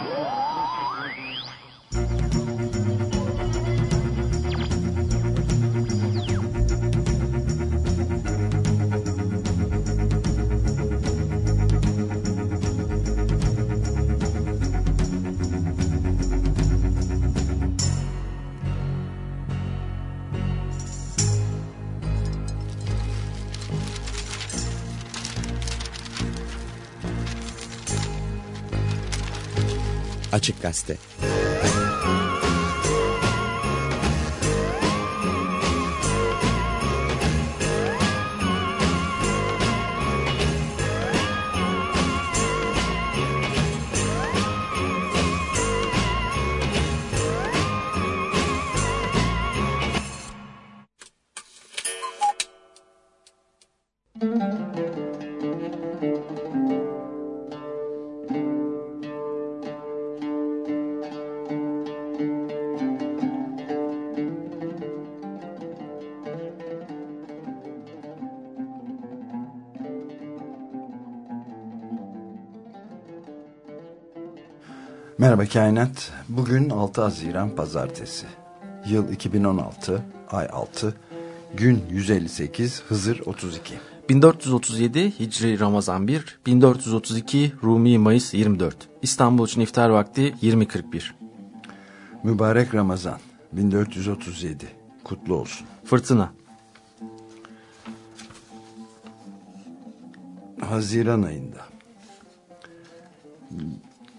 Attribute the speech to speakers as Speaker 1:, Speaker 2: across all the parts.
Speaker 1: Oh! Açık Gazete.
Speaker 2: Merhaba Kainat. Bugün 6 Haziran Pazartesi. Yıl 2016, ay 6, gün 158, Hızır 32.
Speaker 3: 1437 Hicri Ramazan 1, 1432 Rumi Mayıs 24. İstanbul için iftar vakti 20.41.
Speaker 2: Mübarek Ramazan 1437. Kutlu olsun.
Speaker 3: Fırtına.
Speaker 2: Haziran ayında.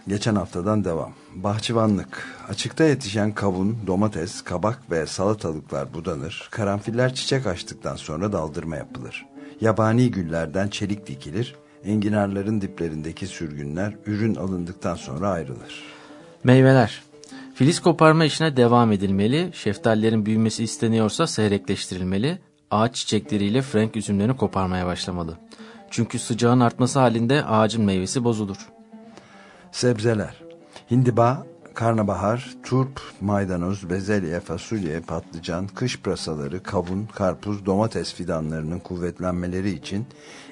Speaker 2: Geçen haftadan devam. Bahçıvanlık. Açıkta yetişen kavun, domates, kabak ve salatalıklar budanır. Karanfiller çiçek açtıktan sonra daldırma yapılır. Yabani güllerden çelik dikilir. Enginarların diplerindeki sürgünler ürün alındıktan sonra ayrılır.
Speaker 3: Meyveler. Filiz koparma işine devam edilmeli. Şeftalilerin büyümesi isteniyorsa seyrekleştirilmeli. Ağaç çiçekleriyle frenk üzümlerini koparmaya başlamalı. Çünkü sıcağın artması halinde ağacın meyvesi bozulur.
Speaker 2: Sebzeler. Hindiba, karnabahar, turp, maydanoz, bezelye, fasulye, patlıcan, kış pırasaları, kavun, karpuz, domates fidanlarının kuvvetlenmeleri için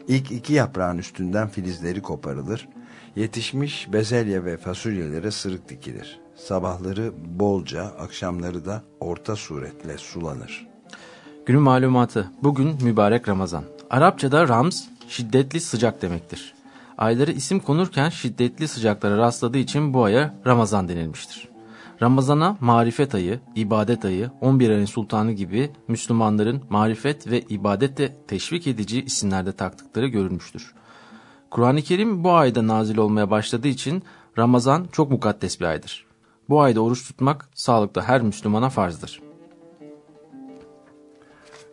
Speaker 2: ilk iki yaprağın üstünden filizleri koparılır. Yetişmiş bezelye ve fasulyelere sırık dikilir. Sabahları bolca, akşamları da orta suretle sulanır.
Speaker 3: Günün malumatı. Bugün mübarek Ramazan. Arapçada Rams şiddetli sıcak demektir. Ayları isim konurken şiddetli sıcaklara rastladığı için bu aya Ramazan denilmiştir. Ramazana marifet ayı, ibadet ayı, 11 ayın sultanı gibi Müslümanların marifet ve ibadette teşvik edici isimlerde taktıkları görülmüştür. Kur'an-ı Kerim bu ayda nazil olmaya başladığı için Ramazan çok mukaddes bir aydır. Bu ayda oruç tutmak sağlıkta her Müslümana farzdır.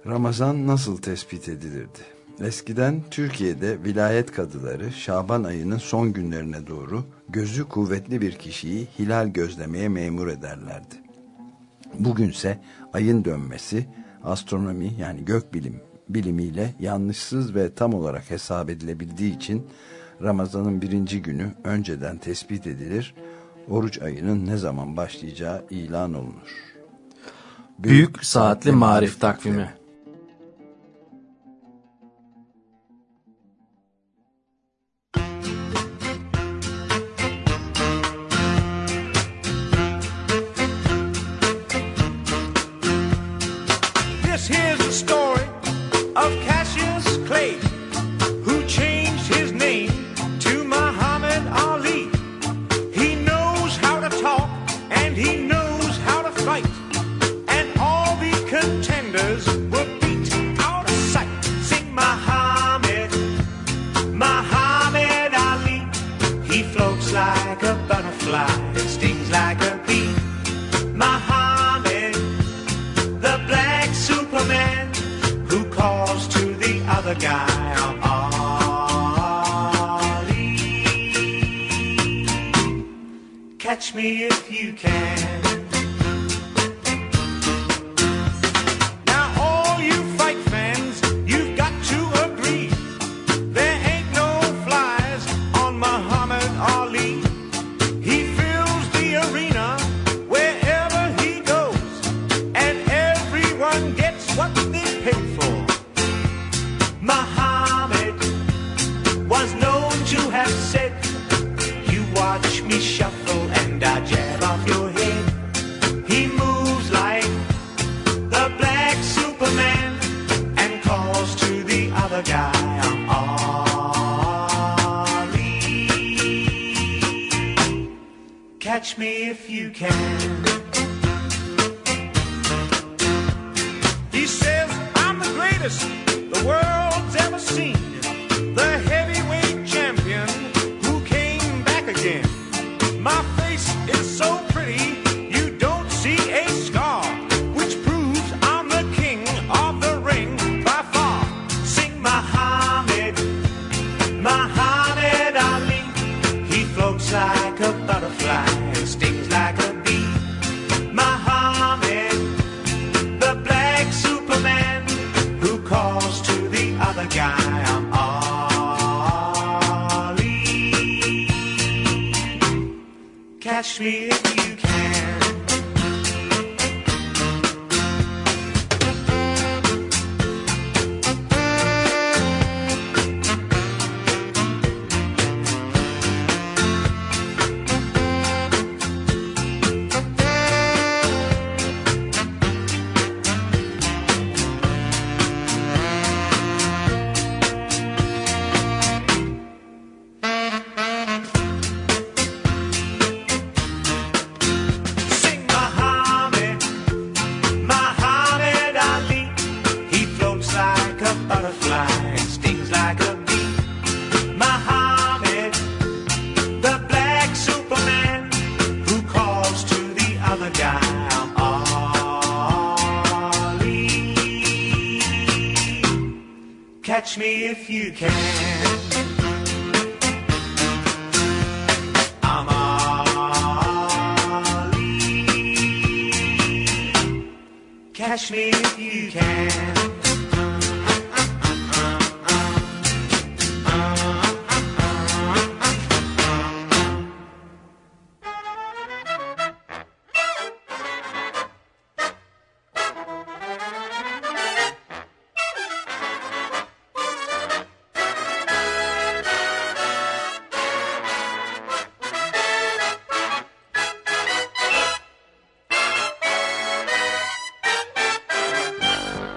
Speaker 2: Ramazan nasıl tespit edilirdi? Eskiden Türkiye'de vilayet kadıları Şaban ayının son günlerine doğru gözü kuvvetli bir kişiyi hilal gözlemeye memur ederlerdi. Bugünse ayın dönmesi astronomi yani gökbilim bilimiyle yanlışsız ve tam olarak hesap edilebildiği için Ramazan'ın birinci günü önceden tespit edilir, oruç ayının ne zaman başlayacağı ilan olunur.
Speaker 3: Büyük, Büyük Saatli Marif Takvimi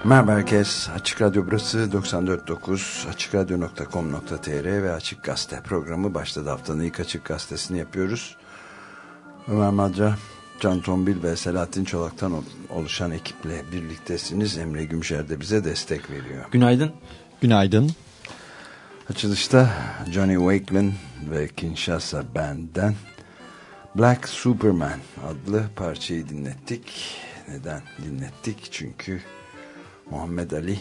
Speaker 2: Merhaba herkes. Açık Radyo burası 94.9 açıkradyo.com.tr ve Açık Gazete programı başladı. Haftanın ilk Açık Gazetesini yapıyoruz. Ömer Madra, Can Tombil ve Selahattin Çolak'tan oluşan ekiple birliktesiniz. Emre Gümşer de bize destek veriyor.
Speaker 3: Günaydın.
Speaker 4: Günaydın.
Speaker 2: Açılışta Johnny Wakeman ve Kinshasa Band'den Black Superman adlı parçayı dinlettik. Neden dinlettik? Çünkü Muhammed Ali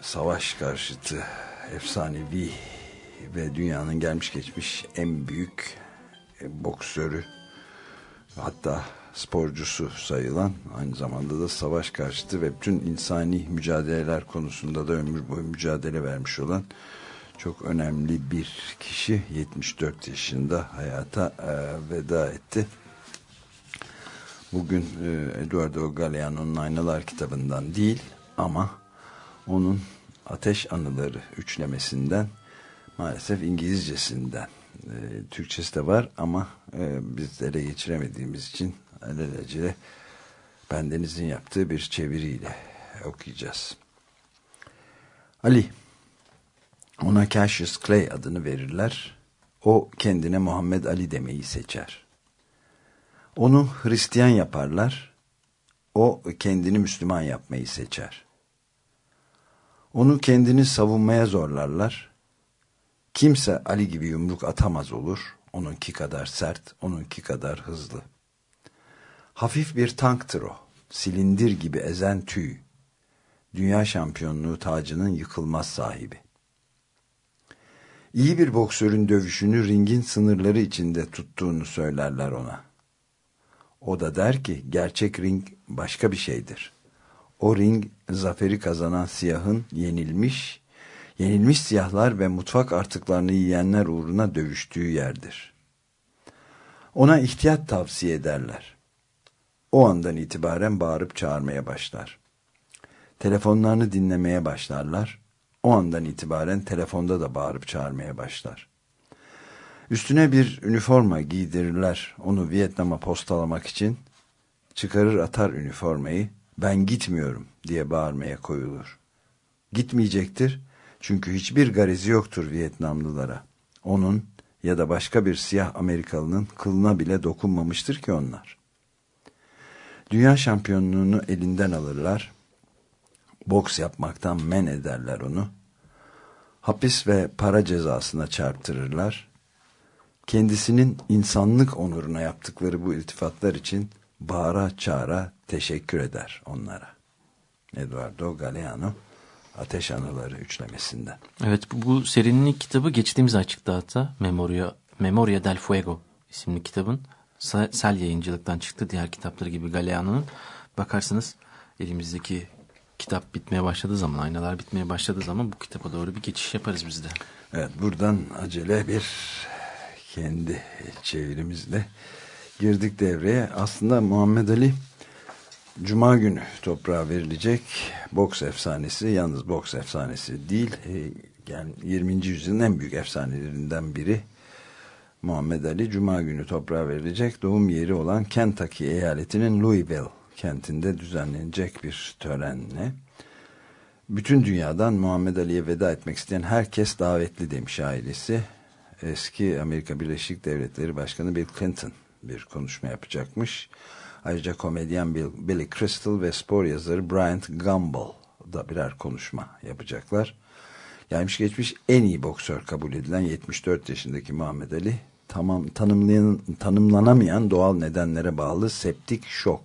Speaker 2: savaş karşıtı efsanevi ve dünyanın gelmiş geçmiş en büyük e, boksörü hatta sporcusu sayılan aynı zamanda da savaş karşıtı ve bütün insani mücadeleler konusunda da ömür boyu mücadele vermiş olan çok önemli bir kişi 74 yaşında hayata e, veda etti. Bugün e, Eduardo Galeano'nun Aynalar kitabından değil ama onun Ateş Anıları üçlemesinden maalesef İngilizcesinden e, Türkçesi de var ama e, biz ele geçiremediğimiz için alelacele bendenizin yaptığı bir çeviriyle okuyacağız. Ali ona Cassius Clay adını verirler. O kendine Muhammed Ali demeyi seçer. Onu Hristiyan yaparlar. O kendini Müslüman yapmayı seçer. Onu kendini savunmaya zorlarlar. Kimse Ali gibi yumruk atamaz olur. Onunki kadar sert, onunki kadar hızlı. Hafif bir tanktır o. Silindir gibi ezen tüy. Dünya şampiyonluğu tacının yıkılmaz sahibi. İyi bir boksörün dövüşünü ringin sınırları içinde tuttuğunu söylerler ona. O da der ki gerçek ring başka bir şeydir. O ring zaferi kazanan siyahın yenilmiş, yenilmiş siyahlar ve mutfak artıklarını yiyenler uğruna dövüştüğü yerdir. Ona ihtiyat tavsiye ederler. O andan itibaren bağırıp çağırmaya başlar. Telefonlarını dinlemeye başlarlar. O andan itibaren telefonda da bağırıp çağırmaya başlar. Üstüne bir üniforma giydirirler onu Vietnam'a postalamak için. Çıkarır atar üniformayı, ben gitmiyorum diye bağırmaya koyulur. Gitmeyecektir çünkü hiçbir garezi yoktur Vietnamlılara. Onun ya da başka bir siyah Amerikalının kılına bile dokunmamıştır ki onlar. Dünya şampiyonluğunu elinden alırlar. Boks yapmaktan men ederler onu. Hapis ve para cezasına çarptırırlar. Kendisinin insanlık onuruna yaptıkları bu iltifatlar için bağıra çağıra teşekkür eder onlara. Eduardo Galeano Ateş Anıları üçlemesinden.
Speaker 3: Evet bu, bu serinin ilk kitabı geçtiğimiz ay çıktı hatta. Memoria, Memoria del Fuego isimli kitabın. Sel yayıncılıktan çıktı. Diğer kitapları gibi Galeano'nun. Bakarsınız elimizdeki kitap bitmeye başladığı zaman, aynalar bitmeye başladığı zaman bu kitaba doğru bir geçiş yaparız biz de.
Speaker 2: Evet buradan acele bir kendi çevirimizle girdik devreye. Aslında Muhammed Ali Cuma günü toprağa verilecek boks efsanesi yalnız boks efsanesi değil e, yani 20. yüzyılın en büyük efsanelerinden biri Muhammed Ali Cuma günü toprağa verilecek doğum yeri olan Kentucky eyaletinin Louisville kentinde düzenlenecek bir törenle bütün dünyadan Muhammed Ali'ye veda etmek isteyen herkes davetli demiş ailesi eski Amerika Birleşik Devletleri Başkanı Bill Clinton bir konuşma yapacakmış Ayrıca komedyen Billy Crystal ve spor yazarı Bryant Gumbel da birer konuşma yapacaklar. Gelmiş geçmiş en iyi boksör kabul edilen 74 yaşındaki Muhammed Ali tamam tanımlanamayan doğal nedenlere bağlı septik şok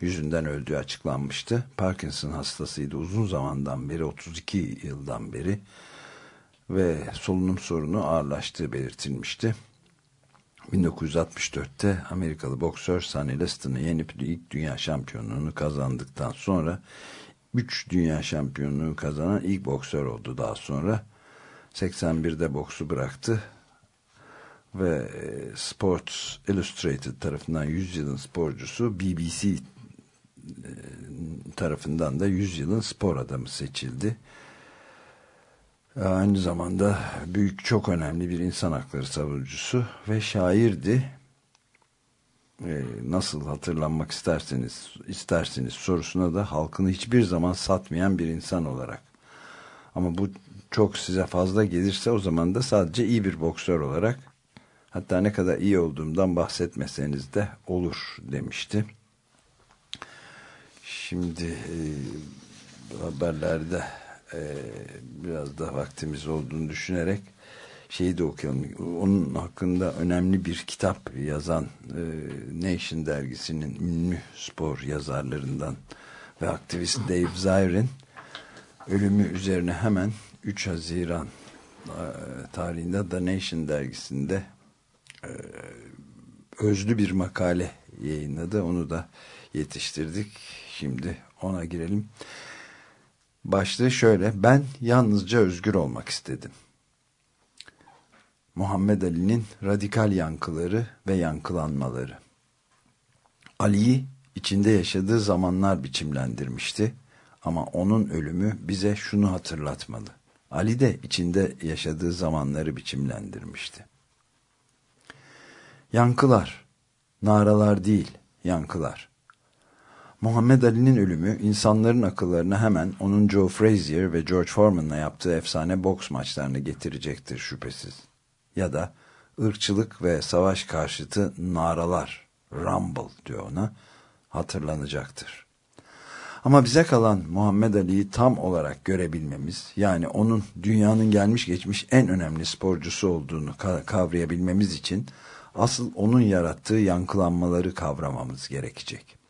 Speaker 2: yüzünden öldüğü açıklanmıştı. Parkinson hastasıydı uzun zamandan beri 32 yıldan beri ve solunum sorunu ağırlaştığı belirtilmişti. 1964'te Amerikalı boksör Sonny Liston'ı yenip ilk dünya şampiyonluğunu kazandıktan sonra 3 dünya şampiyonluğu kazanan ilk boksör oldu daha sonra. 81'de boksu bıraktı ve e, Sports Illustrated tarafından 100 yılın sporcusu BBC e, tarafından da 100 yılın spor adamı seçildi. Aynı zamanda büyük çok önemli bir insan hakları savunucusu ve şairdi. Ee, nasıl hatırlanmak isterseniz isterseniz sorusuna da halkını hiçbir zaman satmayan bir insan olarak. Ama bu çok size fazla gelirse o zaman da sadece iyi bir boksör olarak hatta ne kadar iyi olduğumdan bahsetmeseniz de olur demişti. Şimdi e, haberlerde e, biraz da vaktimiz olduğunu düşünerek şeyi de okuyalım. Onun hakkında önemli bir kitap yazan e, Nation dergisinin ünlü spor yazarlarından ve aktivist Dave Zirin ölümü üzerine hemen 3 Haziran e, tarihinde The Nation dergisinde e, özlü bir makale yayınladı. Onu da yetiştirdik. Şimdi ona girelim. Başlığı şöyle. Ben yalnızca özgür olmak istedim. Muhammed Ali'nin radikal yankıları ve yankılanmaları. Ali'yi içinde yaşadığı zamanlar biçimlendirmişti ama onun ölümü bize şunu hatırlatmalı. Ali de içinde yaşadığı zamanları biçimlendirmişti. Yankılar, naralar değil, yankılar. Muhammed Ali'nin ölümü insanların akıllarına hemen onun Joe Frazier ve George Foreman'la yaptığı efsane boks maçlarını getirecektir şüphesiz. Ya da ırkçılık ve savaş karşıtı naralar, rumble diyor ona, hatırlanacaktır. Ama bize kalan Muhammed Ali'yi tam olarak görebilmemiz, yani onun dünyanın gelmiş geçmiş en önemli sporcusu olduğunu kavrayabilmemiz için asıl onun yarattığı yankılanmaları kavramamız gerekecek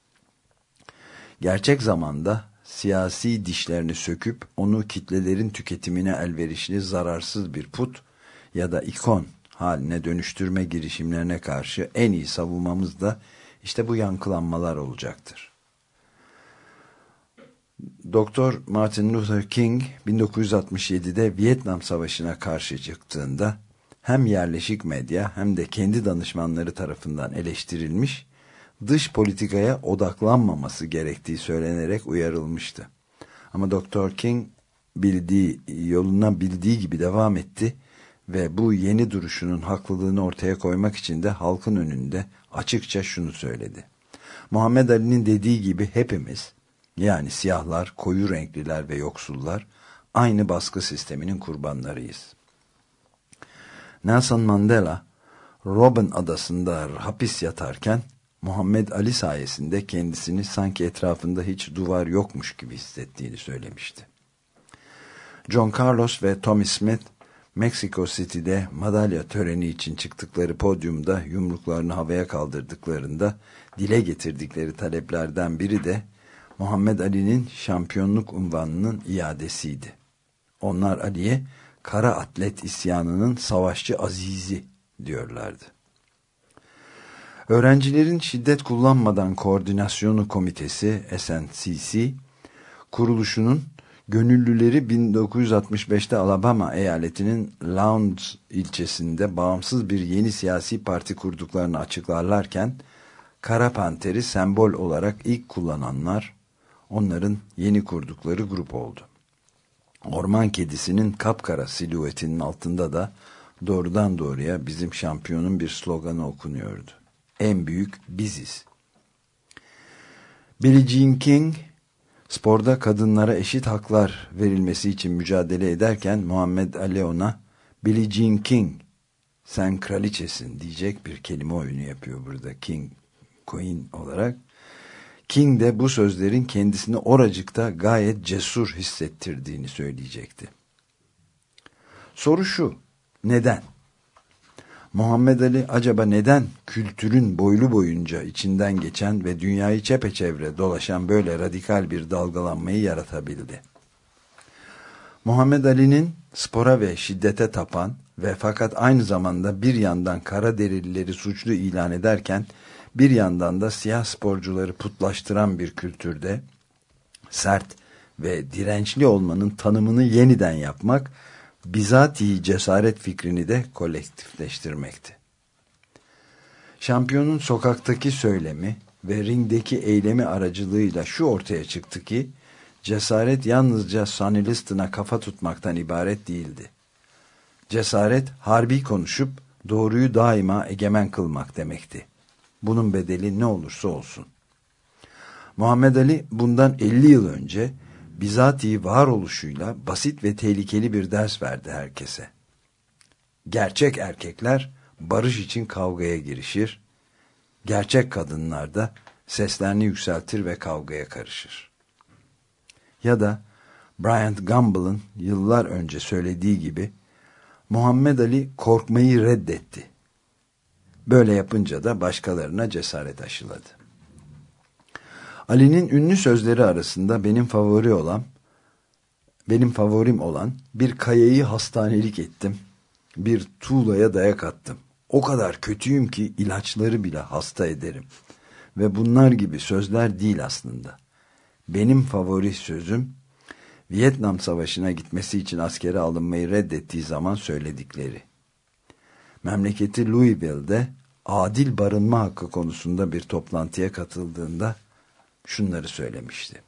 Speaker 2: gerçek zamanda siyasi dişlerini söküp onu kitlelerin tüketimine elverişli zararsız bir put ya da ikon haline dönüştürme girişimlerine karşı en iyi savunmamız da işte bu yankılanmalar olacaktır. Doktor Martin Luther King 1967'de Vietnam Savaşı'na karşı çıktığında hem yerleşik medya hem de kendi danışmanları tarafından eleştirilmiş dış politikaya odaklanmaması gerektiği söylenerek uyarılmıştı. Ama Dr. King bildiği yoluna bildiği gibi devam etti ve bu yeni duruşunun haklılığını ortaya koymak için de halkın önünde açıkça şunu söyledi. Muhammed Ali'nin dediği gibi hepimiz yani siyahlar, koyu renkliler ve yoksullar aynı baskı sisteminin kurbanlarıyız. Nelson Mandela Robben adasında hapis yatarken Muhammed Ali sayesinde kendisini sanki etrafında hiç duvar yokmuş gibi hissettiğini söylemişti. John Carlos ve Tommy Smith Mexico City'de madalya töreni için çıktıkları podyumda yumruklarını havaya kaldırdıklarında dile getirdikleri taleplerden biri de Muhammed Ali'nin şampiyonluk unvanının iadesiydi. Onlar Ali'ye kara atlet isyanının savaşçı azizi diyorlardı. Öğrencilerin Şiddet Kullanmadan Koordinasyonu Komitesi SNCC kuruluşunun gönüllüleri 1965'te Alabama eyaletinin Lowndes ilçesinde bağımsız bir yeni siyasi parti kurduklarını açıklarlarken Kara Panter'i sembol olarak ilk kullananlar onların yeni kurdukları grup oldu. Orman kedisinin kapkara silüetinin altında da doğrudan doğruya bizim şampiyonun bir sloganı okunuyordu. En büyük biziz. Billie Jean King sporda kadınlara eşit haklar verilmesi için mücadele ederken Muhammed Ali ona Billie Jean King sen kraliçesin diyecek bir kelime oyunu yapıyor burada King Queen olarak. King de bu sözlerin kendisini oracıkta gayet cesur hissettirdiğini söyleyecekti. Soru şu, neden? Muhammed Ali acaba neden kültürün boylu boyunca içinden geçen ve dünyayı çepeçevre dolaşan böyle radikal bir dalgalanmayı yaratabildi? Muhammed Ali'nin spora ve şiddete tapan ve fakat aynı zamanda bir yandan kara derilileri suçlu ilan ederken bir yandan da siyah sporcuları putlaştıran bir kültürde sert ve dirençli olmanın tanımını yeniden yapmak bizatihi cesaret fikrini de kolektifleştirmekti. Şampiyonun sokaktaki söylemi ve ringdeki eylemi aracılığıyla şu ortaya çıktı ki cesaret yalnızca Sonny Liston'a kafa tutmaktan ibaret değildi. Cesaret harbi konuşup doğruyu daima egemen kılmak demekti. Bunun bedeli ne olursa olsun. Muhammed Ali bundan 50 yıl önce bizatihi varoluşuyla basit ve tehlikeli bir ders verdi herkese. Gerçek erkekler barış için kavgaya girişir, gerçek kadınlar da seslerini yükseltir ve kavgaya karışır. Ya da Bryant Gumbel'ın yıllar önce söylediği gibi Muhammed Ali korkmayı reddetti. Böyle yapınca da başkalarına cesaret aşıladı. Ali'nin ünlü sözleri arasında benim favori olan benim favorim olan bir kayayı hastanelik ettim. Bir tuğlaya dayak attım. O kadar kötüyüm ki ilaçları bile hasta ederim. Ve bunlar gibi sözler değil aslında. Benim favori sözüm Vietnam Savaşı'na gitmesi için askere alınmayı reddettiği zaman söyledikleri. Memleketi Louisville'de adil barınma hakkı konusunda bir toplantıya katıldığında şunları söylemişti.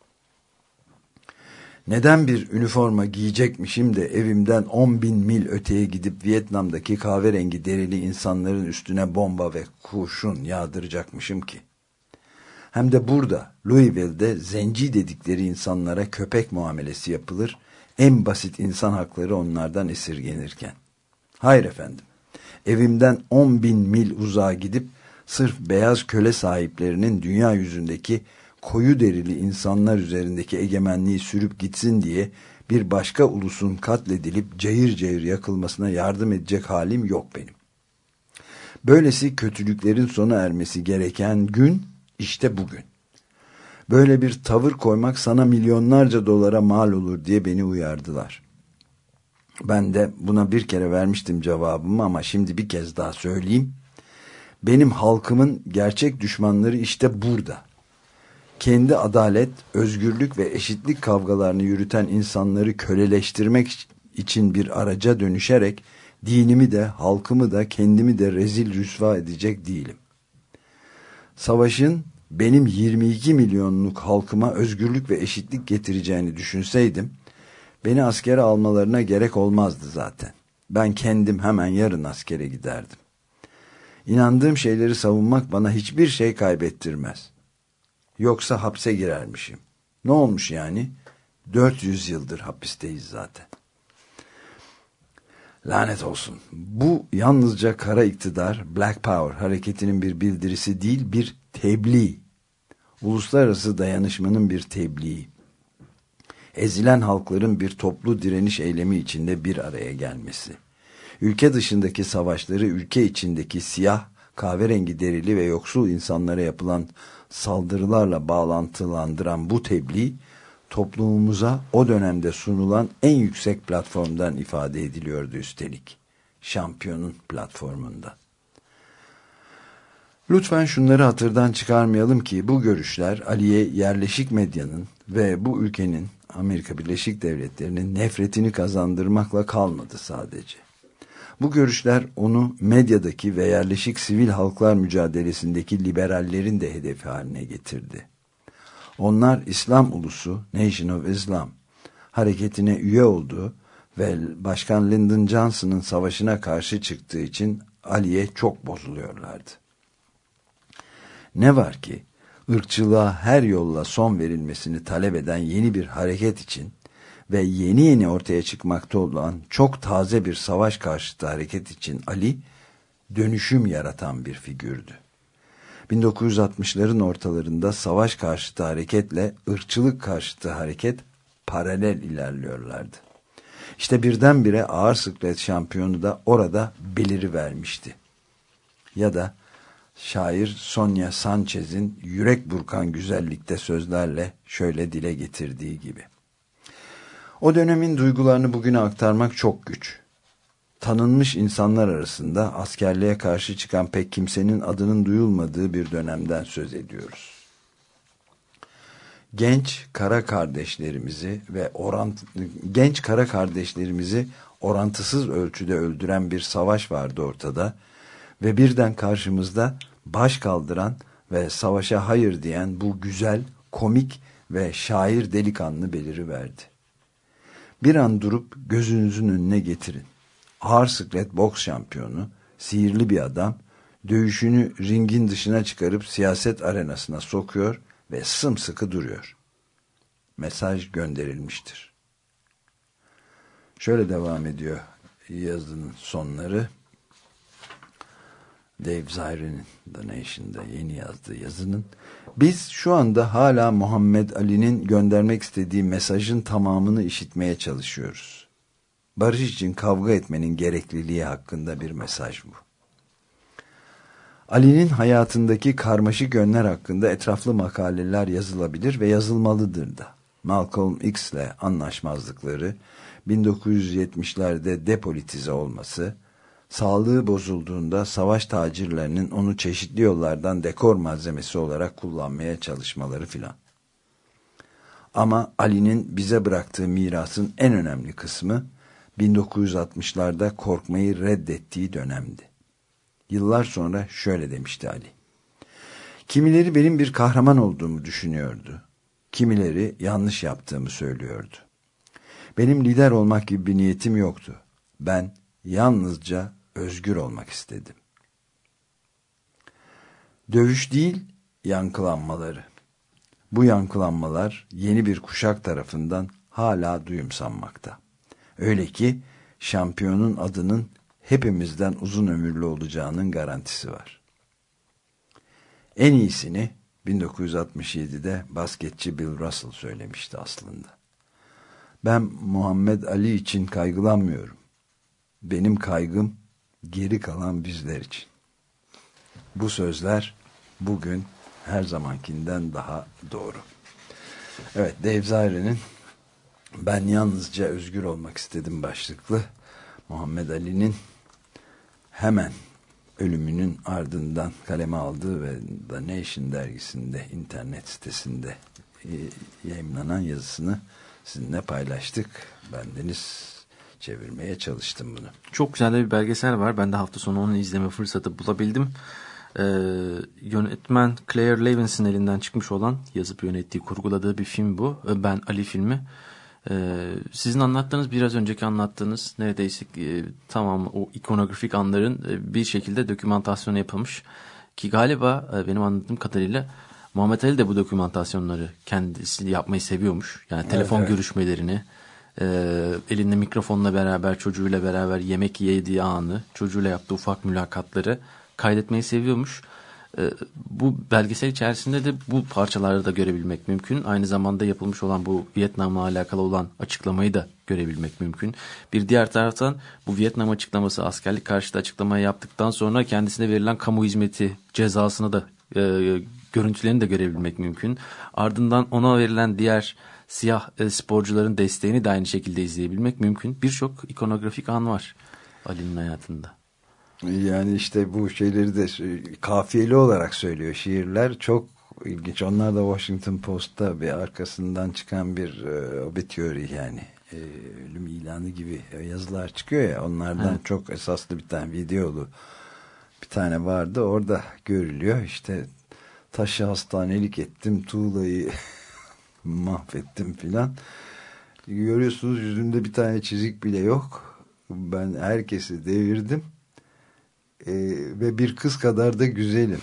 Speaker 2: Neden bir üniforma giyecekmişim de evimden 10 bin mil öteye gidip Vietnam'daki kahverengi derili insanların üstüne bomba ve kurşun yağdıracakmışım ki? Hem de burada Louisville'de zenci dedikleri insanlara köpek muamelesi yapılır, en basit insan hakları onlardan esirgenirken. Hayır efendim, evimden 10 bin mil uzağa gidip sırf beyaz köle sahiplerinin dünya yüzündeki koyu derili insanlar üzerindeki egemenliği sürüp gitsin diye bir başka ulusun katledilip cayır cayır yakılmasına yardım edecek halim yok benim. Böylesi kötülüklerin sona ermesi gereken gün işte bugün. Böyle bir tavır koymak sana milyonlarca dolara mal olur diye beni uyardılar. Ben de buna bir kere vermiştim cevabımı ama şimdi bir kez daha söyleyeyim. Benim halkımın gerçek düşmanları işte burada kendi adalet, özgürlük ve eşitlik kavgalarını yürüten insanları köleleştirmek için bir araca dönüşerek dinimi de, halkımı da, kendimi de rezil rüsva edecek değilim. Savaşın benim 22 milyonluk halkıma özgürlük ve eşitlik getireceğini düşünseydim, beni askere almalarına gerek olmazdı zaten. Ben kendim hemen yarın askere giderdim. İnandığım şeyleri savunmak bana hiçbir şey kaybettirmez.'' Yoksa hapse girermişim. Ne olmuş yani? 400 yıldır hapisteyiz zaten. Lanet olsun. Bu yalnızca kara iktidar, Black Power hareketinin bir bildirisi değil, bir tebliğ. Uluslararası dayanışmanın bir tebliği. Ezilen halkların bir toplu direniş eylemi içinde bir araya gelmesi. Ülke dışındaki savaşları ülke içindeki siyah, kahverengi derili ve yoksul insanlara yapılan saldırılarla bağlantılandıran bu tebliğ, toplumumuza o dönemde sunulan en yüksek platformdan ifade ediliyordu üstelik. Şampiyonun platformunda. Lütfen şunları hatırdan çıkarmayalım ki bu görüşler Ali'ye yerleşik medyanın ve bu ülkenin Amerika Birleşik Devletleri'nin nefretini kazandırmakla kalmadı sadece. Bu görüşler onu medyadaki ve yerleşik sivil halklar mücadelesindeki liberallerin de hedefi haline getirdi. Onlar İslam ulusu Nation of Islam hareketine üye olduğu ve Başkan Lyndon Johnson'ın savaşına karşı çıktığı için Ali'ye çok bozuluyorlardı. Ne var ki ırkçılığa her yolla son verilmesini talep eden yeni bir hareket için ve yeni yeni ortaya çıkmakta olan çok taze bir savaş karşıtı hareket için Ali dönüşüm yaratan bir figürdü. 1960'ların ortalarında savaş karşıtı hareketle ırkçılık karşıtı hareket paralel ilerliyorlardı. İşte birdenbire ağır sıklet şampiyonu da orada beliri vermişti. Ya da şair Sonia Sanchez'in yürek burkan güzellikte sözlerle şöyle dile getirdiği gibi. O dönemin duygularını bugüne aktarmak çok güç. Tanınmış insanlar arasında askerliğe karşı çıkan pek kimsenin adının duyulmadığı bir dönemden söz ediyoruz. Genç kara kardeşlerimizi ve orant genç kara kardeşlerimizi orantısız ölçüde öldüren bir savaş vardı ortada ve birden karşımızda baş kaldıran ve savaşa hayır diyen bu güzel, komik ve şair delikanlı beliri verdi. Bir an durup gözünüzün önüne getirin. Ağır sıklet boks şampiyonu, sihirli bir adam, dövüşünü ringin dışına çıkarıp siyaset arenasına sokuyor ve sımsıkı duruyor. Mesaj gönderilmiştir. Şöyle devam ediyor yazının sonları. Dave Zaire'nin The Nation'da yeni yazdığı yazının biz şu anda hala Muhammed Ali'nin göndermek istediği mesajın tamamını işitmeye çalışıyoruz. Barış için kavga etmenin gerekliliği hakkında bir mesaj bu. Ali'nin hayatındaki karmaşık yönler hakkında etraflı makaleler yazılabilir ve yazılmalıdır da. Malcolm X ile anlaşmazlıkları, 1970'lerde depolitize olması, sağlığı bozulduğunda savaş tacirlerinin onu çeşitli yollardan dekor malzemesi olarak kullanmaya çalışmaları filan. Ama Ali'nin bize bıraktığı mirasın en önemli kısmı 1960'larda korkmayı reddettiği dönemdi. Yıllar sonra şöyle demişti Ali. Kimileri benim bir kahraman olduğumu düşünüyordu. Kimileri yanlış yaptığımı söylüyordu. Benim lider olmak gibi bir niyetim yoktu. Ben yalnızca özgür olmak istedim. Dövüş değil, yankılanmaları. Bu yankılanmalar yeni bir kuşak tarafından hala duyumsanmakta. Öyle ki şampiyonun adının hepimizden uzun ömürlü olacağının garantisi var. En iyisini 1967'de basketçi Bill Russell söylemişti aslında. Ben Muhammed Ali için kaygılanmıyorum. Benim kaygım geri kalan bizler için. Bu sözler bugün her zamankinden daha doğru. Evet Dave Zaire'nin ben yalnızca özgür olmak istedim başlıklı Muhammed Ali'nin hemen ölümünün ardından kaleme aldığı ve The Nation dergisinde internet sitesinde e, yayınlanan yazısını sizinle paylaştık. Bendeniz çevirmeye çalıştım bunu.
Speaker 3: Çok güzel bir belgesel var. Ben de hafta sonu onu izleme fırsatı bulabildim. Ee, yönetmen Claire Levinson elinden çıkmış olan yazıp yönettiği, kurguladığı bir film bu. Ben Ali filmi. Ee, sizin anlattığınız biraz önceki anlattığınız neredeyse e, tamam o ikonografik anların e, bir şekilde dokümantasyonu yapılmış. Ki galiba e, benim anladığım kadarıyla Muhammed Ali de bu dokümantasyonları kendisi yapmayı seviyormuş. Yani telefon evet, evet. görüşmelerini e, elinde mikrofonla beraber çocuğuyla beraber yemek yediği anı, çocuğuyla yaptığı ufak mülakatları kaydetmeyi seviyormuş. E, bu belgesel içerisinde de bu parçaları da görebilmek mümkün. Aynı zamanda yapılmış olan bu Vietnam'la alakalı olan açıklamayı da görebilmek mümkün. Bir diğer taraftan bu Vietnam açıklaması askerlik karşıtı açıklamayı yaptıktan sonra kendisine verilen kamu hizmeti cezasını da e, görüntülerini de görebilmek mümkün. Ardından ona verilen diğer siyah e, sporcuların desteğini de aynı şekilde izleyebilmek mümkün. Birçok ikonografik an var Ali'nin hayatında.
Speaker 2: Yani işte bu şeyleri de kafiyeli olarak söylüyor şiirler. Çok ilginç. Onlar da Washington Post'ta bir arkasından çıkan bir e, obituary yani e, ölüm ilanı gibi yazılar çıkıyor ya. Onlardan evet. çok esaslı bir tane videolu bir tane vardı. Orada görülüyor. İşte taşı hastanelik ettim. Tuğlayı mahvettim filan. Görüyorsunuz yüzünde bir tane çizik bile yok. Ben herkesi devirdim e, ve bir kız kadar da güzelim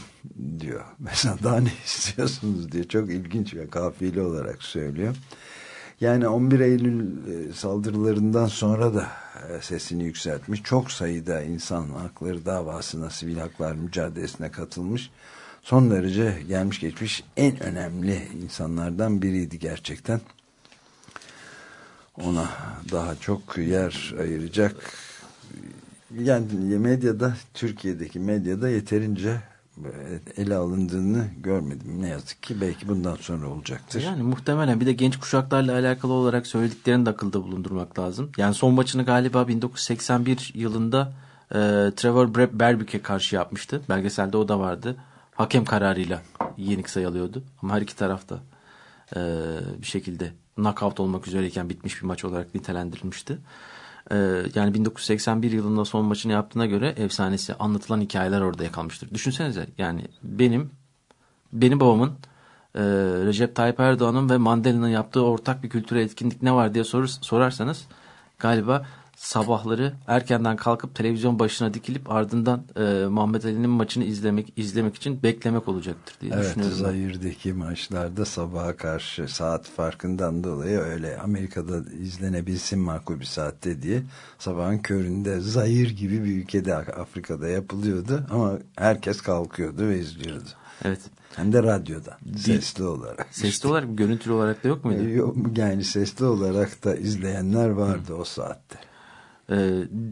Speaker 2: diyor. Mesela daha ne istiyorsunuz diye çok ilginç ve kafiyeli olarak söylüyor. Yani 11 Eylül e, saldırılarından sonra da e, sesini yükseltmiş. Çok sayıda insan hakları davasına, sivil haklar mücadelesine katılmış. Son derece gelmiş geçmiş en önemli insanlardan biriydi gerçekten. Ona daha çok yer ayıracak yani medyada Türkiye'deki medyada yeterince ele alındığını görmedim. Ne yazık ki belki bundan sonra olacaktır.
Speaker 3: Yani muhtemelen bir de genç kuşaklarla alakalı olarak söylediklerini de akılda bulundurmak lazım. Yani son maçını galiba 1981 yılında e, Trevor Berbick'e karşı yapmıştı. Belgeselde o da vardı. Hakem kararıyla yenik sayılıyordu. Ama her iki tarafta e, bir şekilde knockout olmak üzereyken bitmiş bir maç olarak nitelendirilmişti. Ee, yani 1981 yılında son maçını yaptığına göre efsanesi anlatılan hikayeler orada yakalmıştır. Düşünsenize yani benim benim babamın e, Recep Tayyip Erdoğan'ın ve Mandela'nın yaptığı ortak bir kültürel etkinlik ne var diye sorarsanız galiba sabahları erkenden kalkıp televizyon başına dikilip ardından e, Muhammed Ali'nin maçını izlemek izlemek için beklemek olacaktır diye
Speaker 2: evet,
Speaker 3: düşünüyorum.
Speaker 2: Evet Zahir'deki maçlarda sabaha karşı saat farkından dolayı öyle Amerika'da izlenebilsin makul bir saatte diye sabahın köründe Zahir gibi bir ülkede Afrika'da yapılıyordu ama herkes kalkıyordu ve izliyordu.
Speaker 3: Evet.
Speaker 2: Hem de radyoda. Sesli olarak.
Speaker 3: Sesli işte. olarak görüntülü olarak da yok muydu?
Speaker 2: Yok, yani sesli olarak da izleyenler vardı Hı. o saatte.
Speaker 3: E,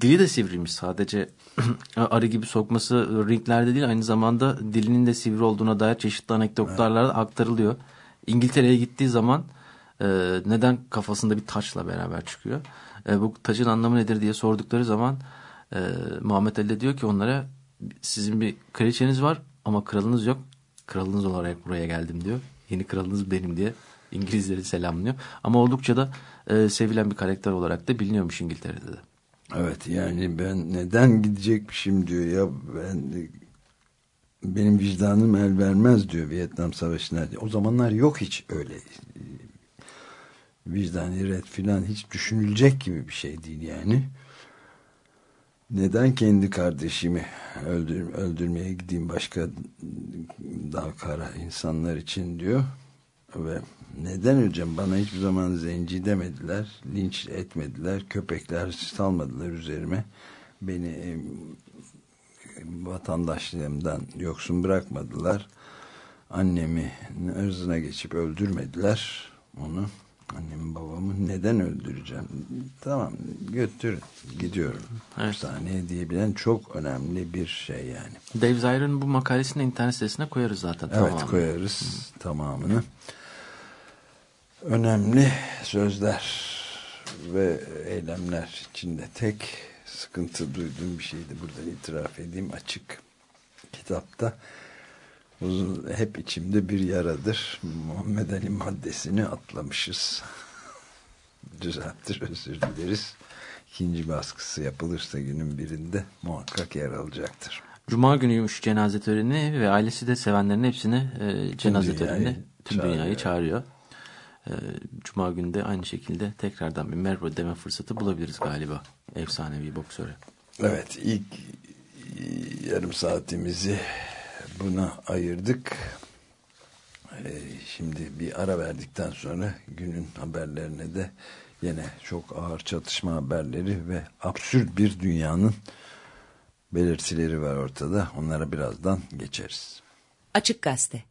Speaker 3: dili de sivriymiş sadece arı gibi sokması ringlerde değil aynı zamanda dilinin de sivri olduğuna dair çeşitli anekdotlarla evet. aktarılıyor. İngiltere'ye gittiği zaman e, neden kafasında bir taçla beraber çıkıyor? E, bu taçın anlamı nedir diye sordukları zaman e, Muhammed Ali diyor ki onlara sizin bir kraliçeniz var ama kralınız yok. Kralınız olarak buraya geldim diyor. Yeni kralınız benim diye İngilizleri selamlıyor. Ama oldukça da e, sevilen bir karakter olarak da biliniyormuş İngiltere'de de.
Speaker 2: Evet yani ben neden gidecekmişim diyor ya ben benim vicdanım el vermez diyor Vietnam Savaşı'na. O zamanlar yok hiç öyle vicdani red filan hiç düşünülecek gibi bir şey değil yani. Neden kendi kardeşimi öldür, öldürmeye gideyim başka daha kara insanlar için diyor ve neden öleceğim? Bana hiçbir zaman zenci demediler. Linç etmediler. Köpekler salmadılar üzerime. Beni e, vatandaşlığımdan yoksun bırakmadılar. Annemi ırzına geçip öldürmediler onu. Annemi babamı neden öldüreceğim? Tamam götür gidiyorum. Evet. Sahneye diyebilen çok önemli bir şey yani.
Speaker 3: Dave Zyra'nın bu makalesini internet sitesine koyarız zaten.
Speaker 2: Evet tamamını. koyarız Hı. tamamını önemli sözler ve eylemler içinde tek sıkıntı duyduğum bir şeydi. Burada itiraf edeyim açık kitapta. Uzun, hep içimde bir yaradır. Muhammed Ali maddesini atlamışız. Düzelttir, özür dileriz. İkinci baskısı yapılırsa günün birinde muhakkak yer alacaktır.
Speaker 3: Cuma günüymüş cenaze töreni ve ailesi de sevenlerin hepsini e, cenaze törenine tüm dünyayı çağırıyor. Ee, Cuma günü de aynı şekilde tekrardan bir merhaba deme fırsatı bulabiliriz galiba efsanevi boksöre.
Speaker 2: Evet ilk yarım saatimizi buna ayırdık. Ee, şimdi bir ara verdikten sonra günün haberlerine de Yine çok ağır çatışma haberleri ve absürt bir dünyanın belirtileri var ortada. Onlara birazdan geçeriz.
Speaker 4: Açık Gazete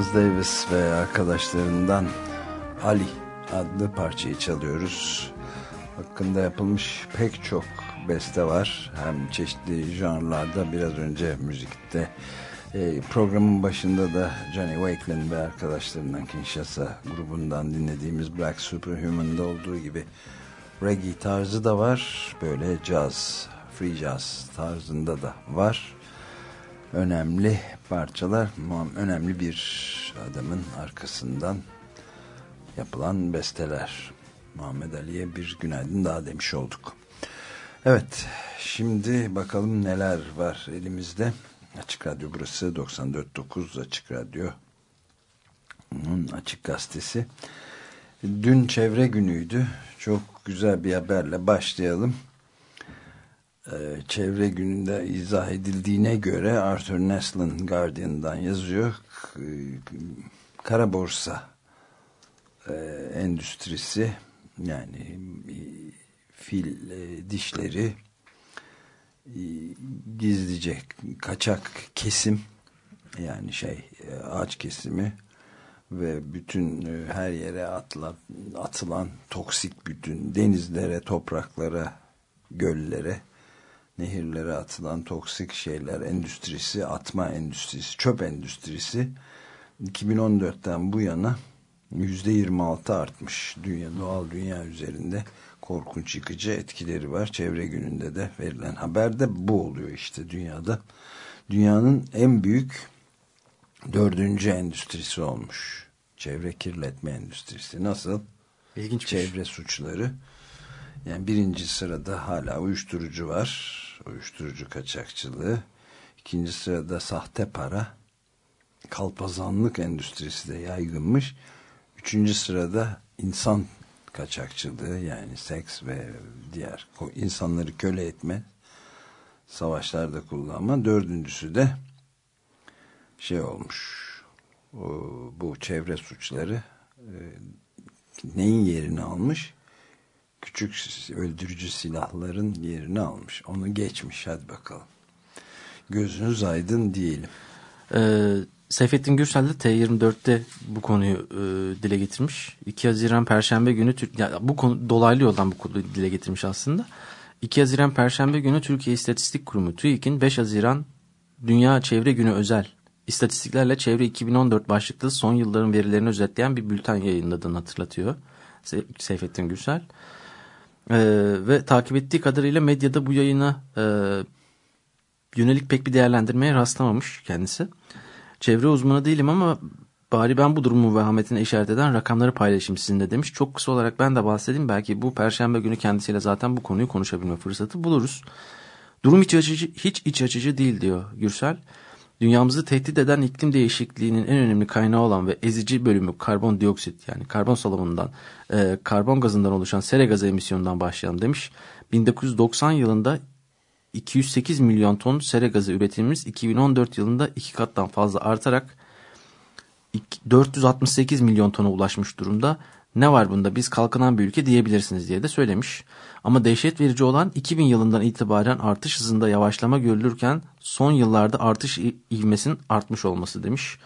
Speaker 2: Miles Davis ve arkadaşlarından Ali adlı parçayı çalıyoruz. Hakkında yapılmış pek çok beste var. Hem çeşitli janrlarda biraz önce müzikte e, programın başında da Johnny Wakelin ve arkadaşlarından Kinshasa grubundan dinlediğimiz Black Superhuman'da olduğu gibi reggae tarzı da var. Böyle jazz, free jazz tarzında da var. Önemli parçalar, önemli bir adamın arkasından yapılan besteler. Muhammed Ali'ye bir günaydın daha demiş olduk. Evet, şimdi bakalım neler var elimizde. Açık Radyo burası 94.9 Açık Radyo. Onun Açık Gazetesi. Dün çevre günüydü. Çok güzel bir haberle başlayalım. Ee, çevre gününde izah edildiğine göre Arthur Neslin Guardian'dan yazıyor. Kara borsa e, endüstrisi yani e, fil e, dişleri gizlice kaçak kesim yani şey ağaç kesimi ve bütün her yere atılan, atılan toksik bütün denizlere, topraklara, göllere, nehirlere atılan toksik şeyler endüstrisi, atma endüstrisi, çöp endüstrisi 2014'ten bu yana %26 artmış dünya, doğal dünya üzerinde korkunç yıkıcı etkileri var. Çevre gününde de verilen haberde bu oluyor işte dünyada. Dünyanın en büyük dördüncü endüstrisi olmuş. Çevre kirletme endüstrisi. Nasıl?
Speaker 3: İlginç
Speaker 2: Çevre suçları. Yani birinci sırada hala uyuşturucu var. Uyuşturucu kaçakçılığı. İkinci sırada sahte para. Kalpazanlık endüstrisi de yaygınmış. Üçüncü sırada insan kaçakçılığı yani seks ve diğer insanları köle etme savaşlarda kullanma. Dördüncüsü de şey olmuş bu çevre suçları e, neyin yerini almış? Küçük öldürücü silahların yerini almış. Onu geçmiş hadi bakalım. Gözünüz aydın diyelim.
Speaker 3: Ee, Seyfettin Gürsel de T24'te bu konuyu e, dile getirmiş. 2 Haziran Perşembe günü yani bu konu dolaylı yoldan bu konuyu dile getirmiş aslında. 2 Haziran Perşembe günü Türkiye İstatistik Kurumu TÜİK'in 5 Haziran Dünya Çevre Günü özel istatistiklerle Çevre 2014 başlıklı son yılların verilerini özetleyen bir bülten yayınladığını hatırlatıyor Seyfettin Gürsel. Ee, ve takip ettiği kadarıyla medyada bu yayına e, yönelik pek bir değerlendirmeye rastlamamış kendisi. Çevre uzmanı değilim ama bari ben bu durumun vehametine işaret eden rakamları paylaşayım sizinle demiş. Çok kısa olarak ben de bahsedeyim. Belki bu perşembe günü kendisiyle zaten bu konuyu konuşabilme fırsatı buluruz. Durum hiç açıcı, hiç iç açıcı değil diyor Gürsel. Dünyamızı tehdit eden iklim değişikliğinin en önemli kaynağı olan ve ezici bölümü karbondioksit yani karbon salımından, e, karbon gazından oluşan sera gazı emisyonundan başlayalım demiş. 1990 yılında 208 milyon ton sera gazı üretimimiz 2014 yılında iki kattan fazla artarak 468 milyon tona ulaşmış durumda. Ne var bunda biz kalkınan bir ülke diyebilirsiniz diye de söylemiş. Ama dehşet verici olan 2000 yılından itibaren artış hızında yavaşlama görülürken son yıllarda artış ivmesinin artmış olması demiş.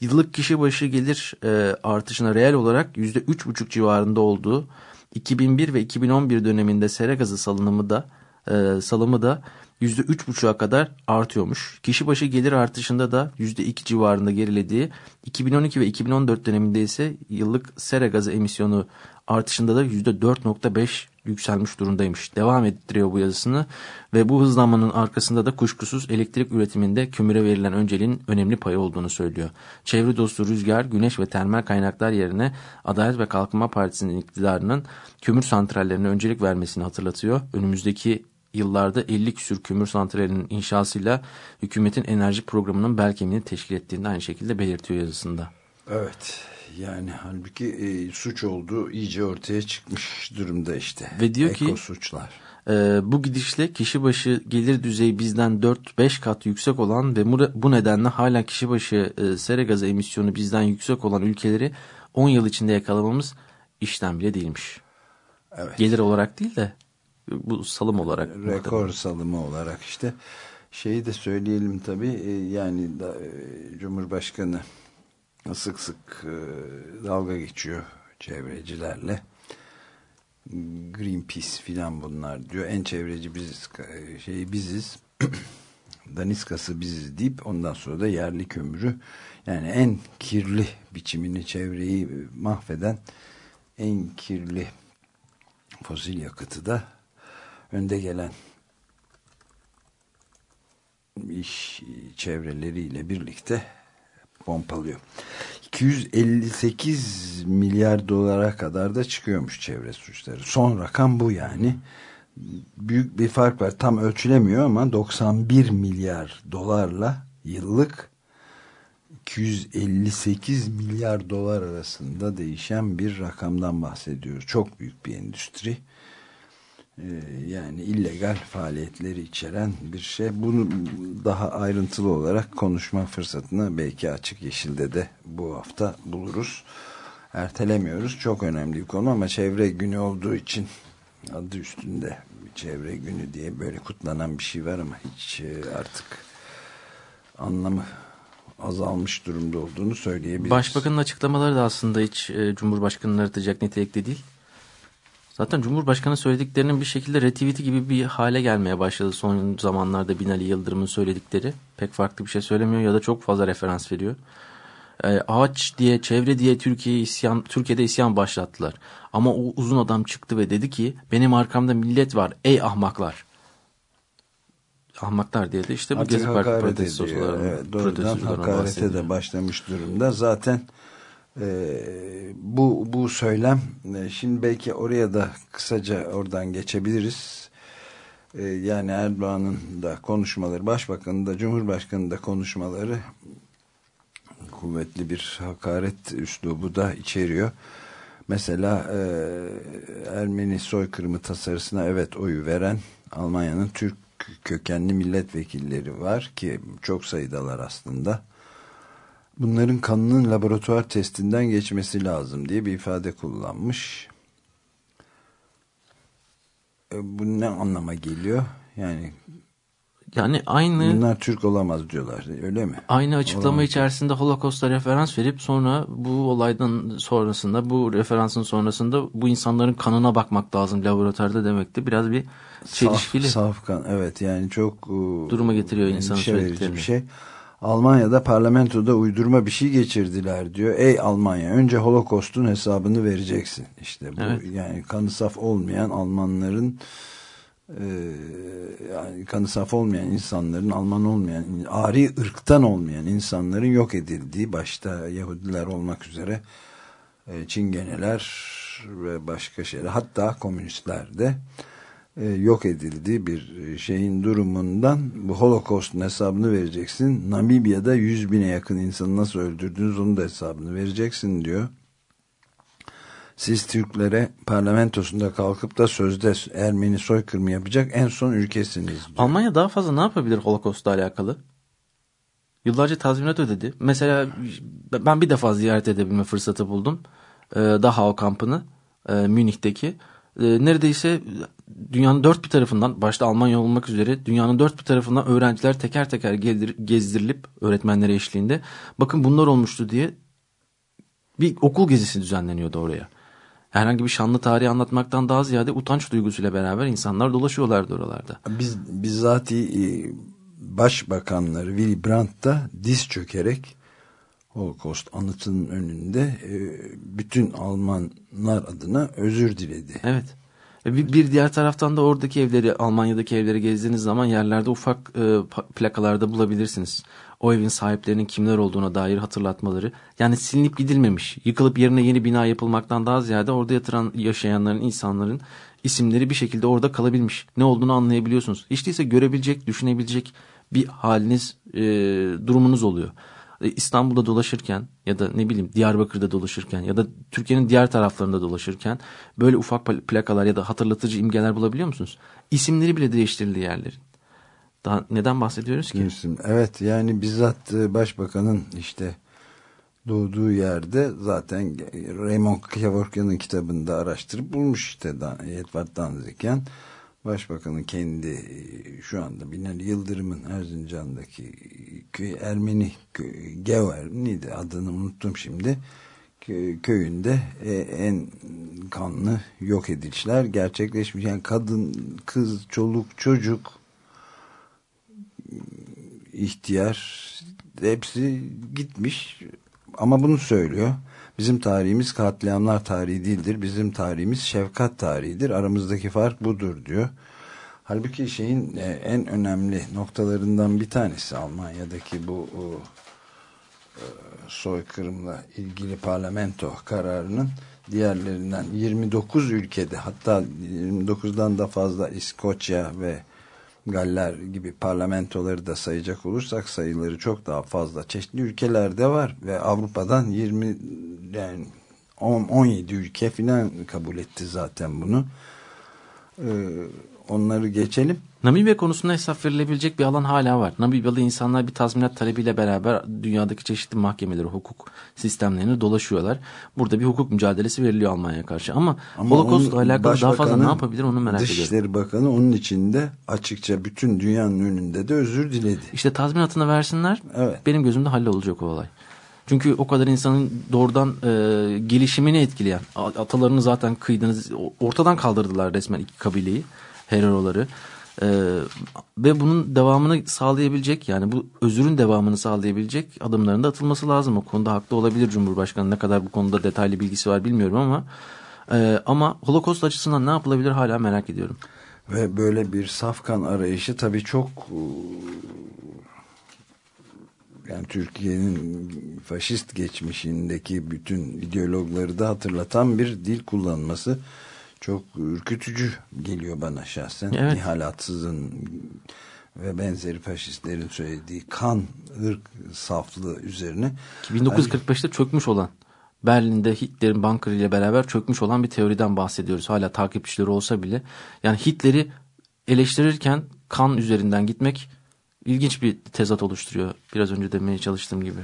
Speaker 3: Yıllık kişi başı gelir e, artışına reel olarak %3,5 civarında olduğu 2001 ve 2011 döneminde sera gazı salınımı da e, salımı da %3,5'a kadar artıyormuş. Kişi başı gelir artışında da %2 civarında gerilediği 2012 ve 2014 döneminde ise yıllık sera gazı emisyonu artışında da %4,5 yükselmiş durumdaymış. Devam ettiriyor bu yazısını ve bu hızlanmanın arkasında da kuşkusuz elektrik üretiminde kömüre verilen önceliğin önemli payı olduğunu söylüyor. Çevre dostu rüzgar, güneş ve termal kaynaklar yerine Adalet ve Kalkınma Partisi'nin iktidarının kömür santrallerine öncelik vermesini hatırlatıyor. Önümüzdeki yıllarda 50 küsür kömür santralinin inşasıyla hükümetin enerji programının bel kemiğini teşkil ettiğini aynı şekilde belirtiyor yazısında.
Speaker 2: Evet yani halbuki e, suç olduğu iyice ortaya çıkmış durumda işte.
Speaker 3: Ve diyor Eko ki
Speaker 2: suçlar.
Speaker 3: E, bu gidişle kişi başı gelir düzeyi bizden 4-5 kat yüksek olan ve bu nedenle hala kişi başı e, sera gazı emisyonu bizden yüksek olan ülkeleri 10 yıl içinde yakalamamız işten bile değilmiş. Evet. Gelir olarak değil de bu salım olarak.
Speaker 2: Rekor salımı olarak işte. Şeyi de söyleyelim tabii e, yani da, e, Cumhurbaşkanı sık sık e, dalga geçiyor çevrecilerle. Greenpeace filan bunlar diyor. En çevreci biziz. Şey biziz. Daniskası biziz deyip ondan sonra da yerli kömürü yani en kirli biçimini çevreyi mahveden en kirli fosil yakıtı da önde gelen iş çevreleriyle birlikte pompalıyor. 258 milyar dolara kadar da çıkıyormuş çevre suçları. Son rakam bu yani. Büyük bir fark var. Tam ölçülemiyor ama 91 milyar dolarla yıllık 258 milyar dolar arasında değişen bir rakamdan bahsediyoruz. Çok büyük bir endüstri. Ee, yani illegal faaliyetleri içeren bir şey. Bunu daha ayrıntılı olarak konuşma fırsatını belki Açık Yeşil'de de bu hafta buluruz. Ertelemiyoruz. Çok önemli bir konu ama çevre günü olduğu için adı üstünde çevre günü diye böyle kutlanan bir şey var ama hiç e, artık anlamı azalmış durumda olduğunu söyleyebiliriz.
Speaker 3: Başbakanın açıklamaları da aslında hiç e, Cumhurbaşkanı'nı aratacak nitelikte değil. Zaten Cumhurbaşkanı söylediklerinin bir şekilde retweet'i gibi bir hale gelmeye başladı son zamanlarda Binali Yıldırım'ın söyledikleri. Pek farklı bir şey söylemiyor ya da çok fazla referans veriyor. Ee, ağaç diye, çevre diye Türkiye isyan, Türkiye'de isyan başlattılar. Ama o uzun adam çıktı ve dedi ki benim arkamda millet var ey ahmaklar. Ahmaklar diye de işte bu
Speaker 2: Artık
Speaker 3: Gezi protestolarından
Speaker 2: ediyor. Evet, doğrudan hakarete de başlamış durumda. Zaten e, bu, bu söylem e, şimdi belki oraya da kısaca oradan geçebiliriz. E, yani Erdoğan'ın da konuşmaları, Başbakan'ın da Cumhurbaşkanı'nın da konuşmaları kuvvetli bir hakaret üslubu da içeriyor. Mesela e, Ermeni soykırımı tasarısına evet oyu veren Almanya'nın Türk kökenli milletvekilleri var ki çok sayıdalar aslında. Bunların kanının laboratuvar testinden geçmesi lazım diye bir ifade kullanmış. E, bu ne anlama geliyor? Yani
Speaker 3: yani aynı
Speaker 2: bunlar Türk olamaz diyorlar öyle mi?
Speaker 3: Aynı açıklama olamaz. içerisinde Holocaust'a referans verip sonra bu olaydan sonrasında bu referansın sonrasında bu insanların kanına bakmak lazım laboratuvarda demekti. Biraz bir çelişkili.
Speaker 2: Saf, saf kan evet yani çok e,
Speaker 3: duruma getiriyor insanın söylediklerini.
Speaker 2: Bir şey. Almanya'da parlamentoda uydurma bir şey geçirdiler diyor. Ey Almanya önce Holocaust'un hesabını vereceksin. İşte bu evet. yani kanı saf olmayan Almanların e, yani kanı saf olmayan insanların Alman olmayan ari ırktan olmayan insanların yok edildiği başta Yahudiler olmak üzere e, Çingeneler ve başka şeyler hatta komünistler de e, yok edildiği bir şeyin durumundan bu Holocaust'un hesabını vereceksin. Namibya'da 100 bine yakın insanı nasıl öldürdünüz onun da hesabını vereceksin diyor. Siz Türklere parlamentosunda kalkıp da sözde Ermeni soykırımı yapacak en son ülkesiniz. Diyor.
Speaker 3: Almanya daha fazla ne yapabilir Holocaust'la alakalı? Yıllarca tazminat ödedi. Mesela ben bir defa ziyaret edebilme fırsatı buldum. Ee, Dachau kampını e, Münih'teki. Ee, neredeyse dünyanın dört bir tarafından başta Almanya olmak üzere dünyanın dört bir tarafından öğrenciler teker teker gezdirilip öğretmenlere eşliğinde bakın bunlar olmuştu diye bir okul gezisi düzenleniyordu oraya. Herhangi bir şanlı tarihi anlatmaktan daha ziyade utanç duygusuyla beraber insanlar dolaşıyorlardı oralarda.
Speaker 2: Biz bizzati e, başbakanları Willy Brandt da diz çökerek Holocaust anıtının önünde e, bütün Almanlar adına özür diledi.
Speaker 3: Evet. E, bir, diğer taraftan da oradaki evleri, Almanya'daki evleri gezdiğiniz zaman yerlerde ufak e, plakalarda bulabilirsiniz. O evin sahiplerinin kimler olduğuna dair hatırlatmaları. Yani silinip gidilmemiş, yıkılıp yerine yeni bina yapılmaktan daha ziyade orada yatıran yaşayanların, insanların isimleri bir şekilde orada kalabilmiş. Ne olduğunu anlayabiliyorsunuz. Hiç değilse görebilecek, düşünebilecek bir haliniz, durumunuz oluyor. E, İstanbul'da dolaşırken ya da ne bileyim Diyarbakır'da dolaşırken ya da Türkiye'nin diğer taraflarında dolaşırken böyle ufak plakalar ya da hatırlatıcı imgeler bulabiliyor musunuz? İsimleri bile değiştirildi yerlerin. Daha neden bahsediyoruz ki?
Speaker 2: Evet yani bizzat e, başbakanın işte doğduğu yerde zaten Raymond Kevorkian'ın kitabında araştırıp bulmuş işte Edward Danzigen Başbakanın kendi e, şu anda Binali Yıldırım'ın Erzincan'daki köy Ermeni köy, Gever neydi adını unuttum şimdi köyünde e, en kanlı yok edilişler gerçekleşmiş. Yani kadın, kız, çoluk, çocuk ihtiyar hepsi gitmiş ama bunu söylüyor. Bizim tarihimiz katliamlar tarihi değildir. Bizim tarihimiz şefkat tarihidir. Aramızdaki fark budur diyor. Halbuki şeyin e, en önemli noktalarından bir tanesi Almanya'daki bu o, e, soykırımla ilgili parlamento kararının diğerlerinden 29 ülkede hatta 29'dan da fazla İskoçya ve Galler gibi parlamentoları da sayacak olursak sayıları çok daha fazla çeşitli ülkelerde var ve Avrupa'dan 20 yani 10, 17 ülke filan kabul etti zaten bunu. Ee, onları geçelim.
Speaker 3: Namibya konusunda hesap verilebilecek bir alan hala var. Namibyalı insanlar bir tazminat talebiyle beraber dünyadaki çeşitli mahkemeleri, hukuk sistemlerini dolaşıyorlar. Burada bir hukuk mücadelesi veriliyor Almanya'ya karşı. Ama, Ama Holocaust'la alakalı daha fazla ne yapabilir onu merak ediyorum.
Speaker 2: Dışişleri Bakanı onun içinde açıkça bütün dünyanın önünde de özür diledi.
Speaker 3: İşte tazminatını versinler.
Speaker 2: Evet.
Speaker 3: Benim gözümde hallolacak o olay. Çünkü o kadar insanın doğrudan e, gelişimini etkileyen, atalarını zaten kıydınız, ortadan kaldırdılar resmen iki kabileyi, Hereroları. Ee, ve bunun devamını sağlayabilecek yani bu özürün devamını sağlayabilecek adımların da atılması lazım. O konuda haklı olabilir Cumhurbaşkanı ne kadar bu konuda detaylı bilgisi var bilmiyorum ama e, ama Holocaust açısından ne yapılabilir hala merak ediyorum.
Speaker 2: Ve böyle bir safkan arayışı tabii çok e, yani Türkiye'nin faşist geçmişindeki bütün ideologları da hatırlatan bir dil kullanması çok ürkütücü geliyor bana şahsen.
Speaker 3: Evet.
Speaker 2: Nihal Atsız'ın ve benzeri faşistlerin söylediği kan, ırk saflığı üzerine.
Speaker 3: 1945'te çökmüş olan Berlin'de Hitler'in Bunker ile beraber çökmüş olan bir teoriden bahsediyoruz. Hala takipçileri olsa bile. Yani Hitler'i eleştirirken kan üzerinden gitmek ilginç bir tezat oluşturuyor. Biraz önce demeye çalıştığım gibi.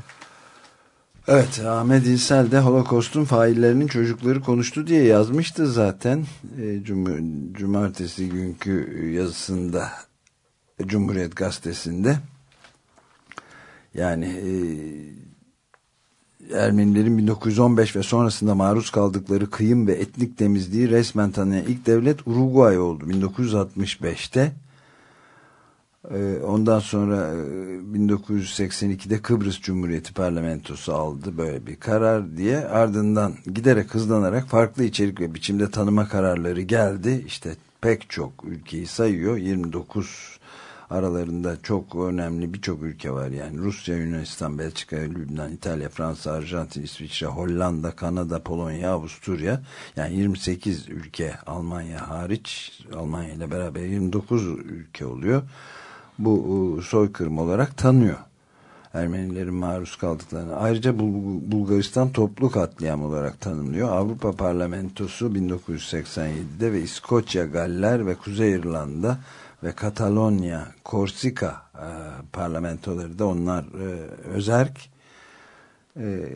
Speaker 2: Evet Ahmet İnsel de Holocaust'un faillerinin çocukları konuştu diye yazmıştı zaten. E, Cum Cumartesi günkü yazısında Cumhuriyet Gazetesi'nde. Yani e, Ermenilerin 1915 ve sonrasında maruz kaldıkları kıyım ve etnik temizliği resmen tanıyan ilk devlet Uruguay oldu 1965'te ee, ondan sonra 1982'de e, Kıbrıs Cumhuriyeti Parlamentosu aldı böyle bir karar diye ardından giderek hızlanarak farklı içerik ve biçimde tanıma kararları geldi. İşte pek çok ülkeyi sayıyor. 29 aralarında çok önemli birçok ülke var. Yani Rusya, Yunanistan, Belçika, Lübnan, İtalya, Fransa, Arjantin, İsviçre, Hollanda, Kanada, Polonya, Avusturya. Yani 28 ülke Almanya hariç Almanya ile beraber 29 ülke oluyor bu e, soykırım olarak tanıyor. Ermenilerin maruz kaldıklarını. Ayrıca Bulgaristan toplu katliam olarak tanımlıyor. Avrupa Parlamentosu 1987'de ve İskoçya, Galler ve Kuzey İrlanda ve Katalonya, Korsika e, parlamentoları da onlar e, özerk e,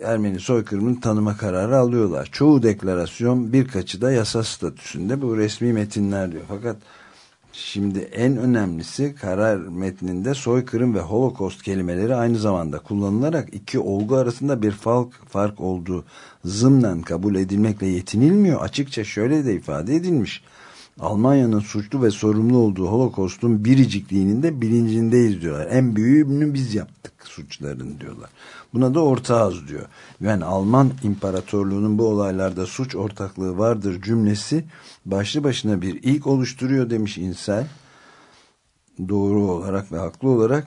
Speaker 2: Ermeni soykırımını tanıma kararı alıyorlar. Çoğu deklarasyon birkaçı da yasa statüsünde bu resmi metinler diyor. Fakat Şimdi en önemlisi karar metninde soykırım ve holocaust kelimeleri aynı zamanda kullanılarak iki olgu arasında bir fark, fark olduğu zımnen kabul edilmekle yetinilmiyor. Açıkça şöyle de ifade edilmiş. Almanya'nın suçlu ve sorumlu olduğu holocaust'un biricikliğinin de bilincindeyiz diyorlar. En büyüğünü biz yaptık suçların diyorlar. Buna da ortağız diyor. Yani Alman İmparatorluğu'nun bu olaylarda suç ortaklığı vardır cümlesi başlı başına bir ilk oluşturuyor demiş İnsel. Doğru olarak ve haklı olarak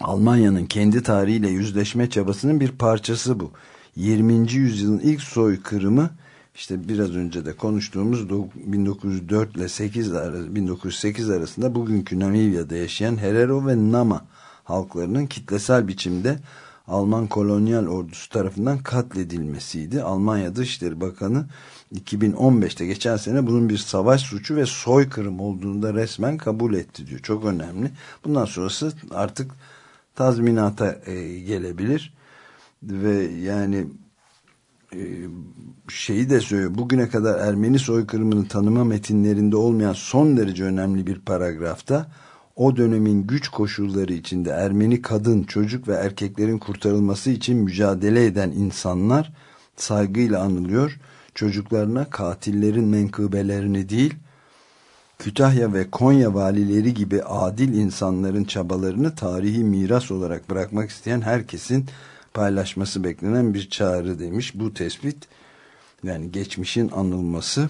Speaker 2: Almanya'nın kendi tarihiyle yüzleşme çabasının bir parçası bu. 20. yüzyılın ilk soykırımı işte biraz önce de konuştuğumuz 1904 ile 8 arası, 1908 arasında bugünkü Namibya'da yaşayan Herero ve Nama halklarının kitlesel biçimde Alman kolonyal ordusu tarafından katledilmesiydi. Almanya Dışişleri Bakanı 2015'te geçen sene bunun bir savaş suçu ve soykırım olduğunu da resmen kabul etti diyor. Çok önemli. Bundan sonrası artık tazminata e, gelebilir ve yani e, şeyi de söylüyor. Bugüne kadar Ermeni soykırımını tanıma metinlerinde olmayan son derece önemli bir paragrafta o dönemin güç koşulları içinde Ermeni kadın, çocuk ve erkeklerin kurtarılması için mücadele eden insanlar saygıyla anılıyor. Çocuklarına katillerin menkıbelerini değil, Kütahya ve Konya valileri gibi adil insanların çabalarını tarihi miras olarak bırakmak isteyen herkesin paylaşması beklenen bir çağrı demiş. Bu tespit yani geçmişin anılması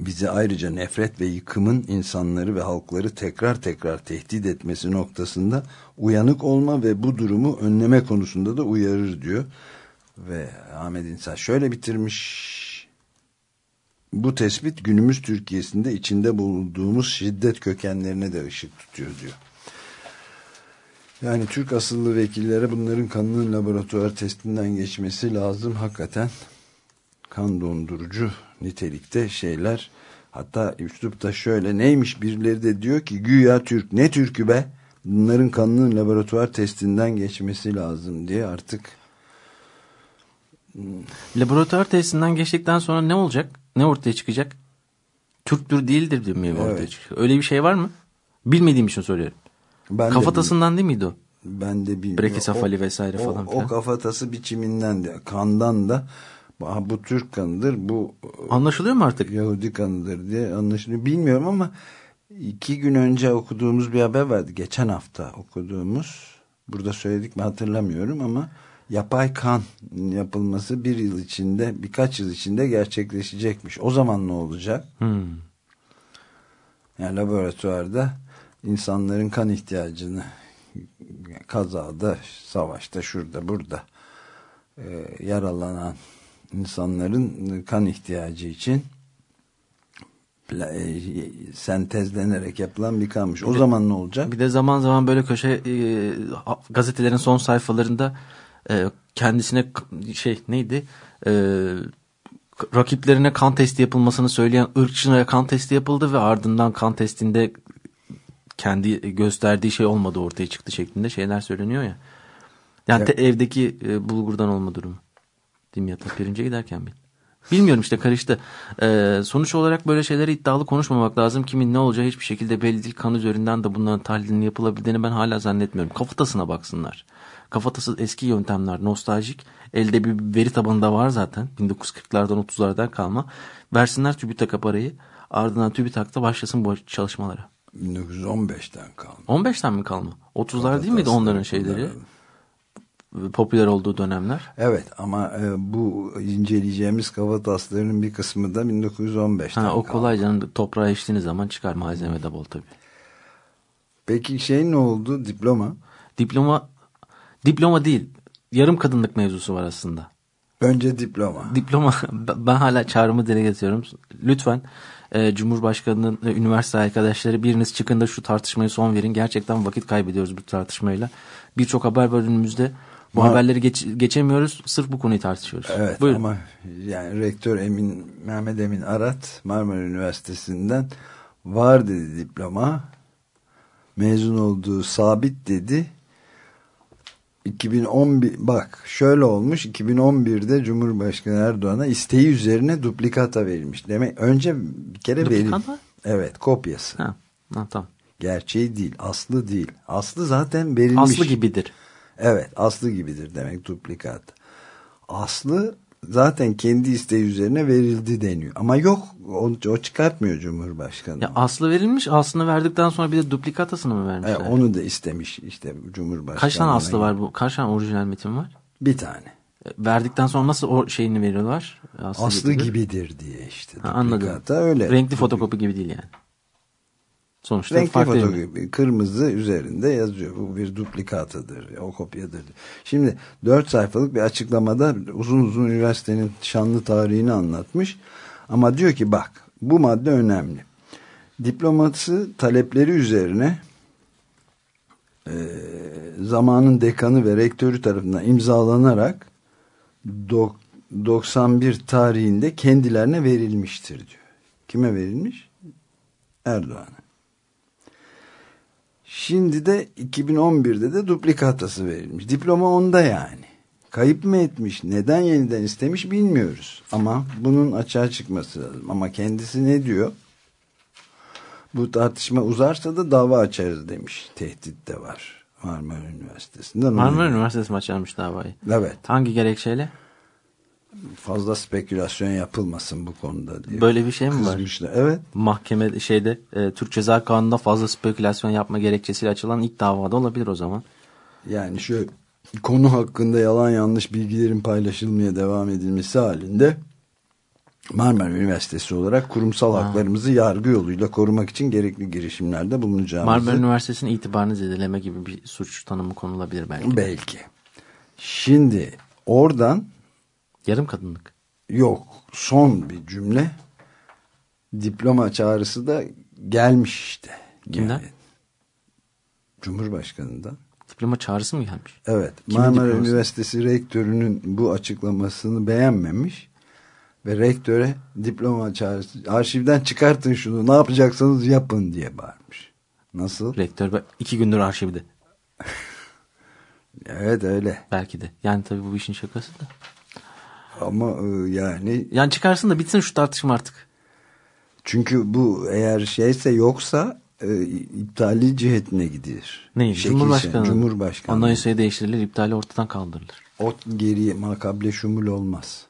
Speaker 2: bize ayrıca nefret ve yıkımın insanları ve halkları tekrar tekrar tehdit etmesi noktasında uyanık olma ve bu durumu önleme konusunda da uyarır diyor. Ve Ahmet İnsan şöyle bitirmiş. Bu tespit günümüz Türkiye'sinde içinde bulunduğumuz şiddet kökenlerine de ışık tutuyor diyor. Yani Türk asıllı vekillere bunların kanının laboratuvar testinden geçmesi lazım. Hakikaten kan dondurucu nitelikte şeyler. Hatta üslupta şöyle neymiş birileri de diyor ki güya Türk ne Türk'ü be bunların kanının laboratuvar testinden geçmesi lazım diye artık
Speaker 3: Laboratuvar testinden geçtikten sonra ne olacak? Ne ortaya çıkacak? Türktür değildir diye mi
Speaker 2: Evet.
Speaker 3: ortaya çıkacak? Öyle bir şey var mı? Bilmediğim için soruyorum.
Speaker 2: ben de
Speaker 3: Kafatasından değil miydi o?
Speaker 2: Ben de bilmiyorum.
Speaker 3: Brekisefali vesaire
Speaker 2: o,
Speaker 3: falan
Speaker 2: O,
Speaker 3: filan.
Speaker 2: o kafatası biçiminden de kandan da "Aha, bu Türk kanıdır bu
Speaker 3: Anlaşılıyor mu artık?
Speaker 2: Yahudi kanıdır diye anlaşılıyor. Bilmiyorum ama iki gün önce okuduğumuz bir haber vardı. Geçen hafta okuduğumuz. Burada söyledik mi hatırlamıyorum ama yapay kan yapılması bir yıl içinde birkaç yıl içinde gerçekleşecekmiş. O zaman ne olacak?
Speaker 3: Hmm.
Speaker 2: Yani laboratuvarda insanların kan ihtiyacını kazada, savaşta, şurada, burada e, yaralanan insanların kan ihtiyacı için e, sentezlenerek yapılan bir kanmış. O zaman ne olacak?
Speaker 3: Bir de zaman zaman böyle köşe e, gazetelerin son sayfalarında e, kendisine şey neydi? E, rakiplerine kan testi yapılmasını söyleyen ırkçıya kan testi yapıldı ve ardından kan testinde kendi gösterdiği şey olmadı ortaya çıktı şeklinde şeyler söyleniyor ya. Yani te- evdeki e, bulgurdan olma durumu. Dimyat'a pirince giderken bil. Bilmiyorum işte karıştı. Ee, sonuç olarak böyle şeyleri iddialı konuşmamak lazım. Kimin ne olacağı hiçbir şekilde belli değil. Kan üzerinden de bunların tahlilinin yapılabildiğini ben hala zannetmiyorum. Kafatasına baksınlar. Kafatası eski yöntemler, nostaljik. Elde bir veri tabanı da var zaten. 1940'lardan 30'lardan kalma. Versinler TÜBİTAK'a parayı. Ardından TÜBİTAK'ta başlasın bu çalışmalara.
Speaker 2: 1915'ten kaldı.
Speaker 3: 15'ten mi kalma? 30'lar değil miydi onların şeyleri? Popüler olduğu dönemler.
Speaker 2: Evet ama e, bu inceleyeceğimiz kafataslarının bir kısmı da 1915'ten
Speaker 3: Ha, o
Speaker 2: kaldı.
Speaker 3: kolay canım toprağa içtiğiniz zaman çıkar malzeme de bol tabii.
Speaker 2: Peki şey ne oldu? Diploma?
Speaker 3: Diploma diploma değil. Yarım kadınlık mevzusu var aslında.
Speaker 2: Önce diploma.
Speaker 3: Diploma ben hala çağrımı dile getiriyorum. Lütfen e, Cumhurbaşkanı'nın e, üniversite arkadaşları biriniz çıkın da şu tartışmayı son verin. Gerçekten vakit kaybediyoruz bu tartışmayla. Birçok haber var önümüzde. Bu
Speaker 2: Ma-
Speaker 3: haberleri geç- geçemiyoruz. Sırf bu konuyu tartışıyoruz.
Speaker 2: Evet
Speaker 3: Buyurun.
Speaker 2: ama yani rektör Emin Mehmet Emin Arat Marmara Üniversitesi'nden var dedi diploma. Mezun olduğu sabit dedi. 2011 bak şöyle olmuş 2011'de Cumhurbaşkanı Erdoğan'a isteği üzerine duplikata verilmiş. Demek önce bir kere verilmiş. Evet kopyası.
Speaker 3: Ha, ha, tamam.
Speaker 2: Gerçeği değil aslı değil. Aslı zaten verilmiş.
Speaker 3: Aslı gibidir.
Speaker 2: Evet aslı gibidir demek duplikat. Aslı zaten kendi isteği üzerine verildi deniyor. Ama yok o, o çıkartmıyor Cumhurbaşkanı.
Speaker 3: Ya aslı verilmiş. Aslını verdikten sonra bir de duplikatasını mı
Speaker 2: E,
Speaker 3: vermişler?
Speaker 2: onu da istemiş işte Cumhurbaşkanı.
Speaker 3: Kaç tane aslı var bu? Kaç tane orijinal metin var?
Speaker 2: Bir tane.
Speaker 3: E, Verdikten sonra nasıl o şeyini veriyorlar? Aslı,
Speaker 2: Aslı
Speaker 3: gibidir.
Speaker 2: gibidir diye işte.
Speaker 3: Ha, anladım.
Speaker 2: Öyle.
Speaker 3: Renkli fotokopi gibi değil yani. Sonuçta
Speaker 2: Renkli
Speaker 3: farklı
Speaker 2: fotokopi kırmızı üzerinde yazıyor. Bu bir duplikatıdır. O kopyadır. Şimdi dört sayfalık bir açıklamada uzun uzun üniversitenin şanlı tarihini anlatmış. Ama diyor ki bak bu madde önemli. Diploması talepleri üzerine e, zamanın dekanı ve rektörü tarafından imzalanarak dok- 91 tarihinde kendilerine verilmiştir diyor. Kime verilmiş? Erdoğan'a. Şimdi de 2011'de de duplikatası verilmiş. Diploma onda yani. Kayıp mı etmiş? Neden yeniden istemiş bilmiyoruz. Ama bunun açığa çıkması lazım. Ama kendisi ne diyor? Bu tartışma uzarsa da dava açarız demiş. Tehdit de var. Marmara Üniversitesi'nden.
Speaker 3: Marmara Üniversitesi mi açarmış davayı?
Speaker 2: Evet.
Speaker 3: Hangi gerekçeyle?
Speaker 2: Fazla spekülasyon yapılmasın bu konuda diye.
Speaker 3: Böyle bir şey mi var?
Speaker 2: Evet.
Speaker 3: Mahkeme şeyde e, Türk Ceza Kanunu'nda fazla spekülasyon yapma gerekçesiyle açılan ilk davada olabilir o zaman.
Speaker 2: Yani şu konu hakkında yalan yanlış bilgilerin paylaşılmaya devam edilmesi halinde Marmara Üniversitesi olarak kurumsal haklarımızı yargı yoluyla korumak için gerekli girişimlerde bulunacağımızı
Speaker 3: Marmara Üniversitesi'nin itibarını zedeleme gibi bir suç tanımı konulabilir belki.
Speaker 2: belki. Şimdi oradan
Speaker 3: Yarım kadınlık.
Speaker 2: yok son bir cümle diploma çağrısı da gelmiş işte.
Speaker 3: Kimden?
Speaker 2: Yani, Cumhurbaşkanından.
Speaker 3: Diploma çağrısı mı gelmiş?
Speaker 2: Evet.
Speaker 3: Kimin
Speaker 2: Marmara
Speaker 3: diploması?
Speaker 2: Üniversitesi rektörünün bu açıklamasını beğenmemiş ve rektöre diploma çağrısı arşivden çıkartın şunu ne yapacaksanız yapın diye bağırmış. Nasıl?
Speaker 3: Rektör iki gündür arşivde.
Speaker 2: Evet öyle.
Speaker 3: Belki de. Yani tabii bu işin şakası da.
Speaker 2: Ama e, yani
Speaker 3: Yani çıkarsın da bitsin şu tartışma artık.
Speaker 2: çünkü bu eğer şeyse yoksa e, iptali cihetine gidilir.
Speaker 3: Neyi?
Speaker 2: Şekil
Speaker 3: Cumhurbaşkanı.
Speaker 2: Cumhurbaşkanı.
Speaker 3: Anayasayı değiştirilir, iptali ortadan kaldırılır.
Speaker 2: O geriye makable şumul olmaz.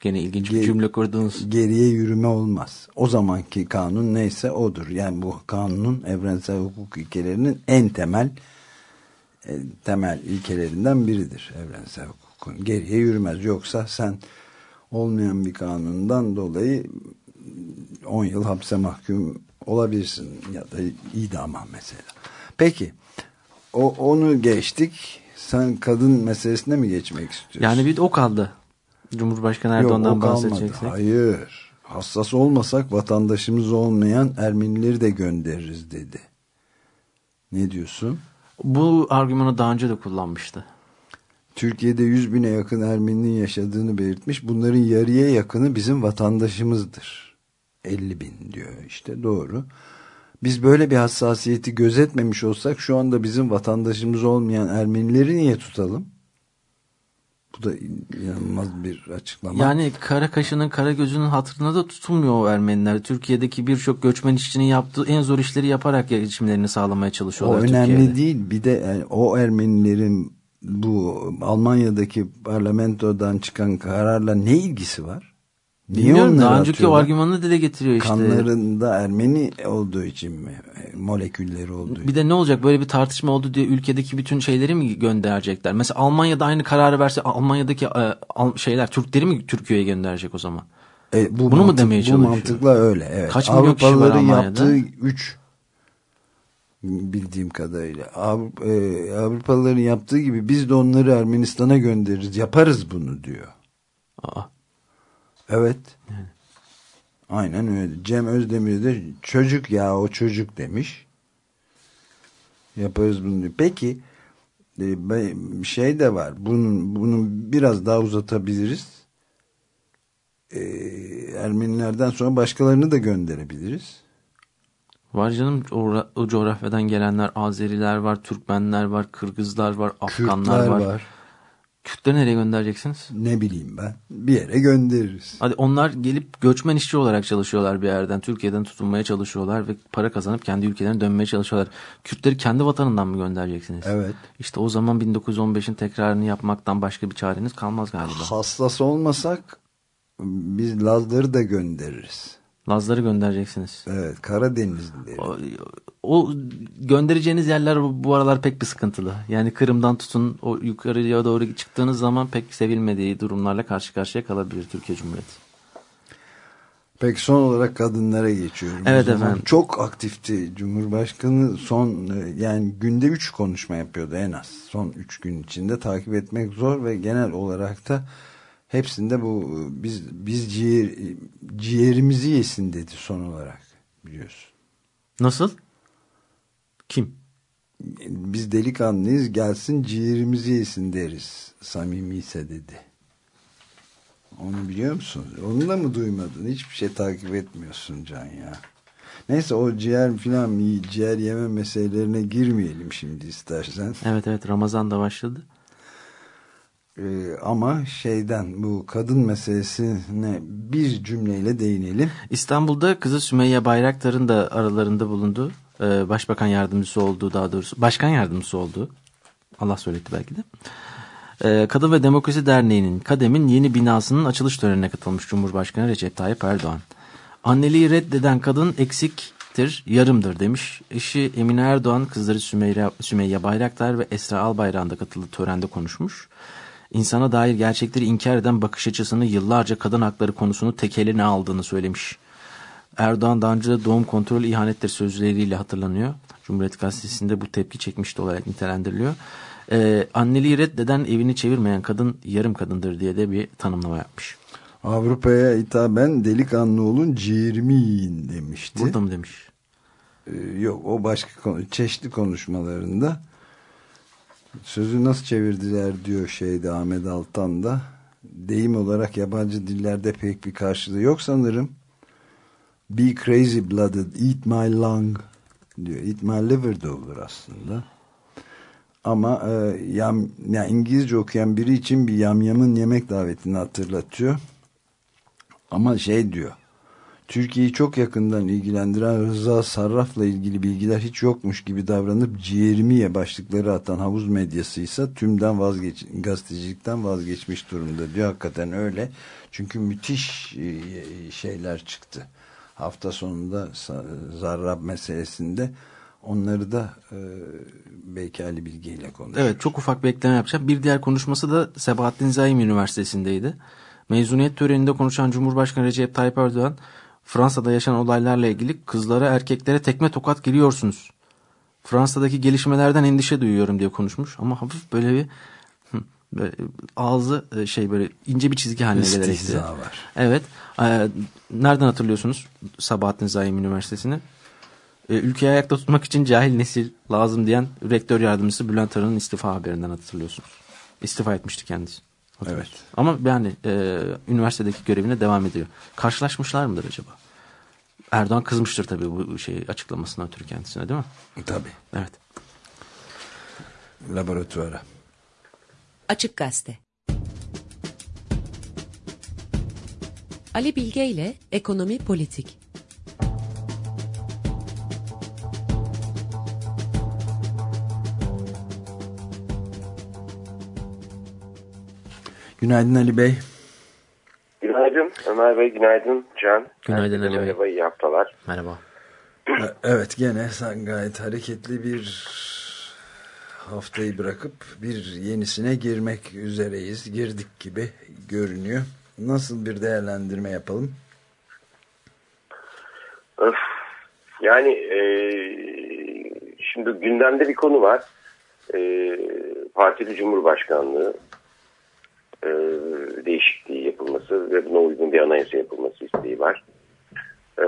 Speaker 3: Gene ilginç bir
Speaker 2: Ge-
Speaker 3: cümle kurdunuz.
Speaker 2: Geriye yürüme olmaz. O zamanki kanun neyse odur. Yani bu kanunun evrensel hukuk ilkelerinin en temel e, temel ilkelerinden biridir evrensel hukukun. Geriye yürümez. Yoksa sen olmayan bir kanundan dolayı 10 yıl hapse mahkum olabilirsin ya da idama mesela. Peki o, onu geçtik. Sen kadın meselesine mi geçmek istiyorsun?
Speaker 3: Yani bir de o kaldı. Cumhurbaşkanı
Speaker 2: Yok,
Speaker 3: Erdoğan'dan
Speaker 2: kalmadı.
Speaker 3: bahsedeceksek.
Speaker 2: Hayır. Hassas olmasak vatandaşımız olmayan Ermenileri de göndeririz dedi. Ne diyorsun?
Speaker 3: Bu argümanı daha önce de kullanmıştı.
Speaker 2: Türkiye'de 100 bine yakın Ermeninin yaşadığını belirtmiş. Bunların yarıya yakını bizim vatandaşımızdır. 50 bin diyor işte doğru. Biz böyle bir hassasiyeti gözetmemiş olsak şu anda bizim vatandaşımız olmayan Ermenileri niye tutalım? Bu da inanılmaz bir açıklama.
Speaker 3: Yani kara kaşının kara gözünün hatırına da tutulmuyor o Ermeniler. Türkiye'deki birçok göçmen işçinin yaptığı en zor işleri yaparak geçimlerini sağlamaya
Speaker 2: O
Speaker 3: çalışıyorlar
Speaker 2: önemli
Speaker 3: Türkiye'de.
Speaker 2: değil. Bir de yani o Ermenilerin bu Almanya'daki parlamentodan çıkan kararla ne ilgisi var? Niye
Speaker 3: Bilmiyorum daha önceki
Speaker 2: atıyorlar?
Speaker 3: argümanı dile getiriyor işte.
Speaker 2: Kanlarında Ermeni olduğu için mi? Molekülleri olduğu için.
Speaker 3: Bir de ne olacak böyle bir tartışma oldu diye ülkedeki bütün şeyleri mi gönderecekler? Mesela Almanya'da aynı kararı verse Almanya'daki e, şeyler Türkleri mi Türkiye'ye gönderecek o zaman?
Speaker 2: E, bu
Speaker 3: Bunu mu
Speaker 2: mantık-
Speaker 3: demeye
Speaker 2: Bu
Speaker 3: çalışıyor?
Speaker 2: mantıkla öyle. Evet.
Speaker 3: Kaç milyon kişi var
Speaker 2: Avrupalıların
Speaker 3: Almanya'da?
Speaker 2: yaptığı 3 bildiğim kadarıyla Avrupa, e, Avrupalıların yaptığı gibi biz de onları Ermenistan'a göndeririz. Yaparız bunu diyor.
Speaker 3: Aa,
Speaker 2: Evet. Aynen öyle. Cem Özdemir de çocuk ya o çocuk demiş. Yaparız bunu diyor. Peki e, bir şey de var. Bunun, bunu biraz daha uzatabiliriz. E, Ermenilerden sonra başkalarını da gönderebiliriz.
Speaker 3: Var canım o, o coğrafyadan gelenler Azeriler var, Türkmenler var, Kırgızlar var, Afganlar
Speaker 2: Kürtler
Speaker 3: var.
Speaker 2: var.
Speaker 3: Kürtleri nereye göndereceksiniz?
Speaker 2: Ne bileyim ben. Bir yere göndeririz.
Speaker 3: Hadi onlar gelip göçmen işçi olarak çalışıyorlar bir yerden. Türkiye'den tutunmaya çalışıyorlar ve para kazanıp kendi ülkelerine dönmeye çalışıyorlar. Kürtleri kendi vatanından mı göndereceksiniz?
Speaker 2: Evet.
Speaker 3: İşte o zaman 1915'in tekrarını yapmaktan başka bir çareniz kalmaz galiba.
Speaker 2: Hassas olmasak biz Lazları da göndeririz.
Speaker 3: Lazları göndereceksiniz.
Speaker 2: Evet Karadenizlileri.
Speaker 3: O, o göndereceğiniz yerler bu aralar pek bir sıkıntılı. Yani Kırım'dan tutun o yukarıya doğru çıktığınız zaman pek sevilmediği durumlarla karşı karşıya kalabilir Türkiye Cumhuriyeti.
Speaker 2: Peki son olarak kadınlara geçiyorum.
Speaker 3: Evet efendim.
Speaker 2: Çok aktifti Cumhurbaşkanı son e, yani günde 3 konuşma yapıyordu en az. Son 3 gün içinde takip etmek zor ve genel olarak da hepsinde bu biz biz ciğer, ciğerimizi yesin dedi son olarak biliyorsun.
Speaker 3: Nasıl? Kim?
Speaker 2: Biz delikanlıyız gelsin ciğerimizi yesin deriz samimi ise dedi. Onu biliyor musun? Onu da mı duymadın? Hiçbir şey takip etmiyorsun Can ya. Neyse o ciğer filan ciğer yeme meselelerine girmeyelim şimdi istersen.
Speaker 3: Evet evet Ramazan da başladı.
Speaker 2: Ee, ama şeyden bu kadın meselesine bir cümleyle değinelim.
Speaker 3: İstanbul'da kızı Sümeyye Bayraktar'ın da aralarında bulunduğu, e, başbakan yardımcısı olduğu daha doğrusu, başkan yardımcısı olduğu, Allah söyletti belki de. E, Kadın ve Demokrasi Derneği'nin, Kadem'in yeni binasının açılış törenine katılmış Cumhurbaşkanı Recep Tayyip Erdoğan. Anneliği reddeden kadın eksiktir, yarımdır demiş. Eşi Emine Erdoğan, kızları Sümeyye, Sümeyye Bayraktar ve Esra Albayrak'ın da katıldığı törende konuşmuş. İnsana dair gerçekleri inkar eden bakış açısını yıllarca kadın hakları konusunu tek eline aldığını söylemiş. Erdoğan daha önce de doğum kontrolü ihanettir sözleriyle hatırlanıyor. Cumhuriyet Gazetesi'nde bu tepki çekmişti olarak nitelendiriliyor. Ee, anneliği reddeden evini çevirmeyen kadın yarım kadındır diye de bir tanımlama yapmış.
Speaker 2: Avrupa'ya hitaben delikanlı olun ciğerimi yiyin demişti.
Speaker 3: Burada mı demiş?
Speaker 2: Ee, yok o başka konu, çeşitli konuşmalarında sözü nasıl çevirdiler diyor şeyde Ahmet Altan da deyim olarak yabancı dillerde pek bir karşılığı yok sanırım. Be crazy blooded, eat my lung diyor. Eat my liver de olur aslında. Ama e, yam, yani İngilizce okuyan biri için bir yamyamın yemek davetini hatırlatıyor. Ama şey diyor. Türkiye'yi çok yakından ilgilendiren Rıza Sarraf'la ilgili bilgiler hiç yokmuş gibi davranıp ciğerimi ye başlıkları atan havuz medyasıysa tümden vazgeç gazetecilikten vazgeçmiş durumda diyor. Hakikaten öyle. Çünkü müthiş e, şeyler çıktı. Hafta sonunda Zarrab meselesinde onları da e, belki Ali Bilge ile konuşuruz.
Speaker 3: Evet çok ufak bir ekleme yapacağım. Bir diğer konuşması da Sebahattin Zaim Üniversitesi'ndeydi. Mezuniyet töreninde konuşan Cumhurbaşkanı Recep Tayyip Erdoğan Fransa'da yaşanan olaylarla ilgili kızlara erkeklere tekme tokat giriyorsunuz. Fransa'daki gelişmelerden endişe duyuyorum diye konuşmuş ama hafif böyle bir böyle ağzı e, şey böyle ince bir çizgi haline gelerek.
Speaker 2: var.
Speaker 3: Evet. E, nereden hatırlıyorsunuz Sabahattin Zaim Üniversitesi'ni? E, ülkeyi ayakta tutmak için cahil nesil lazım diyen rektör yardımcısı Bülent Arın'ın istifa haberinden hatırlıyorsunuz. İstifa etmişti kendisi.
Speaker 2: Evet.
Speaker 3: Ama yani e, üniversitedeki görevine devam ediyor. Karşılaşmışlar mıdır acaba? Erdoğan kızmıştır tabii bu şey açıklamasına ötürü kendisine değil mi?
Speaker 2: Tabii.
Speaker 3: Evet.
Speaker 2: Laboratuvara.
Speaker 4: Açık Gazete Ali Bilge ile Ekonomi Politik
Speaker 2: Günaydın Ali Bey.
Speaker 5: Günaydın Ömer Bey, günaydın Can.
Speaker 3: Günaydın Ali Bey.
Speaker 5: Merhaba, iyi haftalar.
Speaker 3: Merhaba.
Speaker 2: Evet gene sen gayet hareketli bir haftayı bırakıp bir yenisine girmek üzereyiz. Girdik gibi görünüyor. Nasıl bir değerlendirme yapalım?
Speaker 5: Öf. Yani e, şimdi gündemde bir konu var. E, Partili Cumhurbaşkanlığı e, değişikliği yapılması ve buna uygun bir anayasa yapılması isteği var. E,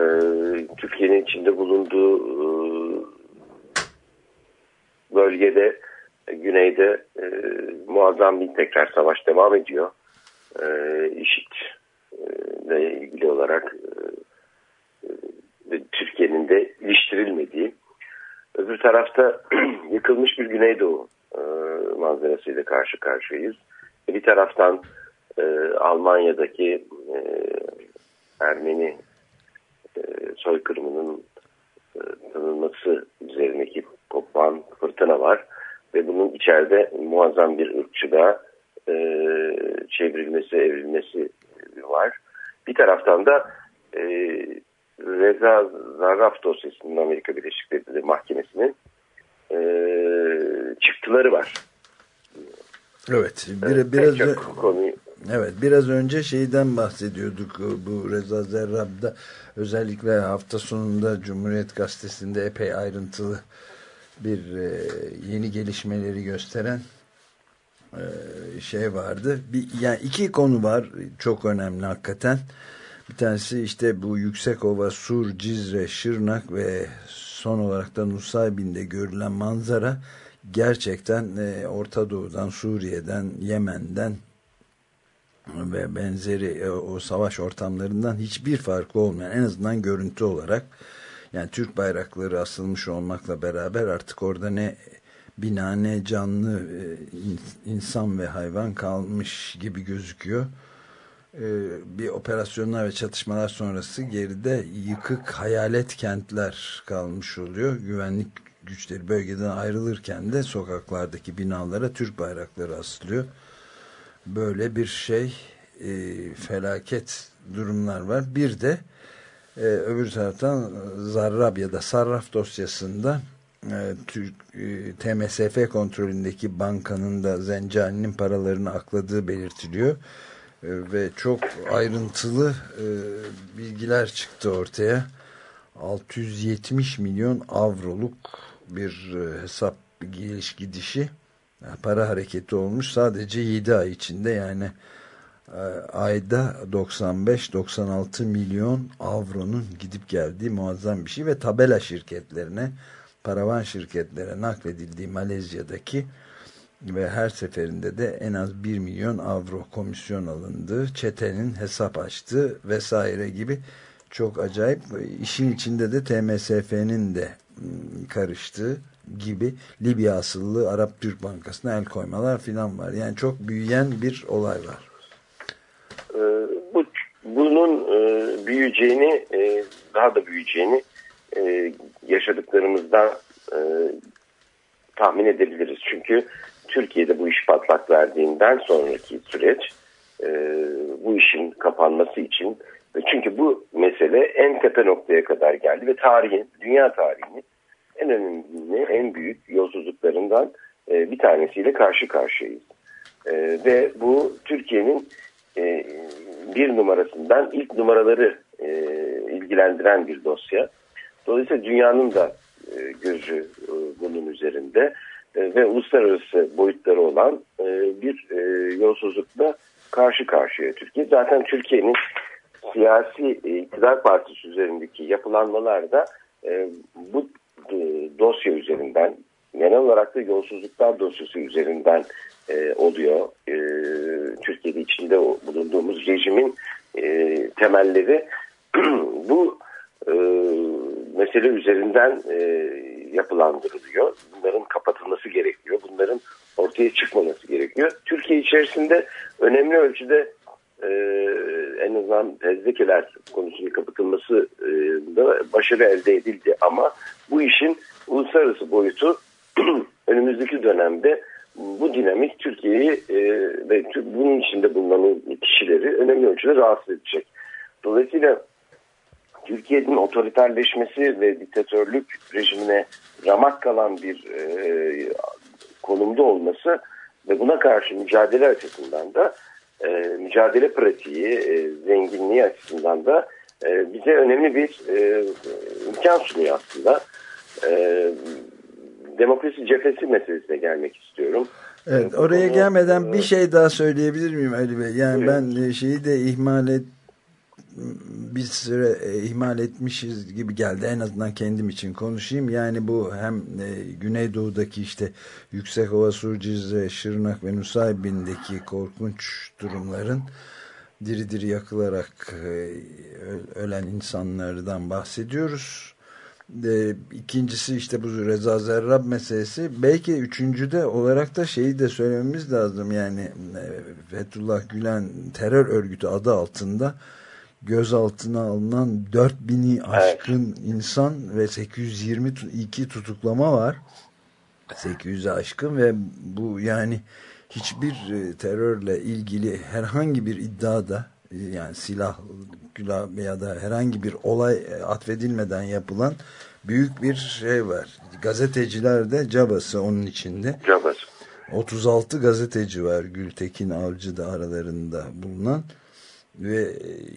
Speaker 5: Türkiye'nin içinde bulunduğu e, bölgede güneyde e, muazzam bir tekrar savaş devam ediyor. E, IŞİD ile ilgili olarak e, Türkiye'nin de iliştirilmediği öbür tarafta yıkılmış bir Güneydoğu e, manzarasıyla karşı karşıyayız. Bir taraftan e, Almanya'daki e, Ermeni e, soykırımının e, tanınması üzerindeki kopan fırtına var ve bunun içeride muazzam bir ırkçılığa e, çevrilmesi, evrilmesi var. Bir taraftan da e, Reza Zarraf dosyasının Amerika Birleşik Devletleri Mahkemesi'nin e, çıktıları var.
Speaker 2: Evet. Bir, biraz
Speaker 5: Pek çok konuyu
Speaker 2: Evet biraz önce şeyden bahsediyorduk bu Reza Zerrab'da özellikle hafta sonunda Cumhuriyet Gazetesi'nde epey ayrıntılı bir e, yeni gelişmeleri gösteren e, şey vardı. Bir, yani iki konu var çok önemli hakikaten. Bir tanesi işte bu Yüksekova, Sur, Cizre, Şırnak ve son olarak da Nusaybin'de görülen manzara gerçekten e, Orta Doğu'dan, Suriye'den, Yemen'den ve benzeri e, o savaş ortamlarından hiçbir farkı olmayan en azından görüntü olarak yani Türk bayrakları asılmış olmakla beraber artık orada ne bina ne canlı e, in- insan ve hayvan kalmış gibi gözüküyor. E, bir operasyonlar ve çatışmalar sonrası geride yıkık hayalet kentler kalmış oluyor. Güvenlik güçleri bölgeden ayrılırken de sokaklardaki binalara Türk bayrakları asılıyor. Böyle bir şey e, felaket durumlar var. Bir de e, öbür taraftan Zarrab ya da Sarraf dosyasında e, Türk e, TMSF kontrolündeki bankanın da Zencani'nin paralarını akladığı belirtiliyor. E, ve çok ayrıntılı e, bilgiler çıktı ortaya. 670 milyon avroluk bir e, hesap geliş gidişi e, para hareketi olmuş. Sadece 7 ay içinde yani e, ayda 95-96 milyon avronun gidip geldiği muazzam bir şey ve tabela şirketlerine paravan şirketlere nakledildiği Malezya'daki ve her seferinde de en az 1 milyon avro komisyon alındığı, çetenin hesap açtığı vesaire gibi çok acayip işin içinde de TMSF'nin de ım, karıştığı gibi Libya asıllı Arap Türk Bankası'na el koymalar filan var. Yani çok büyüyen bir olay var.
Speaker 5: Ee, bu bunun e, büyüyeceğini e, daha da büyüyeceğini e, yaşadıklarımızdan e, tahmin edebiliriz. Çünkü Türkiye'de bu iş patlak verdiğinden sonraki süreç e, bu işin kapanması için çünkü bu mesele en tepe noktaya kadar geldi ve tarihin, dünya tarihinin en önemli, en büyük yolsuzluklarından e, bir tanesiyle karşı karşıyayız. E, ve bu Türkiye'nin e, bir numarasından ilk numaraları e, ilgilendiren bir dosya. Dolayısıyla dünyanın da e, gözü e, bunun üzerinde e, ve uluslararası boyutları olan e, bir e, yolsuzlukla karşı karşıya Türkiye. Zaten Türkiye'nin siyasi e, iktidar partisi üzerindeki yapılanmalar da e, bu e, dosya üzerinden genel olarak da yolsuzluklar dosyası üzerinden e, oluyor. E, Türkiye'de içinde bulunduğumuz rejimin e, temelleri bu e, mesele üzerinden e, yapılandırılıyor. Bunların kapatılması gerekiyor. Bunların ortaya çıkmaması gerekiyor. Türkiye içerisinde önemli ölçüde e, en azından fezlekeler konusunun kapatılması e, da başarı elde edildi. Ama bu işin uluslararası boyutu önümüzdeki dönemde bu dinamik Türkiye'yi e, ve bunun içinde bulunan kişileri önemli ölçüde rahatsız edecek. Dolayısıyla Türkiye'nin otoriterleşmesi ve diktatörlük rejimine ramak kalan bir e, konumda olması ve buna karşı mücadele açısından da e, mücadele pratiği, e, zenginliği açısından da e, bize önemli bir e, imkan sunuyor aslında. E, demokrasi cephesi meselesine gelmek istiyorum.
Speaker 2: Evet,
Speaker 5: Bu
Speaker 2: oraya gelmeden
Speaker 5: e,
Speaker 2: bir şey daha söyleyebilir miyim Ali Bey? Yani ben e, şeyi de ihmal et bir süre e, ihmal etmişiz gibi geldi. En azından kendim için konuşayım. Yani bu hem e, Güneydoğu'daki işte Yüksekova, Surcizre, Şırnak ve Nusaybin'deki korkunç durumların diri diri yakılarak e, ölen insanlardan bahsediyoruz. E, ikincisi işte bu Reza Zerrab meselesi. Belki üçüncüde olarak da şeyi de söylememiz lazım. Yani e, Fethullah Gülen terör örgütü adı altında gözaltına alınan 4000'i aşkın insan ve 822 tutuklama var. 800'e aşkın ve bu yani hiçbir e, terörle ilgili herhangi bir iddiada e, yani silah ya da herhangi bir olay e, atfedilmeden yapılan büyük bir şey var. Gazeteciler de cabası onun içinde.
Speaker 5: Cabas.
Speaker 2: 36 gazeteci var Gültekin Avcı da aralarında bulunan ve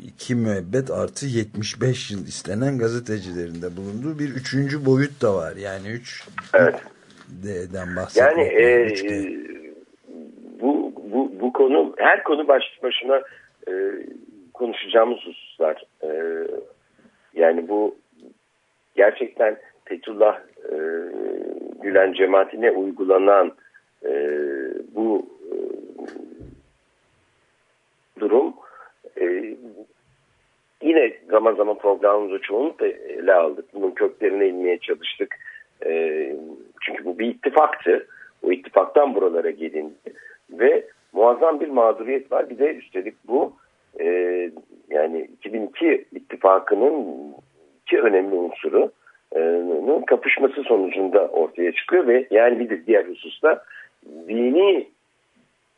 Speaker 2: iki müebbet artı 75 yıl istenen gazetecilerin de bulunduğu bir üçüncü boyut da var. Yani üç
Speaker 5: Evet.
Speaker 2: D'den bahsetmek.
Speaker 5: Yani e,
Speaker 2: D.
Speaker 5: bu, bu, bu konu her konu başlı başına e, konuşacağımız hususlar. E, yani bu gerçekten Fethullah e, Gülen cemaatine uygulanan e, bu e, durum e, yine zaman zaman programımızda çoğunlukla ele aldık. Bunun köklerine inmeye çalıştık. E, Çünkü bu bir ittifaktı. O ittifaktan buralara gelindi. Ve muazzam bir mağduriyet var. Bir de üstelik bu e, yani 2002 ittifakının iki önemli unsuru e, kapışması sonucunda ortaya çıkıyor ve yani bir de diğer hususta dini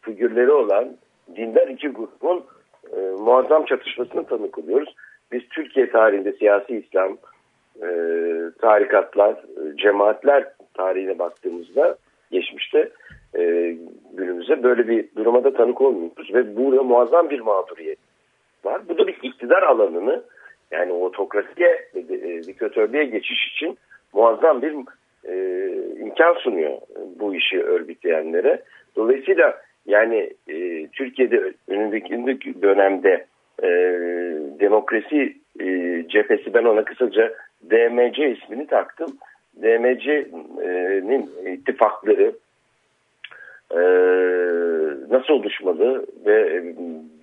Speaker 5: figürleri olan dindar iki grubun e, muazzam çatışmasını tanık oluyoruz. Biz Türkiye tarihinde siyasi İslam, e, tarikatlar, e, cemaatler tarihine baktığımızda geçmişte e, günümüze böyle bir duruma da tanık olmuyoruz ve burada muazzam bir mağduriyet var. Bu da bir iktidar alanını yani otokrasiye, e, diktatörlüğe geçiş için muazzam bir e, imkan sunuyor bu işi örgütleyenlere. Dolayısıyla yani e, Türkiye'de önündeki dönemde e, demokrasi e, cephesi ben ona kısaca DMC ismini taktım. DMC'nin ittifakları e, nasıl oluşmalı ve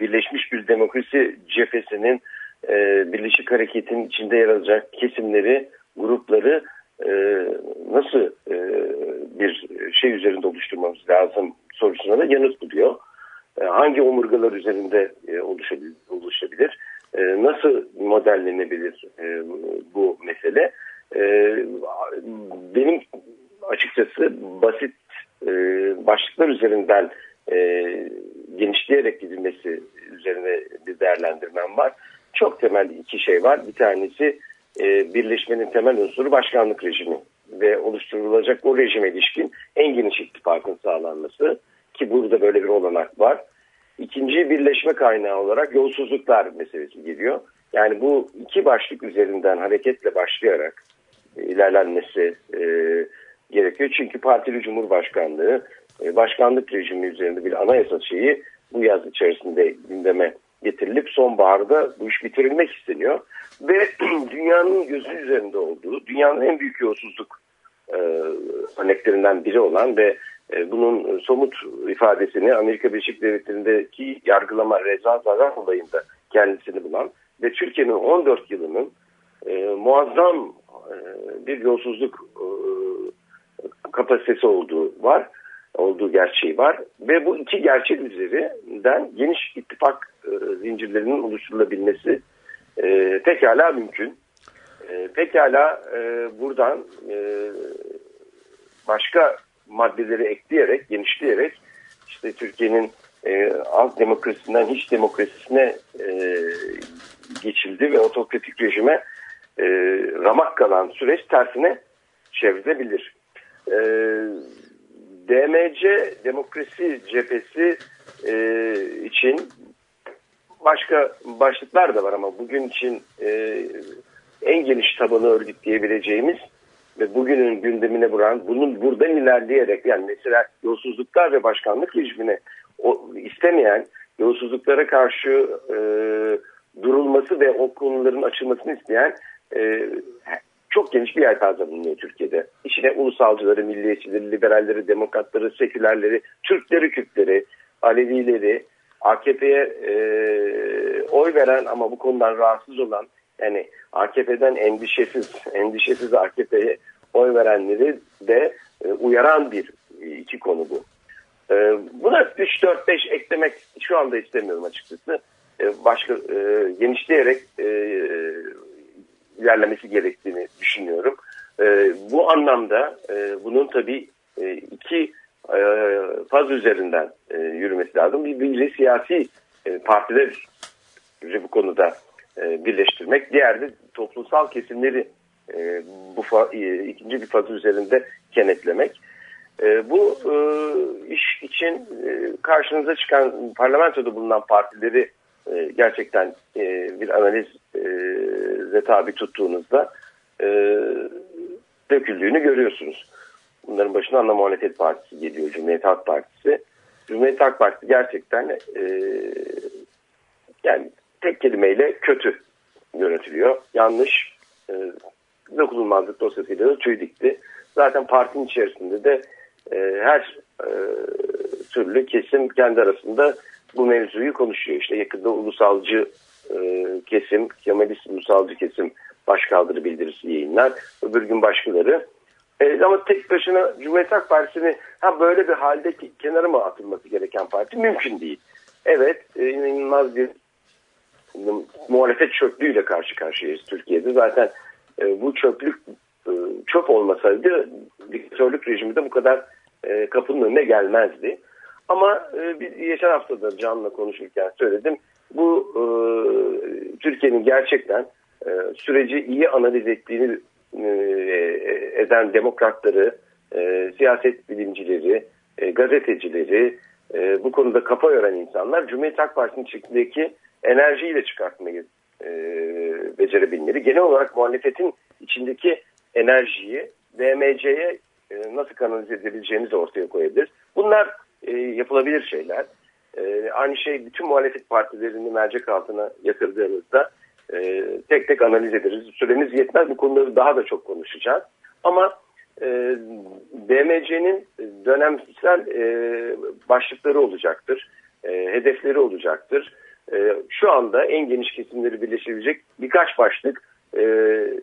Speaker 5: Birleşmiş bir Demokrasi cephesinin e, Birleşik Hareket'in içinde yer alacak kesimleri, grupları e, nasıl e, bir şey üzerinde oluşturmamız lazım sorusuna da yanıt buluyor. E, hangi omurgalar üzerinde e, oluşabilir? E, nasıl modellenebilir e, bu mesele? Benim açıkçası basit başlıklar üzerinden genişleyerek gidilmesi üzerine bir değerlendirmem var. Çok temel iki şey var. Bir tanesi birleşmenin temel unsuru başkanlık rejimi ve oluşturulacak o rejime ilişkin en geniş ittifakın sağlanması ki burada böyle bir olanak var. İkinci birleşme kaynağı olarak yolsuzluklar meselesi geliyor. Yani bu iki başlık üzerinden hareketle başlayarak e, ilerlenmesi e, gerekiyor. Çünkü partili cumhurbaşkanlığı e, başkanlık rejimi üzerinde bir anayasa şeyi bu yaz içerisinde gündeme getirilip sonbaharda bu iş bitirilmek isteniyor. Ve dünyanın gözü üzerinde olduğu, dünyanın en büyük yolsuzluk e, örneklerinden biri olan ve e, bunun somut ifadesini Amerika Birleşik Devletleri'ndeki yargılama Reza Zarrab olayında kendisini bulan ve Türkiye'nin 14 yılının e, muazzam e, bir yolsuzluk e, kapasitesi olduğu var olduğu gerçeği var ve bu iki gerçek üzerinden geniş ittifak e, zincirlerinin oluşturulabilmesi e, pekala mümkün. E, pekala e, buradan e, başka maddeleri ekleyerek, genişleyerek işte Türkiye'nin e, az demokrasisinden hiç demokrasisine e, geçildi ve otokratik rejime e, ramak kalan süreç tersine çevrilebilir. E, DMC demokrasi cephesi e, için başka başlıklar da var ama bugün için e, en geniş tabanı örgütleyebileceğimiz ve bugünün gündemine vuran bunun buradan ilerleyerek yani mesela yolsuzluklar ve başkanlık rejimine o, istemeyen yolsuzluklara karşı e, durulması ve o konuların açılmasını isteyen e, çok geniş bir yelpaze bulunuyor Türkiye'de. İçine ulusalcıları, milliyetçileri, liberalleri, demokratları, sekülerleri, Türkleri, Kürtleri, Alevileri, AKP'ye e, oy veren ama bu konudan rahatsız olan yani AKP'den endişesiz, endişesiz AKP'ye oy verenleri de e, uyaran bir iki konu bu. E, buna 3, 4, 5 eklemek şu anda istemiyorum açıkçası. E, başka e, genişleyerek e, ilerlemesi gerektiğini düşünüyorum. E, bu anlamda e, bunun tabii e, iki e, faz üzerinden e, yürümesi lazım. Bir, biri siyasi e, partileri bu konuda birleştirmek. Diğer de toplumsal kesimleri bu ikinci bir faz üzerinde kenetlemek. Bu iş için karşınıza çıkan parlamentoda bulunan partileri gerçekten bir analiz e, tabi tuttuğunuzda döküldüğünü görüyorsunuz. Bunların başına Ana Muhalefet Partisi geliyor, Cumhuriyet Halk Partisi. Cumhuriyet Halk Partisi gerçekten e, yani tek kelimeyle kötü yönetiliyor. Yanlış, e, dokunulmazlık dosyasıyla da tüy dikti. Zaten partinin içerisinde de e, her e, türlü kesim kendi arasında bu mevzuyu konuşuyor. İşte yakında ulusalcı e, kesim, Kemalist ulusalcı kesim başkaldırı bildirisi yayınlar. Öbür gün başkaları E, ama tek başına Cumhuriyet Halk Partisi'ni ha böyle bir halde kenara mı atılması gereken parti mümkün değil. Evet e, inanılmaz bir muhalefet çöplüğüyle karşı karşıyayız Türkiye'de. Zaten e, bu çöplük e, çöp olmasaydı diktatörlük rejimi de bu kadar e, kapının önüne gelmezdi. Ama e, biz geçen hafta da Can'la konuşurken söyledim. Bu e, Türkiye'nin gerçekten e, süreci iyi analiz ettiğini eden demokratları, e, siyaset bilimcileri, e, gazetecileri, e, bu konuda kafa yoran insanlar Cumhuriyet Halk Partisi'nin içindeki enerjiyi de çıkartmayı e, becerebilmeli. Genel olarak muhalefetin içindeki enerjiyi DMC'ye e, nasıl kanalize edebileceğimizi ortaya koyabilir. Bunlar e, yapılabilir şeyler. E, aynı şey bütün muhalefet partilerini mercek altına yatırdığımızda e, tek tek analiz ederiz. Süremiz yetmez bu konuları daha da çok konuşacağız. Ama e, DMC'nin dönemsel e, başlıkları olacaktır. E, hedefleri olacaktır. E, şu anda en geniş kesimleri birleştirecek birkaç başlık e,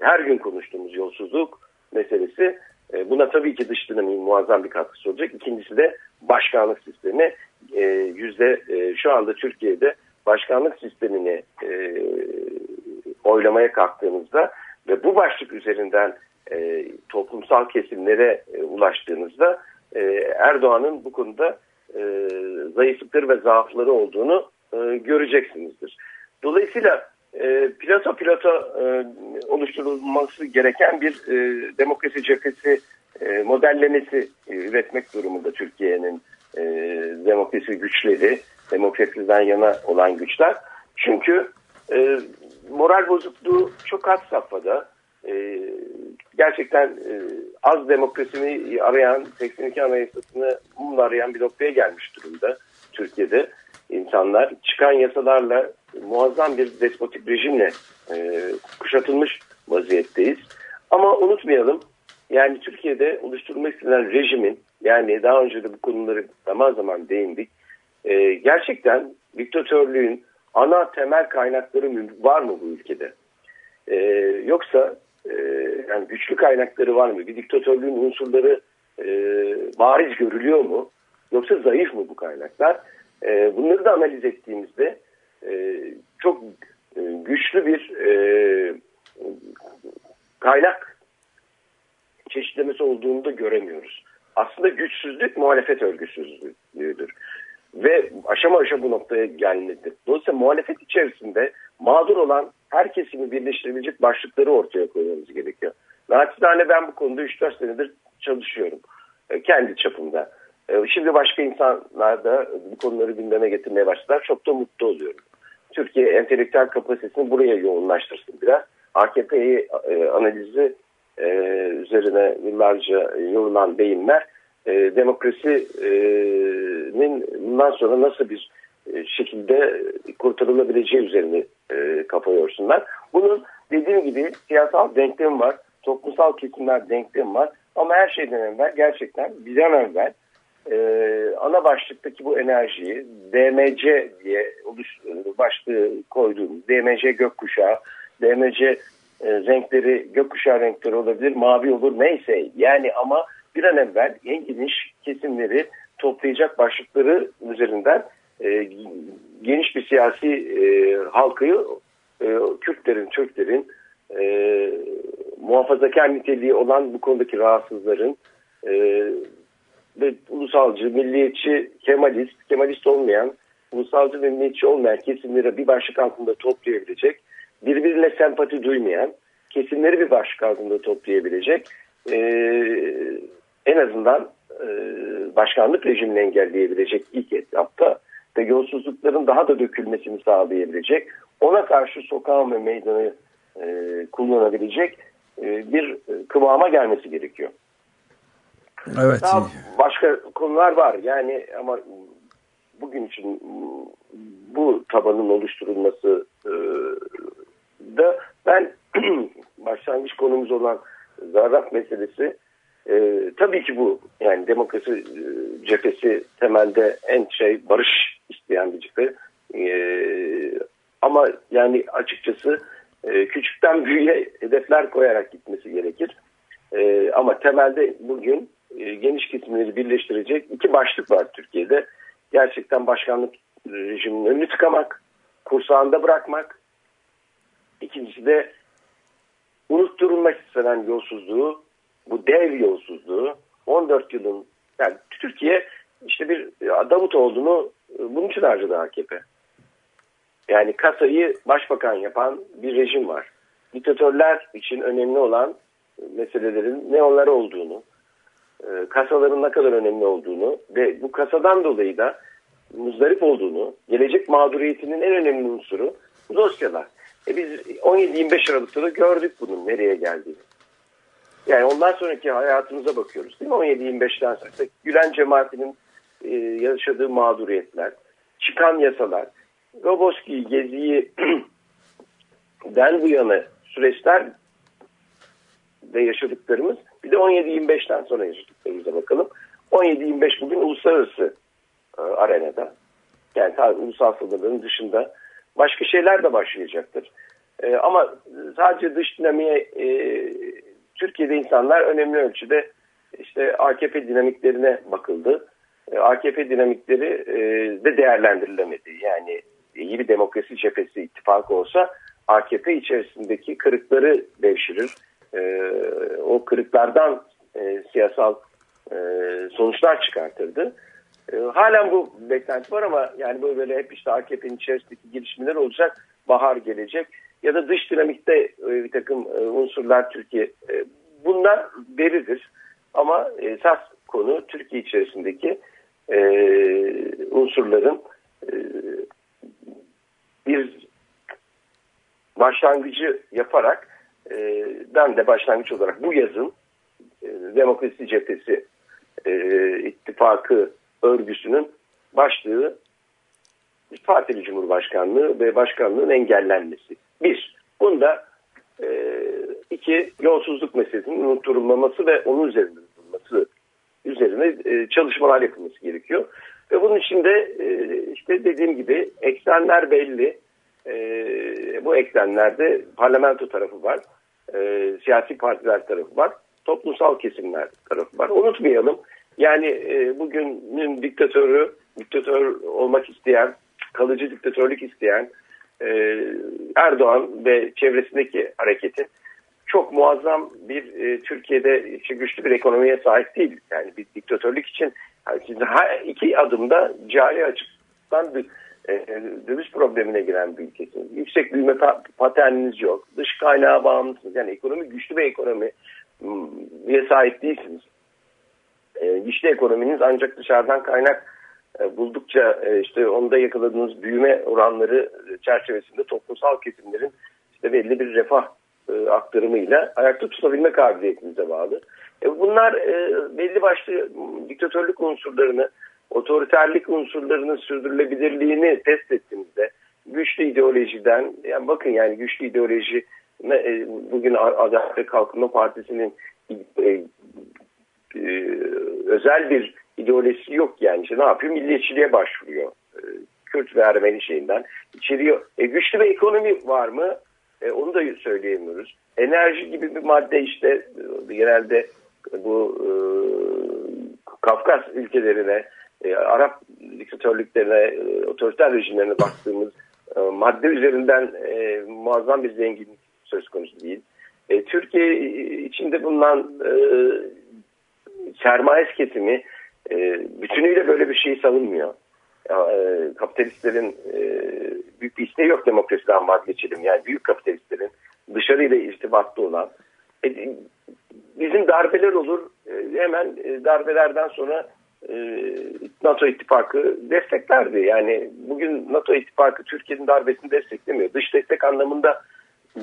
Speaker 5: her gün konuştuğumuz yolsuzluk meselesi. E, buna tabii ki dış dinamiğin muazzam bir katkısı olacak. İkincisi de başkanlık sistemi. E, yüzde e, şu anda Türkiye'de başkanlık sistemini e, oylamaya kalktığınızda ve bu başlık üzerinden e, toplumsal kesimlere e, ulaştığınızda e, Erdoğan'ın bu konuda e, zayıflıkları ve zaafları olduğunu e, göreceksinizdir. Dolayısıyla e, plato plato e, oluşturulması gereken bir e, demokrasi cephesi e, modellemesi e, üretmek durumunda Türkiye'nin e, demokrasi güçleri, demokrasiden yana olan güçler. Çünkü e, moral bozukluğu çok az safhada. E, gerçekten e, az demokrasini arayan, 82 Anayasasını mumla arayan bir noktaya gelmiş durumda Türkiye'de. insanlar çıkan yasalarla muazzam bir despotik rejimle e, kuşatılmış vaziyetteyiz. Ama unutmayalım yani Türkiye'de oluşturulmak istenen rejimin yani daha önce de bu konuları zaman zaman değindik. E, gerçekten diktatörlüğün ana temel kaynakları var mı bu ülkede? E, yoksa e, yani güçlü kaynakları var mı? Bir diktatörlüğün unsurları e, bariz görülüyor mu? Yoksa zayıf mı bu kaynaklar? E, bunları da analiz ettiğimizde e, çok e, güçlü bir e, kaynak çeşitlemesi olduğunu da göremiyoruz. Aslında güçsüzlük muhalefet örgüsüzlüğüdür. Ve aşama aşama bu noktaya gelmedi. Dolayısıyla muhalefet içerisinde mağdur olan her kesimi birleştirebilecek başlıkları ortaya koymamız gerekiyor. Naçizane ben bu konuda 3-4 senedir çalışıyorum. E, kendi çapımda. E, Şimdi başka insanlar da bu konuları gündeme getirmeye başladılar. Çok da mutlu oluyorum. Türkiye entelektüel kapasitesini buraya yoğunlaştırsın biraz. AKP'yi e, analizi üzerine yıllarca yorulan beyinler e, demokrasinin bundan sonra nasıl bir e, şekilde kurtarılabileceği üzerine e, kafa yorsunlar. Bunun dediğim gibi siyasal denklem var, toplumsal kesimler denklem var ama her şeyden evvel gerçekten bir an evvel e, ana başlıktaki bu enerjiyi DMC diye oluş, başlığı koyduğumuz DMC gökkuşağı, DMC e, renkleri gökkuşağı renkleri olabilir, mavi olur neyse yani ama bir an evvel en geniş kesimleri toplayacak başlıkları üzerinden e, geniş bir siyasi e, halkayı e, Kürtlerin, Türklerin e, muhafazakar niteliği olan bu konudaki rahatsızların e, ve ulusalcı, milliyetçi, kemalist, kemalist olmayan, ulusalcı ve milliyetçi olmayan kesimleri bir başlık altında toplayabilecek, birbirine sempati duymayan kesimleri bir başlık altında toplayabilecek, e, en azından e, başkanlık rejimini engelleyebilecek ilk etapta ve yolsuzlukların daha da dökülmesini sağlayabilecek, ona karşı sokağı ve meydanı e, kullanabilecek e, bir kıvama gelmesi gerekiyor.
Speaker 2: Evet.
Speaker 5: Daha başka konular var yani ama bugün için bu tabanın oluşturulması e, da ben başlangıç konumuz olan zarraf meselesi e, tabii ki bu yani demokrasi e, cephesi temelde en şey barış isteyen bir cephe E, ama yani açıkçası e, küçükten büyüğe hedefler koyarak gitmesi gerekir. E, ama temelde bugün e, geniş kesimleri birleştirecek iki başlık var Türkiye'de. Gerçekten başkanlık rejiminin önünü tıkamak, kursağında bırakmak. İkincisi de unutturulmak istenen yolsuzluğu, bu dev yolsuzluğu 14 yılın yani Türkiye işte bir Davutoğlu'nu e, bunun için harcadı AKP. Yani kasayı başbakan yapan bir rejim var. Diktatörler için önemli olan meselelerin ne onlar olduğunu, e, kasaların ne kadar önemli olduğunu ve bu kasadan dolayı da muzdarip olduğunu, gelecek mağduriyetinin en önemli unsuru dosyalar. E biz 17-25 Aralık'ta da gördük bunun nereye geldiğini. Yani ondan sonraki hayatımıza bakıyoruz değil mi? 17-25'ten sonra Gülen cemaatinin e, yaşadığı mağduriyetler, çıkan yasalar, Roboski geziyi den bu yana süreçler ve yaşadıklarımız bir de 17-25'ten sonra yaşadıklarımıza bakalım. 17-25 bugün uluslararası e, arenada yani tabii ulusal sınırların dışında başka şeyler de başlayacaktır. E, ama sadece dış dinamiğe e, Türkiye'de insanlar önemli ölçüde işte AKP dinamiklerine bakıldı. E, AKP dinamikleri e, de değerlendirilemedi. Yani iyi bir demokrasi cephesi ittifakı olsa AKP içerisindeki kırıkları devşirir. E, o kırıklardan siyasal sonuçlar çıkartırdı. Halen bu beklenti var ama yani böyle, hep işte AKP'nin içerisindeki gelişmeler olacak. Bahar gelecek ya da dış dinamikte e, bir takım e, unsurlar Türkiye e, bunlar veridir. Ama esas konu Türkiye içerisindeki unsurların bir başlangıcı yaparak ben de başlangıç olarak bu yazın Demokrasi Cephesi ittifakı örgüsünün başlığı partili cumhurbaşkanlığı ve başkanlığın engellenmesi. Bir, bunda e, iki, yolsuzluk meselesinin unutturulmaması ve onun üzerinde durulması üzerine e, çalışmalar yapılması gerekiyor. Ve bunun içinde e, işte dediğim gibi eksenler belli. E, bu eksenlerde parlamento tarafı var, e, siyasi partiler tarafı var, toplumsal kesimler tarafı var. Unutmayalım yani e, bugünün diktatörü, diktatör olmak isteyen, kalıcı diktatörlük isteyen e, Erdoğan ve çevresindeki hareketin çok muazzam bir e, Türkiye'de işte güçlü bir ekonomiye sahip değil. Yani bir diktatörlük için yani her iki adımda cari açıktan bir e, döviz problemine giren bir ülkesiniz. Yüksek büyüme paterniniz yok. Dış kaynağa bağımlısınız. Yani ekonomi güçlü bir ekonomiye sahip değilsiniz. E, güçlü ekonominiz ancak dışarıdan kaynak buldukça e, işte onda yakaladığınız büyüme oranları çerçevesinde toplumsal kesimlerin işte belli bir refah e, aktarımıyla ayakta tutabilme kabiliyetinize bağlı. E, bunlar e, belli başlı diktatörlük unsurlarını, otoriterlik unsurlarının sürdürülebilirliğini test ettiğimizde güçlü ideolojiden, yani bakın yani güçlü ideoloji e, bugün Adalet ve Kalkınma Partisi'nin e, e, özel bir ideolojisi yok yani. İşte ne yapıyor? Milliyetçiliğe başvuruyor. E, Kürt ve Ermeni şeyinden. İçeriyor. E, güçlü bir ekonomi var mı? E, onu da söyleyemiyoruz. Enerji gibi bir madde işte e, genelde bu e, Kafkas ülkelerine, e, Arap diktatörlüklerine, e, otoriter rejimlerine baktığımız e, madde üzerinden e, muazzam bir zenginlik söz konusu değil. E, Türkiye içinde bulunan e, sermaye kesimi e, bütünüyle böyle bir şeyi savunmuyor. E, kapitalistlerin e, büyük bir isteği yok demokrasiden vazgeçelim. Yani büyük kapitalistlerin dışarıyla irtibatlı olan e, bizim darbeler olur. E, hemen e, darbelerden sonra e, NATO ittifakı desteklerdi. Yani bugün NATO ittifakı Türkiye'nin darbesini desteklemiyor. Dış destek anlamında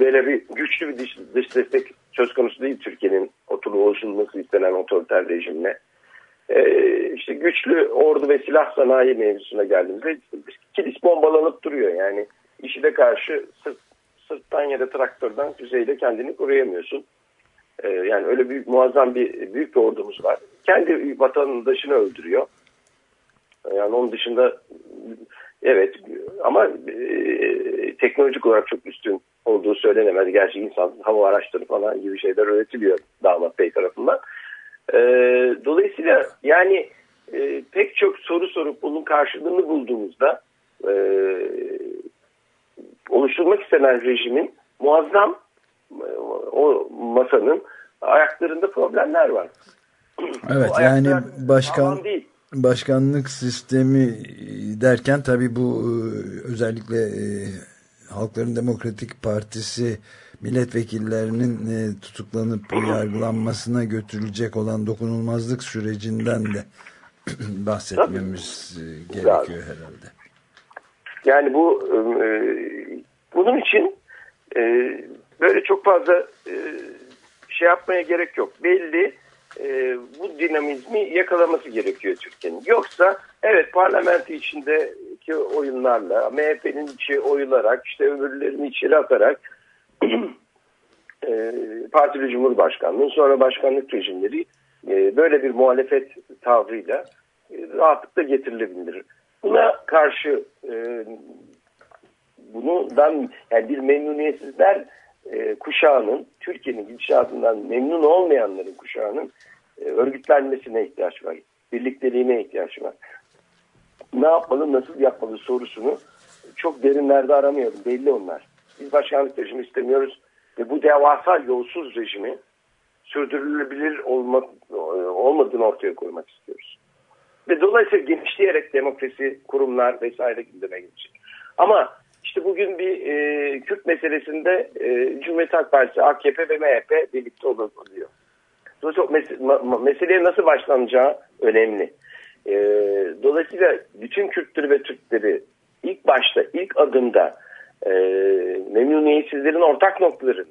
Speaker 5: böyle bir güçlü bir dış, dış destek söz konusu değil Türkiye'nin oturumu oluşturulması istenen otoriter rejimle. Ee, işte güçlü ordu ve silah sanayi mevzusuna geldiğimizde kilis bombalanıp duruyor. Yani işi de karşı sırt, sırttan ya da traktörden füzeyle kendini koruyamıyorsun. Ee, yani öyle büyük muazzam bir büyük bir ordumuz var. Kendi vatandaşını öldürüyor. Yani onun dışında evet ama e, teknolojik olarak çok üstün olduğu söylenemez. Gerçi insan hava araçları falan gibi şeyler öğretiliyor damat bey tarafından. E, dolayısıyla yani e, pek çok soru sorup bunun karşılığını bulduğumuzda e, oluşturmak istenen rejimin muazzam e, o masanın ayaklarında problemler var.
Speaker 2: Evet yani başkan
Speaker 5: değil.
Speaker 2: başkanlık sistemi derken tabii bu e, özellikle e, Halkların Demokratik Partisi milletvekillerinin e, tutuklanıp yargılanmasına götürülecek olan dokunulmazlık sürecinden de bahsetmemiz e, gerekiyor herhalde.
Speaker 5: Yani bu e, bunun için e, böyle çok fazla e, şey yapmaya gerek yok. Belli e, bu dinamizmi yakalaması gerekiyor Türkiye'nin. Yoksa evet parlamento içindeki oyunlarla MHP'nin içi oyularak işte öbürlerini içeri atarak e, partili cumhurbaşkanlığı sonra başkanlık rejimleri e, böyle bir muhalefet tavrıyla e, rahatlıkla getirilebilir. Buna karşı e, bundan yani bir memnuniyetsizler e, kuşağının Türkiye'nin gidişatından memnun olmayanların kuşağının e, örgütlenmesine ihtiyaç var. Birlikteliğine ihtiyaç var. Ne yapmalı, nasıl yapmalı sorusunu çok derinlerde aramayalım. Belli onlar. Biz başkanlık rejimi istemiyoruz ve bu devasa yolsuz rejimi sürdürülebilir olma, olmadığını ortaya koymak istiyoruz. Ve dolayısıyla genişleyerek demokrasi, kurumlar vesaire gündeme gelecek. Ama işte bugün bir e, Kürt meselesinde e, Cumhuriyet Halk Partisi, AKP ve MHP birlikte oluyor. Dolayısıyla mes meseleye nasıl başlanacağı önemli. E, dolayısıyla bütün Kürtleri ve Türkleri ilk başta, ilk adımda e, memnuniyetsizlerin ortak noktalarını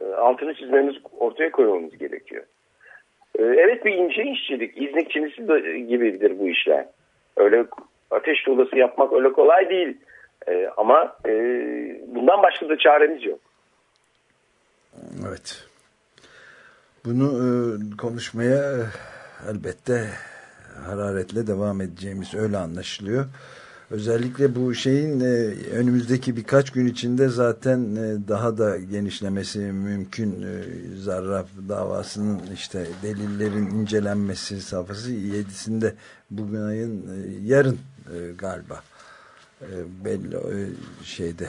Speaker 5: e, altını çizmemiz, ortaya koymamız gerekiyor. E, evet bir ince işçilik, İznik çinisi gibidir bu işler. Öyle ateş tuğlası yapmak öyle kolay değil. E, ama e, bundan başka da çaremiz yok.
Speaker 2: Evet. Bunu e, konuşmaya e, elbette hararetle devam edeceğimiz öyle anlaşılıyor. Özellikle bu şeyin e, önümüzdeki birkaç gün içinde zaten e, daha da genişlemesi mümkün. E, Zarrab davasının işte delillerin incelenmesi safhası 7'sinde bugün ayın e, yarın e, galiba e, belli e, şeyde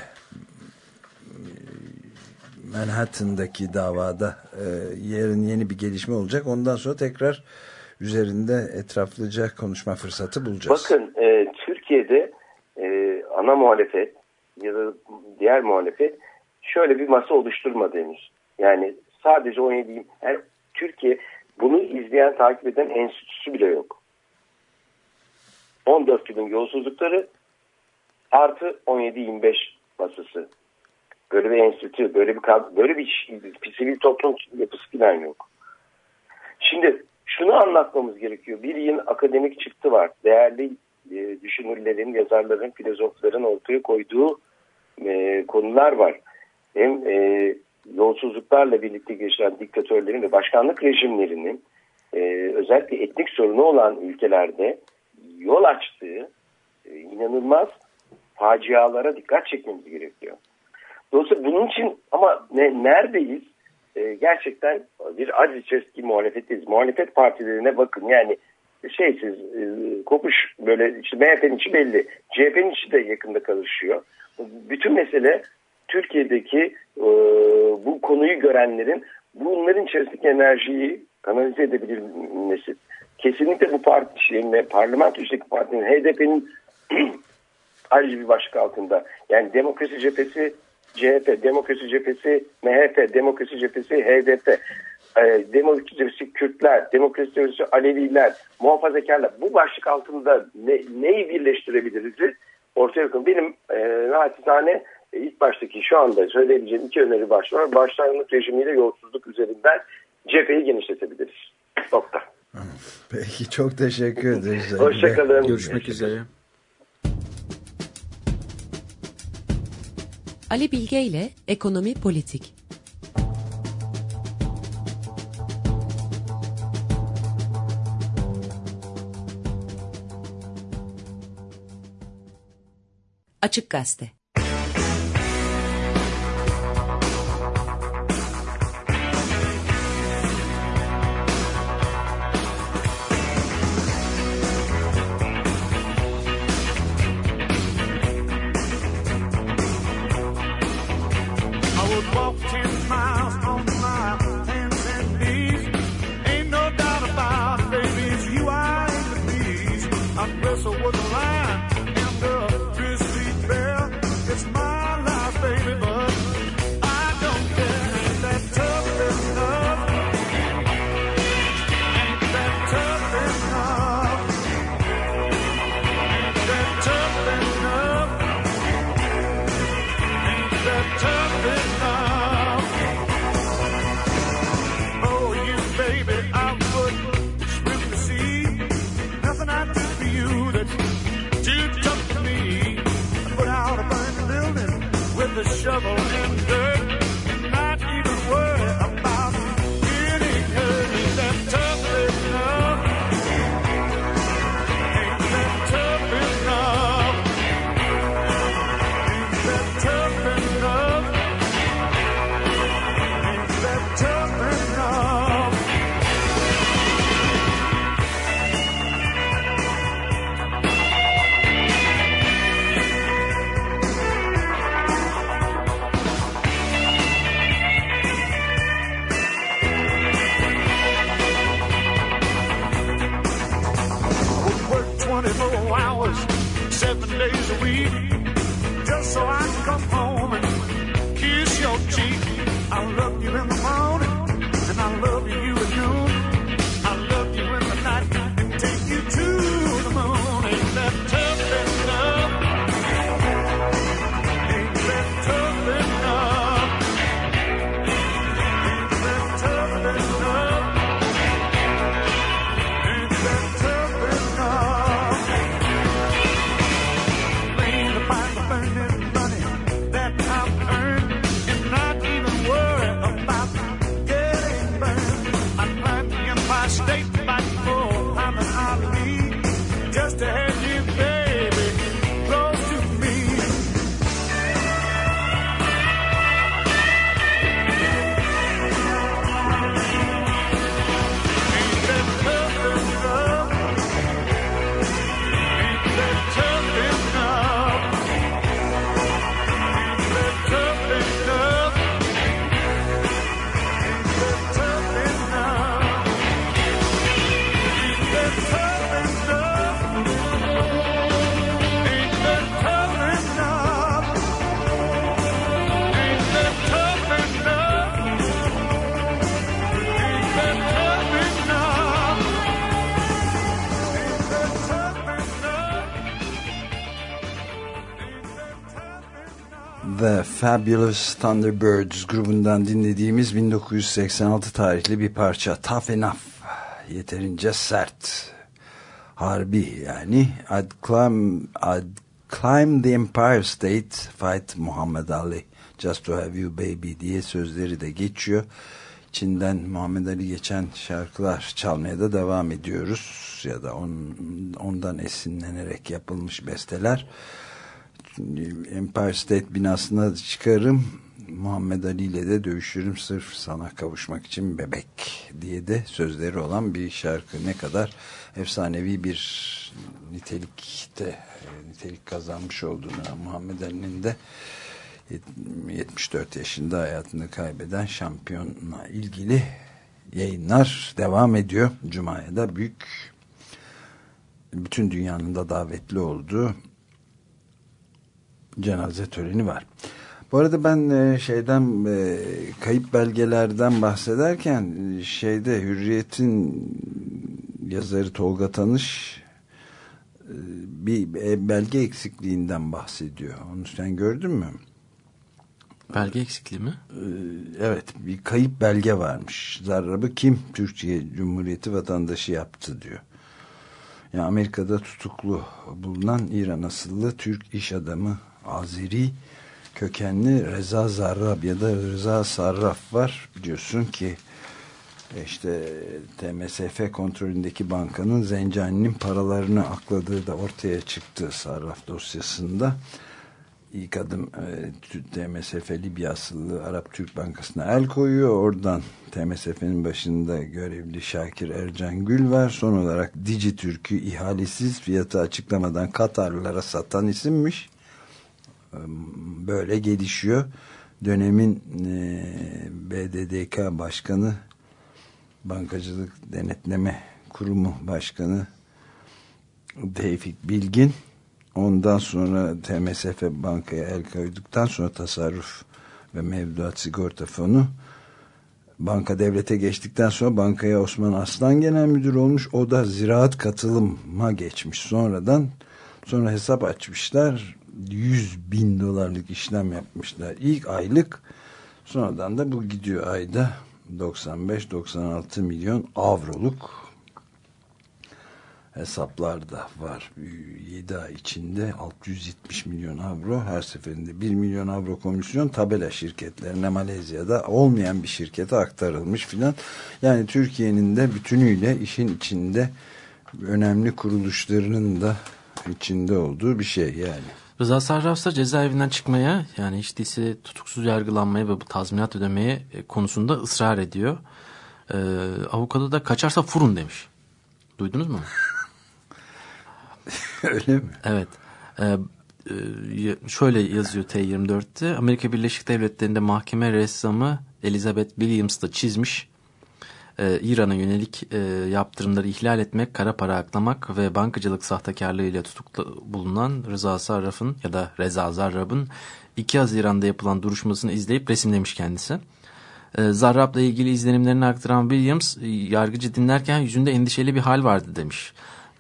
Speaker 2: Manhattan'daki davada e, yarın yeni bir gelişme olacak. Ondan sonra tekrar üzerinde etraflıca konuşma fırsatı bulacağız.
Speaker 5: Bakın e, e, ana muhalefet ya da diğer muhalefet şöyle bir masa oluşturmadı henüz. Yani sadece 17 yani Türkiye bunu izleyen takip eden enstitüsü bile yok. 14 yılın yolsuzlukları artı 17-25 masası. Böyle bir enstitü, böyle bir böyle bir, bir sivil toplum yapısı falan yok. Şimdi şunu anlatmamız gerekiyor. Bir yıl akademik çıktı var. Değerli e, düşünürlerin, yazarların, filozofların ortaya koyduğu e, konular var. Hem e, yolsuzluklarla birlikte geçen diktatörlerin ve başkanlık rejimlerinin e, özellikle etnik sorunu olan ülkelerde yol açtığı e, inanılmaz facialara dikkat çekmemiz gerekiyor. Dolayısıyla bunun için ama ne, neredeyiz? E, gerçekten bir acı içerisindeki muhalefetiz. Muhalefet partilerine bakın yani şeysiz e, kopuş böyle işte MHP'nin içi belli. CHP'nin içi de yakında karışıyor. Bütün mesele Türkiye'deki e, bu konuyu görenlerin bunların içerisindeki enerjiyi kanalize edebilmesi. Kesinlikle bu parti şeyin parlamento içindeki partinin HDP'nin ayrıca bir başlık altında. Yani demokrasi cephesi CHP, demokrasi cephesi MHP, demokrasi cephesi HDP, e, demokrasi cephesi Kürtler, demokrasi cephesi Aleviler, muhafazakarlar. Bu başlık altında ne, neyi birleştirebiliriz? Ortaya bakın. Benim e, naçizane e, ilk baştaki şu anda söyleyebileceğim iki öneri baş var. Başlangıç rejimiyle yolsuzluk üzerinden cepheyi genişletebiliriz. Nokta.
Speaker 2: Peki çok teşekkür ederiz.
Speaker 5: Hoşçakalın.
Speaker 3: Görüşmek üzere.
Speaker 4: Ali Bilge ile Ekonomi Politik Açık Gazete
Speaker 2: Fabulous Thunderbirds grubundan dinlediğimiz 1986 tarihli bir parça. Tough Enough. Yeterince sert. Harbi yani. I'd climb, I'd climb the Empire State fight Muhammed Ali. Just to have you baby diye sözleri de geçiyor. İçinden Muhammed Ali geçen şarkılar çalmaya da devam ediyoruz. Ya da on, ondan esinlenerek yapılmış besteler Empire State binasına çıkarım Muhammed Ali ile de dövüşürüm sırf sana kavuşmak için bebek diye de sözleri olan bir şarkı ne kadar efsanevi bir nitelikte e, nitelik kazanmış olduğunu Muhammed Ali'nin de 74 yaşında hayatını kaybeden şampiyonla ilgili yayınlar devam ediyor. Cuma'ya da büyük bütün dünyanın da davetli olduğu cenaze töreni var. Bu arada ben e, şeyden e, kayıp belgelerden bahsederken e, şeyde Hürriyet'in yazarı Tolga Tanış bir belge eksikliğinden bahsediyor. Onu sen gördün mü?
Speaker 3: Belge eksikliği mi?
Speaker 2: Evet bir kayıp belge varmış. Zarrabı kim Türkiye Cumhuriyeti vatandaşı yaptı diyor. Yani Amerika'da tutuklu bulunan İran asıllı Türk iş adamı Azeri kökenli Reza Zarrab ya da Reza Sarraf var. Biliyorsun ki işte TMSF kontrolündeki bankanın Zencani'nin paralarını akladığı da ortaya çıktı Sarraf dosyasında. İlk adım e, TMSF Libya asıllı Arap Türk Bankası'na el koyuyor. Oradan TMSF'nin başında görevli Şakir Ercan Gül var. Son olarak Dijitürk'ü ihalesiz fiyatı açıklamadan Katarlılara satan isimmiş. Böyle gelişiyor. dönemin e, BDDK Başkanı Bankacılık Denetleme Kurumu Başkanı Tevfik Bilgin ondan sonra TMSF bankaya el koyduktan sonra tasarruf ve mevduat sigorta fonu banka devlete geçtikten sonra bankaya Osman Aslan genel müdür olmuş. O da ziraat katılıma geçmiş sonradan. Sonra hesap açmışlar. 100 bin dolarlık işlem yapmışlar. İlk aylık sonradan da bu gidiyor ayda 95-96 milyon avroluk hesaplar da var. 7 ay içinde 670 milyon avro her seferinde 1 milyon avro komisyon tabela şirketlerine Malezya'da olmayan bir şirkete aktarılmış filan. Yani Türkiye'nin de bütünüyle işin içinde önemli kuruluşlarının da içinde olduğu bir şey yani.
Speaker 3: Rıza Sarraf cezaevinden çıkmaya yani hiç değilse tutuksuz yargılanmaya ve bu tazminat ödemeye e, konusunda ısrar ediyor. Ee, avukatı da kaçarsa furun demiş. Duydunuz mu?
Speaker 2: Öyle mi?
Speaker 3: Evet. Ee, şöyle yazıyor T24'te. Amerika Birleşik Devletleri'nde mahkeme ressamı Elizabeth Williams da çizmiş. Ee, İran'a yönelik e, yaptırımları ihlal etmek, kara para aklamak ve bankacılık sahtekarlığıyla tutuklu bulunan Rıza Zarrab'ın ya da Reza Zarrab'ın 2 Haziran'da yapılan duruşmasını izleyip resimlemiş kendisi. Ee, Zarrab'la ilgili izlenimlerini aktaran Williams, yargıcı dinlerken yüzünde endişeli bir hal vardı demiş.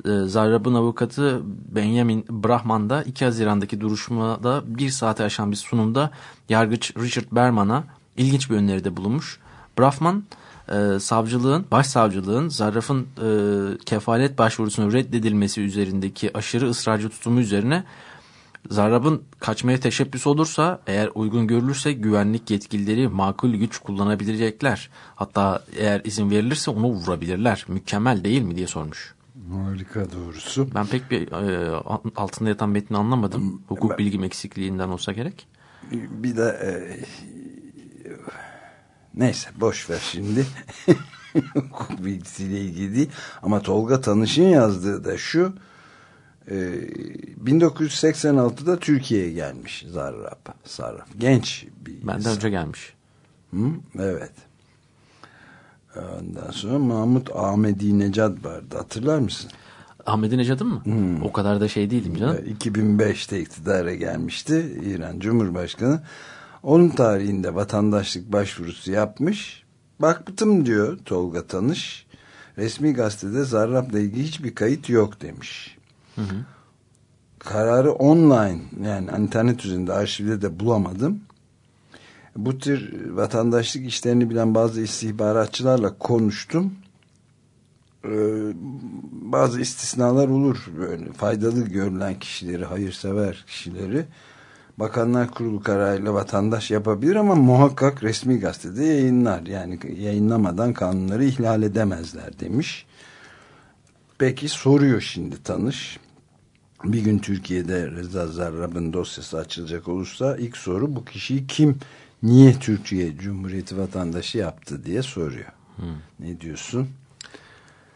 Speaker 3: Zarrab'ın avukatı Benjamin Brahman da 2 Haziran'daki duruşmada bir saate aşan bir sunumda yargıç Richard Berman'a ilginç bir öneride bulunmuş. Brahman e, savcılığın, başsavcılığın Zarrab'ın e, kefalet başvurusunun reddedilmesi üzerindeki aşırı ısrarcı tutumu üzerine Zarrab'ın kaçmaya teşebbüs olursa eğer uygun görülürse güvenlik yetkilileri makul güç kullanabilecekler. Hatta eğer izin verilirse onu vurabilirler. Mükemmel değil mi diye sormuş.
Speaker 2: Harika doğrusu.
Speaker 3: Ben pek bir e, altında yatan metni anlamadım. Hukuk bilgim eksikliğinden olsa gerek.
Speaker 2: Bir de e, neyse boş ver şimdi. Hukuk bilgisiyle ilgili değil. Ama Tolga Tanış'ın yazdığı da şu. E, 1986'da Türkiye'ye gelmiş Zarrab. Sarraf. Genç bir
Speaker 3: Benden
Speaker 2: insan.
Speaker 3: önce gelmiş.
Speaker 2: Hı? Evet. Ondan sonra Mahmut Ahmedi Necat vardı. Hatırlar mısın?
Speaker 3: Ahmet Necat'ın mı? O kadar da şey değilim canım.
Speaker 2: 2005'te iktidara gelmişti İran Cumhurbaşkanı. Onun tarihinde vatandaşlık başvurusu yapmış. Baktım diyor Tolga Tanış. Resmi gazetede Zarrab'la ilgili hiçbir kayıt yok demiş. Kararı online yani internet üzerinde arşivde de bulamadım. Bu tür vatandaşlık işlerini bilen bazı istihbaratçılarla konuştum. Ee, bazı istisnalar olur böyle faydalı görülen kişileri hayırsever kişileri Bakanlar Kurulu kararıyla vatandaş yapabilir ama muhakkak resmi gazetede yayınlar yani yayınlamadan kanunları ihlal edemezler demiş peki soruyor şimdi tanış bir gün Türkiye'de Reza Zarrab'ın dosyası açılacak olursa ilk soru bu kişiyi kim niye Türkiye Cumhuriyeti vatandaşı yaptı diye soruyor ne diyorsun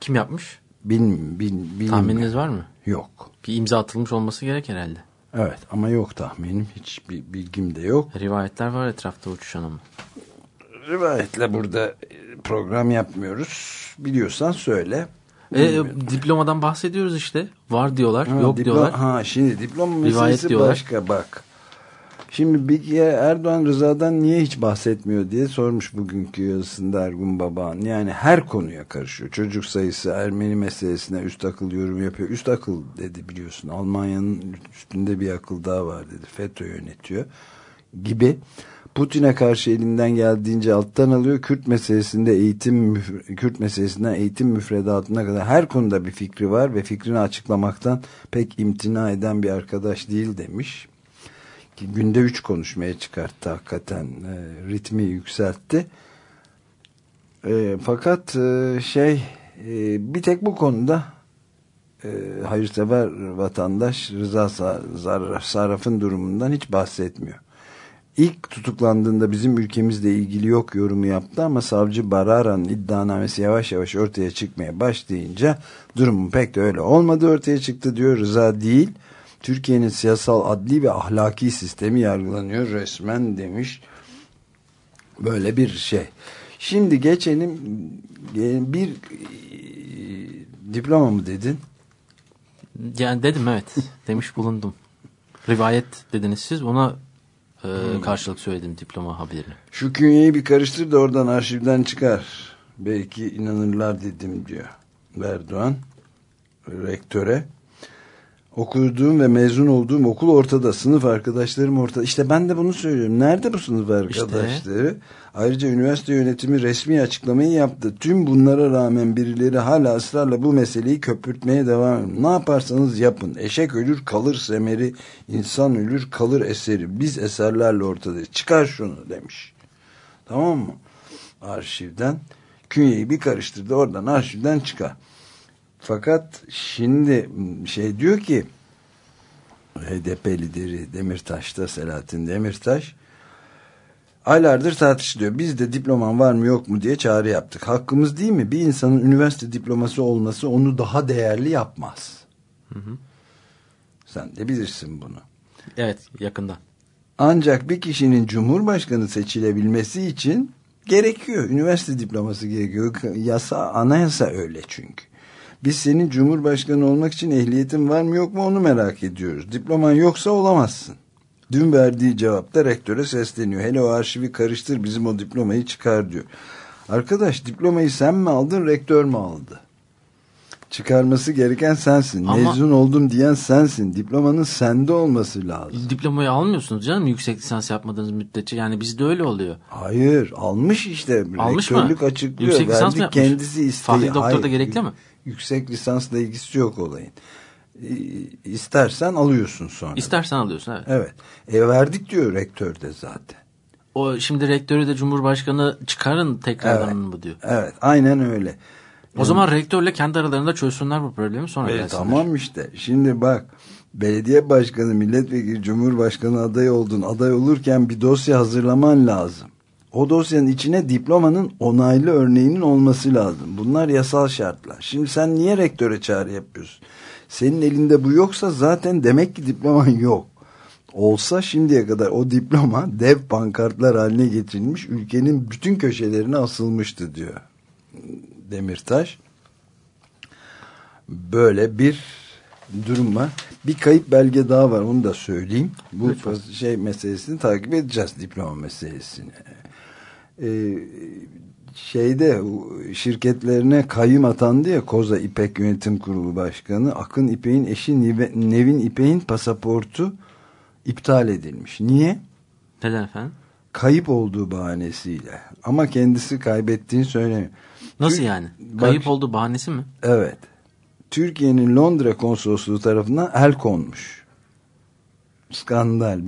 Speaker 3: Kim yapmış?
Speaker 2: Bil, bil, bil,
Speaker 3: Tahmininiz var mı?
Speaker 2: Yok.
Speaker 3: Bir imza atılmış olması gerek herhalde.
Speaker 2: Evet ama yok tahminim. Hiç bir bilgim de yok.
Speaker 3: Rivayetler var etrafta uçuşan ama.
Speaker 2: Rivayetle burada e, program yapmıyoruz. Biliyorsan söyle.
Speaker 3: E, diplomadan bahsediyoruz işte. Var diyorlar,
Speaker 2: Ha,
Speaker 3: yok
Speaker 2: diplo-
Speaker 3: diyorlar.
Speaker 2: Ha şimdi diploma meselesi başka bak. Şimdi bir Erdoğan Rıza'dan niye hiç bahsetmiyor diye sormuş bugünkü yazısında Ergun Babaan. Yani her konuya karışıyor. Çocuk sayısı Ermeni meselesine üst akıl yorum yapıyor. Üst akıl dedi biliyorsun. Almanya'nın üstünde bir akıl daha var dedi. FETÖ yönetiyor gibi. Putin'e karşı elinden geldiğince alttan alıyor. Kürt meselesinde eğitim Kürt meselesinden eğitim müfredatına kadar her konuda bir fikri var ve fikrini açıklamaktan pek imtina eden bir arkadaş değil demiş. Günde üç konuşmaya çıkarttı hakikaten e, ritmi yükseltti. E, fakat e, şey e, bir tek bu konuda e, hayırsever vatandaş Rıza Sa- Zar- Sarraf'ın durumundan hiç bahsetmiyor. İlk tutuklandığında bizim ülkemizle ilgili yok yorumu yaptı ama savcı Barara'nın iddianamesi yavaş yavaş ortaya çıkmaya başlayınca durumun pek de öyle olmadı ortaya çıktı diyor Rıza değil. Türkiye'nin siyasal adli ve ahlaki sistemi yargılanıyor resmen demiş. Böyle bir şey. Şimdi geçelim e, bir e, diploma mı dedin?
Speaker 3: Yani dedim evet. Demiş bulundum. Rivayet dediniz siz. Ona e, karşılık söyledim diploma haberini.
Speaker 2: Şu künyeyi bir karıştır da oradan arşivden çıkar. Belki inanırlar dedim diyor. Erdoğan rektöre. Okuduğum ve mezun olduğum okul ortada. Sınıf arkadaşlarım ortada. İşte ben de bunu söylüyorum. Nerede bu sınıf arkadaşları? Ayrıca üniversite yönetimi resmi açıklamayı yaptı. Tüm bunlara rağmen birileri hala ısrarla bu meseleyi köpürtmeye devam ediyor. Ne yaparsanız yapın. Eşek ölür kalır semeri, insan ölür kalır eseri. Biz eserlerle ortadayız. Çıkar şunu demiş. Tamam mı? Arşivden. Künyeyi bir karıştırdı oradan arşivden çıkar. Fakat şimdi şey diyor ki HDP lideri Demirtaş'ta Selahattin Demirtaş aylardır tartışılıyor. Biz de diploman var mı yok mu diye çağrı yaptık. Hakkımız değil mi? Bir insanın üniversite diploması olması onu daha değerli yapmaz. Sen de bilirsin bunu.
Speaker 3: Evet yakında.
Speaker 2: Ancak bir kişinin cumhurbaşkanı seçilebilmesi için gerekiyor. Üniversite diploması gerekiyor. Yasa, anayasa öyle çünkü. Biz senin cumhurbaşkanı olmak için ehliyetin var mı yok mu onu merak ediyoruz. Diploman yoksa olamazsın. Dün verdiği cevapta rektöre sesleniyor. Hele o arşivi karıştır bizim o diplomayı çıkar diyor. Arkadaş diplomayı sen mi aldın rektör mü aldı? Çıkarması gereken sensin.
Speaker 3: Ama-
Speaker 2: Mezun oldum diyen sensin. Diplomanın sende olması lazım.
Speaker 3: Diplomayı almıyorsunuz canım yüksek lisans yapmadığınız müddetçe. Yani bizde öyle oluyor.
Speaker 2: Hayır almış işte.
Speaker 3: Almış mı?
Speaker 2: Rektörlük açıklıyor.
Speaker 3: Yüksek lisans
Speaker 2: Verdi,
Speaker 3: mı yapmış?
Speaker 2: kendisi isteği.
Speaker 3: Fahri doktor da gerekli mi?
Speaker 2: Yüksek lisansla ilgisi yok olayın. Ee, İstersen alıyorsun sonra.
Speaker 3: İstersen alıyorsun evet.
Speaker 2: Evet. E verdik diyor rektör de zaten.
Speaker 3: O şimdi rektörü de cumhurbaşkanı çıkarın tekrardan
Speaker 2: Evet.
Speaker 3: mı diyor.
Speaker 2: Evet aynen öyle.
Speaker 3: O zaman rektörle kendi aralarında çözsünler bu problemi sonra
Speaker 2: E,
Speaker 3: gelsinler.
Speaker 2: tamam işte. Şimdi bak belediye başkanı, milletvekili, cumhurbaşkanı adayı oldun. Aday olurken bir dosya hazırlaman lazım. O dosyanın içine diplomanın onaylı örneğinin olması lazım. Bunlar yasal şartlar. Şimdi sen niye rektöre çağrı yapıyorsun? Senin elinde bu yoksa zaten demek ki diploman yok. Olsa şimdiye kadar o diploma dev pankartlar haline getirilmiş ülkenin bütün köşelerine asılmıştı diyor Demirtaş böyle bir durum var. Bir kayıp belge daha var onu da söyleyeyim. Bu şey meselesini takip edeceğiz diploma meselesini. Ee, şeyde şirketlerine kayyum atandı ya Koza İpek Yönetim Kurulu Başkanı Akın İpek'in eşi Nevin İpek'in pasaportu iptal edilmiş. Niye?
Speaker 3: Neden efendim?
Speaker 2: Kayıp olduğu bahanesiyle. Ama kendisi kaybettiğini söylemiyor.
Speaker 3: Nasıl
Speaker 2: Tür-
Speaker 3: yani?
Speaker 2: Bak-
Speaker 3: Kayıp olduğu bahanesi mi?
Speaker 2: Evet. Türkiye'nin Londra konsolosluğu tarafından el konmuş. Skandal.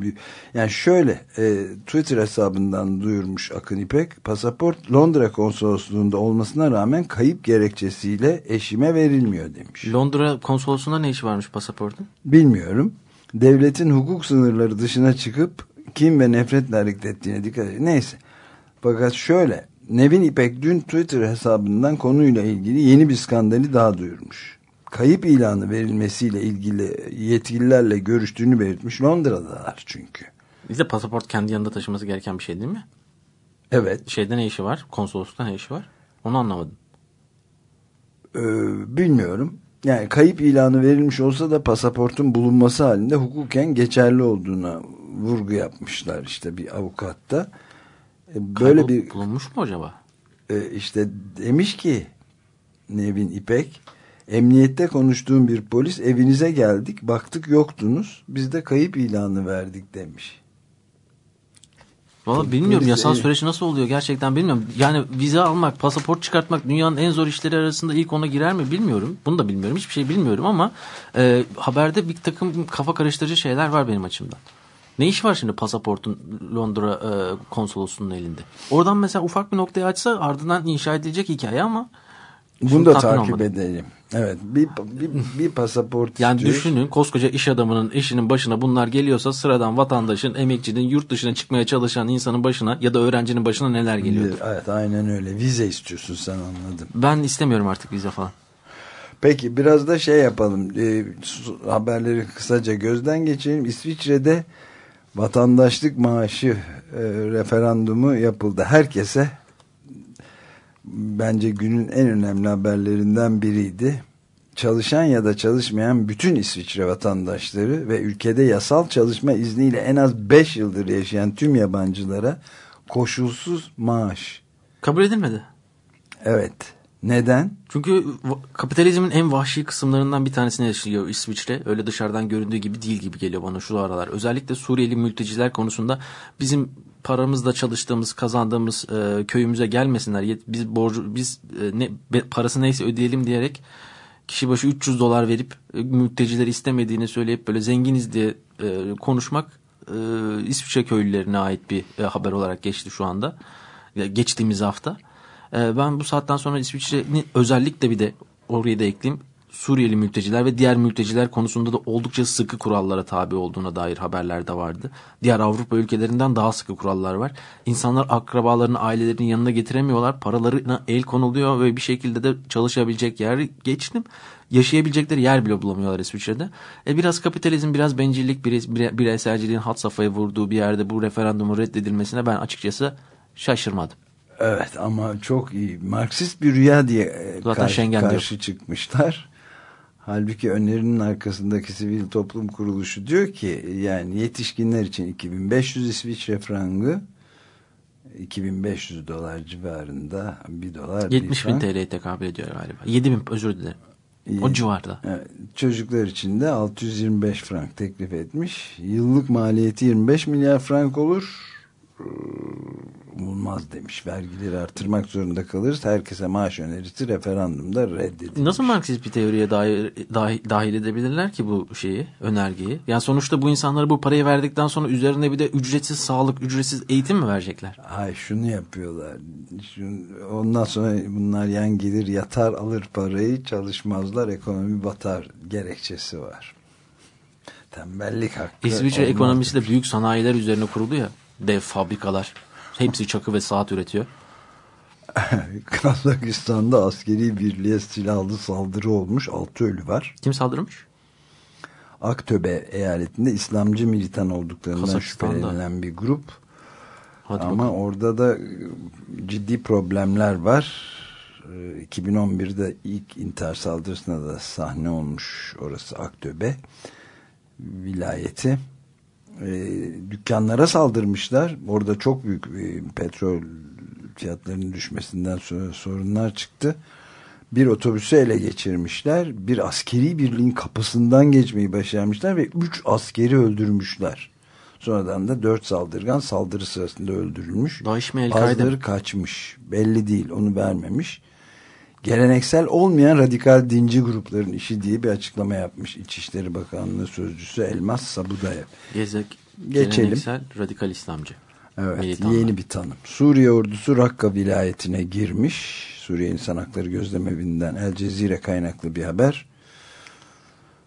Speaker 2: Yani şöyle e, Twitter hesabından duyurmuş Akın İpek pasaport Londra konsolosluğunda olmasına rağmen kayıp gerekçesiyle eşime verilmiyor demiş.
Speaker 3: Londra konsolosluğunda ne işi varmış pasaportun?
Speaker 2: Bilmiyorum. Devletin hukuk sınırları dışına çıkıp kim ve nefretle hareket ettiğine dikkat edin. Neyse. Fakat şöyle. Nevin İpek dün Twitter hesabından konuyla ilgili yeni bir skandali daha duyurmuş. Kayıp ilanı verilmesiyle ilgili yetkililerle görüştüğünü belirtmiş. Londra'dalar çünkü.
Speaker 3: Bizde pasaport kendi yanında taşıması gereken bir şey değil mi?
Speaker 2: Evet.
Speaker 3: Şeyde ne işi var? Konsoloslukta ne işi var? Onu anlamadım.
Speaker 2: Ee, bilmiyorum. Yani kayıp ilanı verilmiş olsa da pasaportun bulunması halinde hukuken geçerli olduğuna vurgu yapmışlar işte bir avukatta. Ee, Böyle
Speaker 3: Kaybol-
Speaker 2: bir
Speaker 3: Bulunmuş mu acaba?
Speaker 2: e, işte demiş ki Nevin İpek emniyette konuştuğum bir polis evinize geldik baktık yoktunuz biz de kayıp ilanı verdik demiş.
Speaker 3: Valla bilmiyorum
Speaker 2: polis
Speaker 3: yasal
Speaker 2: ev-
Speaker 3: süreç nasıl oluyor gerçekten bilmiyorum. Yani vize almak, pasaport çıkartmak dünyanın en zor işleri arasında ilk ona girer mi bilmiyorum. Bunu da bilmiyorum. Hiçbir şey bilmiyorum ama e, haberde bir takım kafa karıştırıcı şeyler var benim açımdan. Ne iş var şimdi pasaportun Londra e, konsolosluğunun elinde? Oradan mesela ufak bir noktayı açsa ardından inşa edilecek hikaye ama
Speaker 2: Bunu da takip
Speaker 3: olmadım.
Speaker 2: edelim. Evet bir, bir, bir pasaport
Speaker 3: Yani
Speaker 2: istiyor.
Speaker 3: düşünün koskoca iş adamının eşinin başına bunlar geliyorsa sıradan vatandaşın, emekçinin, yurt dışına çıkmaya çalışan insanın başına ya da öğrencinin başına neler geliyor.
Speaker 2: Evet aynen öyle vize istiyorsun sen anladım.
Speaker 3: Ben istemiyorum artık vize falan.
Speaker 2: Peki biraz da şey yapalım. E, haberleri kısaca gözden geçirelim. İsviçre'de vatandaşlık maaşı e, referandumu yapıldı. Herkese bence günün en önemli haberlerinden biriydi. Çalışan ya da çalışmayan bütün İsviçre vatandaşları ve ülkede yasal çalışma izniyle en az 5 yıldır yaşayan tüm yabancılara koşulsuz maaş.
Speaker 3: Kabul edilmedi.
Speaker 2: Evet. Neden?
Speaker 3: Çünkü kapitalizmin en vahşi kısımlarından bir tanesini yaşıyor İsviçre. Öyle dışarıdan göründüğü gibi değil gibi geliyor bana şu aralar. Özellikle Suriyeli mülteciler konusunda bizim paramızla çalıştığımız, kazandığımız e, köyümüze gelmesinler. Biz borcu biz e, ne parası neyse ödeyelim diyerek kişi başı 300 dolar verip e, mültecileri istemediğini söyleyip böyle zenginiz diye e, konuşmak e, İsviçre köylülerine ait bir e, haber olarak geçti şu anda. Geçtiğimiz hafta. E, ben bu saatten sonra İsviçre'nin özellikle bir de oraya da ekleyeyim. Suriyeli mülteciler ve diğer mülteciler konusunda da oldukça sıkı kurallara tabi olduğuna dair haberler de vardı. Diğer Avrupa ülkelerinden daha sıkı kurallar var. İnsanlar akrabalarını, ailelerinin yanına getiremiyorlar. Paralarına el konuluyor ve bir şekilde de çalışabilecek yer geçtim. Yaşayabilecekleri yer bile bulamıyorlar İsviçre'de. E biraz kapitalizm, biraz bencillik, bire- bire- bireyselciliğin hat safhaya vurduğu bir yerde bu referandumun reddedilmesine ben açıkçası şaşırmadım.
Speaker 2: Evet ama çok iyi. Marksist bir rüya diye e,
Speaker 3: Zaten
Speaker 2: karşı, karşı çıkmışlar. Halbuki önerinin arkasındaki sivil toplum kuruluşu diyor ki yani yetişkinler için 2500 İsviçre frangı 2500 dolar civarında bir dolar
Speaker 3: 70
Speaker 2: bir
Speaker 3: bin. TL'ye tekabül ediyor galiba. 7 bin özür dilerim. O civarda.
Speaker 2: Evet, çocuklar için de 625 frank teklif etmiş. Yıllık maliyeti 25 milyar frank olur. Ee, Olmaz demiş. Vergileri artırmak zorunda kalırız. Herkese maaş önerisi referandumda reddedilmiş.
Speaker 3: Nasıl Marksist bir teoriye dahil, dahil, dahil edebilirler ki bu şeyi, önergeyi? Yani sonuçta bu insanlara bu parayı verdikten sonra üzerine bir de ücretsiz sağlık, ücretsiz eğitim mi verecekler?
Speaker 2: Ay şunu yapıyorlar. Şunu, ondan sonra bunlar yan gelir yatar alır parayı çalışmazlar ekonomi batar gerekçesi var. Tembellik hakkı.
Speaker 3: İsviçre ekonomisi de büyük sanayiler üzerine kuruldu ya. Dev fabrikalar. Hepsi çakı ve saat üretiyor.
Speaker 2: Kazakistan'da askeri birliğe silahlı saldırı olmuş. 6 ölü var.
Speaker 3: Kim saldırmış?
Speaker 2: Aktöbe eyaletinde İslamcı militan olduklarından şüphelenilen bir grup.
Speaker 3: Hadi
Speaker 2: Ama
Speaker 3: bakalım.
Speaker 2: orada da e, ciddi problemler var. E, 2011'de ilk intihar saldırısına da sahne olmuş orası Aktöbe vilayeti. E, dükkanlara saldırmışlar. Orada çok büyük e, petrol fiyatlarının düşmesinden sonra sorunlar çıktı. Bir otobüsü ele geçirmişler. Bir askeri birliğin kapısından geçmeyi başarmışlar ve üç askeri öldürmüşler. Sonradan da dört saldırgan saldırı sırasında öldürülmüş.
Speaker 3: DAEŞ mi, El-Kaide mi?
Speaker 2: Bazıları kaçmış. Belli değil. Onu vermemiş. Geleneksel olmayan radikal dinci grupların işi diye bir açıklama yapmış. İçişleri Bakanlığı Sözcüsü Elmas Sabudayev.
Speaker 3: Gezek,
Speaker 2: Geçelim.
Speaker 3: geleneksel radikal İslamcı.
Speaker 2: Evet
Speaker 3: Militanlar.
Speaker 2: yeni bir tanım. Suriye ordusu Rakka vilayetine girmiş. Suriye İnsan Hakları Gözlemevi'nden El Cezire kaynaklı bir haber.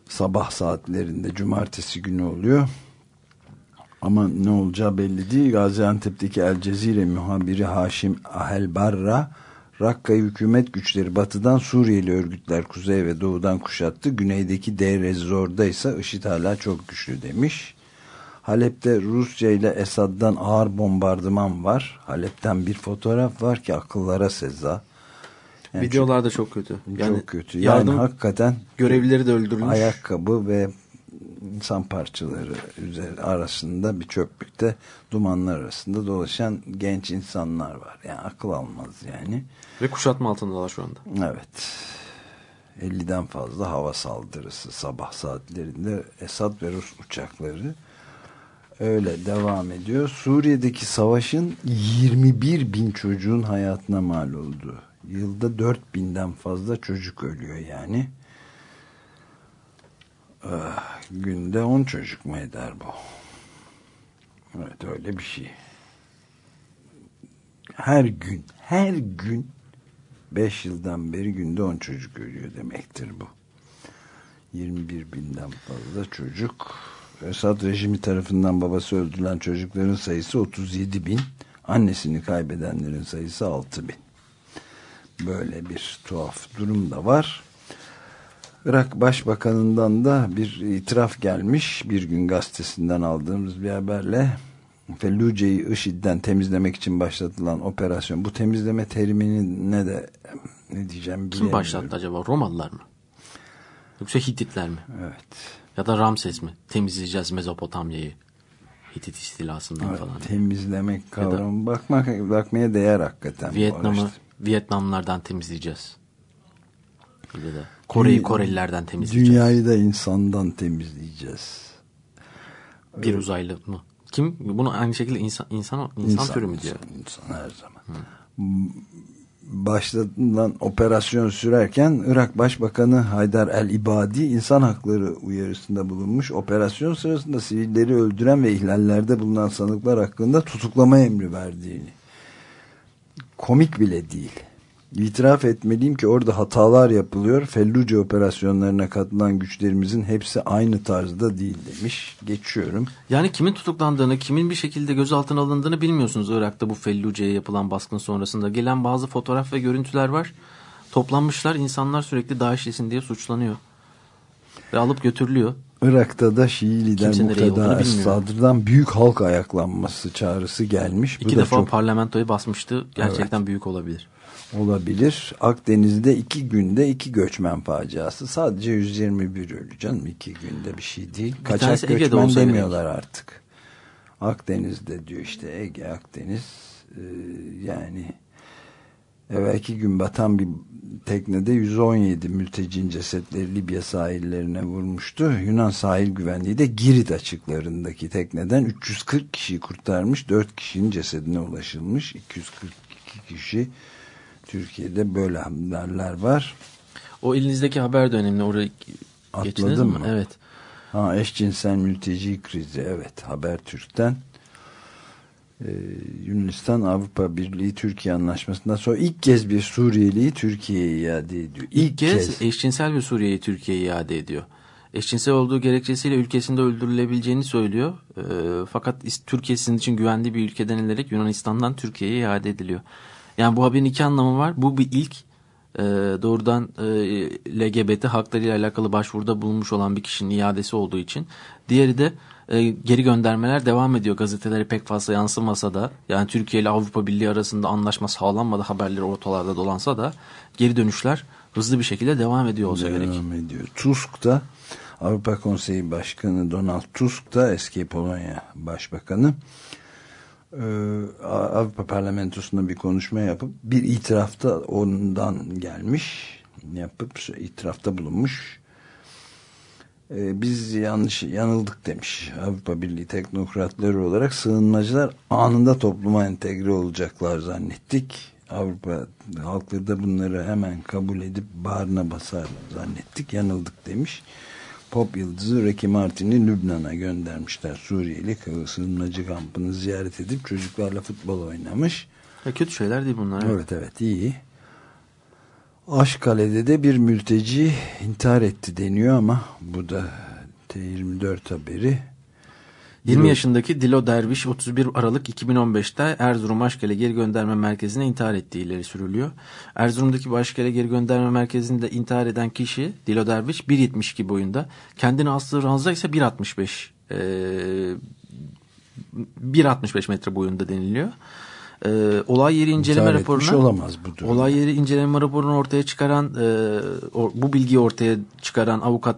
Speaker 2: Sabah saatlerinde cumartesi günü oluyor. Ama ne olacağı belli değil. Gaziantep'teki El Cezire muhabiri Haşim Ahelbarra Rakka'yı hükümet güçleri batıdan Suriyeli örgütler kuzey ve doğudan kuşattı. Güneydeki Deir ez-Zor'da ise IŞİD hala çok güçlü demiş. Halep'te Rusya ile Esad'dan ağır bombardıman var. Halep'ten bir fotoğraf var ki akıllara seza. Yani
Speaker 3: Videolar da çok kötü.
Speaker 2: çok,
Speaker 3: Yani
Speaker 2: çok kötü. Yani hakikaten
Speaker 3: görevlileri de öldürülmüş.
Speaker 2: ayakkabı ve insan parçaları üzeri arasında bir çöplükte dumanlar arasında dolaşan genç insanlar var. Yani akıl almaz yani.
Speaker 3: Ve kuşatma altındalar şu anda.
Speaker 2: Evet. 50'den fazla hava saldırısı sabah saatlerinde Esad ve Rus uçakları öyle devam ediyor. Suriye'deki savaşın 21 bin çocuğun hayatına mal oldu. Yılda 4 binden fazla çocuk ölüyor yani. Ah, günde 10 çocuk mu eder bu? Evet öyle bir şey. Her gün, her gün 5 yıldan beri günde 10 çocuk ölüyor demektir bu. 21 binden fazla çocuk. Esad rejimi tarafından babası öldürülen çocukların sayısı 37 bin. Annesini kaybedenlerin sayısı 6 bin. Böyle bir tuhaf durum da var. Irak Başbakanı'ndan da bir itiraf gelmiş. Bir gün gazetesinden aldığımız bir haberle. Felluce'yi IŞİD'den temizlemek için başlatılan operasyon. Bu temizleme terimini ne de ne diyeceğim
Speaker 3: Kim başlattı acaba? Romalılar mı? Yoksa Hititler mi?
Speaker 2: Evet.
Speaker 3: Ya da Ramses mi? Temizleyeceğiz Mezopotamya'yı. Hitit istilasından
Speaker 2: evet
Speaker 3: falan.
Speaker 2: temizlemek kavramı bakmak bakmaya değer hakikaten.
Speaker 3: Vietnam'ı
Speaker 2: araştırma.
Speaker 3: Vietnamlardan temizleyeceğiz. Bir de Kore'yi Korelilerden temizleyeceğiz.
Speaker 2: Dünyayı da insandan temizleyeceğiz.
Speaker 3: Bir uzaylı mı? Kim? Bunu aynı şekilde insan insan insan, türü mü diyor?
Speaker 2: Insan, insan her zaman. Başlatılan operasyon sürerken Irak Başbakanı Haydar el-İbadi insan hakları uyarısında bulunmuş. Operasyon sırasında sivilleri öldüren ve ihlallerde bulunan sanıklar hakkında tutuklama emri verdiğini. Komik bile değil. İtiraf etmeliyim ki orada hatalar yapılıyor. Felluce operasyonlarına katılan güçlerimizin hepsi aynı tarzda değil demiş. Geçiyorum.
Speaker 3: Yani kimin tutuklandığını, kimin bir şekilde gözaltına alındığını bilmiyorsunuz Irak'ta bu Felluce'ye yapılan baskın sonrasında. Gelen bazı fotoğraf ve görüntüler var. Toplanmışlar, insanlar sürekli DAEŞ'lisin diye suçlanıyor. Ve alıp götürülüyor.
Speaker 2: Irak'ta da Şii lider
Speaker 3: Kimse
Speaker 2: Mukteda. Esadr'dan büyük halk ayaklanması çağrısı gelmiş.
Speaker 3: İki
Speaker 2: Bu da
Speaker 3: defa
Speaker 2: çok
Speaker 3: parlamentoyu basmıştı. Gerçekten büyük olabilir.
Speaker 2: Olabilir. Akdeniz'de iki günde iki göçmen faciası. Sadece 121 ölü canım. iki günde bir şey değil. Kaçak göçmen demiyorlar artık. Akdeniz'de diyor işte Ege, Akdeniz. Ee, yani evvelki gün batan bir teknede 117 mültecin cesetleri Libya sahillerine vurmuştu. Yunan sahil güvenliği de Girit açıklarındaki tekneden 340 kişiyi kurtarmış. 4 kişinin cesedine ulaşılmış. 242 kişi Türkiye'de böyle haberler var.
Speaker 3: O elinizdeki haber de önemli. Oraya geçtiniz
Speaker 2: Atladın
Speaker 3: mi?
Speaker 2: mı?
Speaker 3: Evet.
Speaker 2: Ha, eşcinsel mülteci krizi evet Habertürk'ten ee, Yunanistan Avrupa Birliği Türkiye anlaşmasından sonra ilk kez bir Suriyeliyi Türkiye'ye iade ediyor. İlk,
Speaker 3: İlk kez eşcinsel bir Suriye'yi Türkiye'ye iade ediyor. Eşcinsel olduğu gerekçesiyle ülkesinde öldürülebileceğini söylüyor. Ee, fakat Türkiye sizin için güvenli bir ülke denilerek Yunanistan'dan Türkiye'ye iade ediliyor. Yani bu haberin iki anlamı var. Bu bir ilk e, doğrudan e, LGBT haklarıyla alakalı başvuruda bulunmuş olan bir kişinin iadesi olduğu için. Diğeri de e, geri göndermeler devam ediyor. Gazetelere pek fazla yansımasa da yani Türkiye ile Avrupa Birliği arasında anlaşma sağlanmadı haberleri ortalarda dolansa da geri dönüşler hızlı bir şekilde devam ediyor olsa gerek.
Speaker 2: devam ediyor. Tusk da Avrupa Konseyi Başkanı Donald Tusk da eski Polonya Başbakanı Avrupa Parlamentosu'nda bir konuşma yapıp bir itirafta ondan gelmiş yapıp itirafta bulunmuş. E, biz yanlış yanıldık demiş. Avrupa Birliği teknokratları olarak sığınmacılar anında topluma entegre olacaklar zannettik. Avrupa halkları da bunları hemen kabul edip bağrına basar zannettik. Yanıldık demiş pop yıldızı Ricky Martin'i Lübnan'a göndermişler Suriyeli sığınmacı kampını ziyaret edip çocuklarla futbol oynamış
Speaker 3: Ya kötü şeyler değil bunlar. evet.
Speaker 2: Evet evet iyi. Aşkale'de de bir mülteci intihar etti deniyor ama bu da T24 haberi.
Speaker 3: 20
Speaker 2: Dilo-
Speaker 3: yaşındaki Dilo Derviş 31 Aralık 2015'te Erzurum Aşkale Geri Gönderme Merkezi'ne intihar ettiği ileri sürülüyor. Erzurum'daki bu Aşkale Geri Gönderme Merkezi'nde intihar eden kişi Dilo Derviş 1.72 boyunda. Kendini astığı ranza ise 1.65 ee, 1.65 metre boyunda deniliyor. Ee, olay yeri inceleme
Speaker 2: İntihar
Speaker 3: raporuna
Speaker 2: olamaz bu durumda.
Speaker 3: olay yeri inceleme raporunu ortaya çıkaran e, o- bu bilgiyi ortaya çıkaran avukat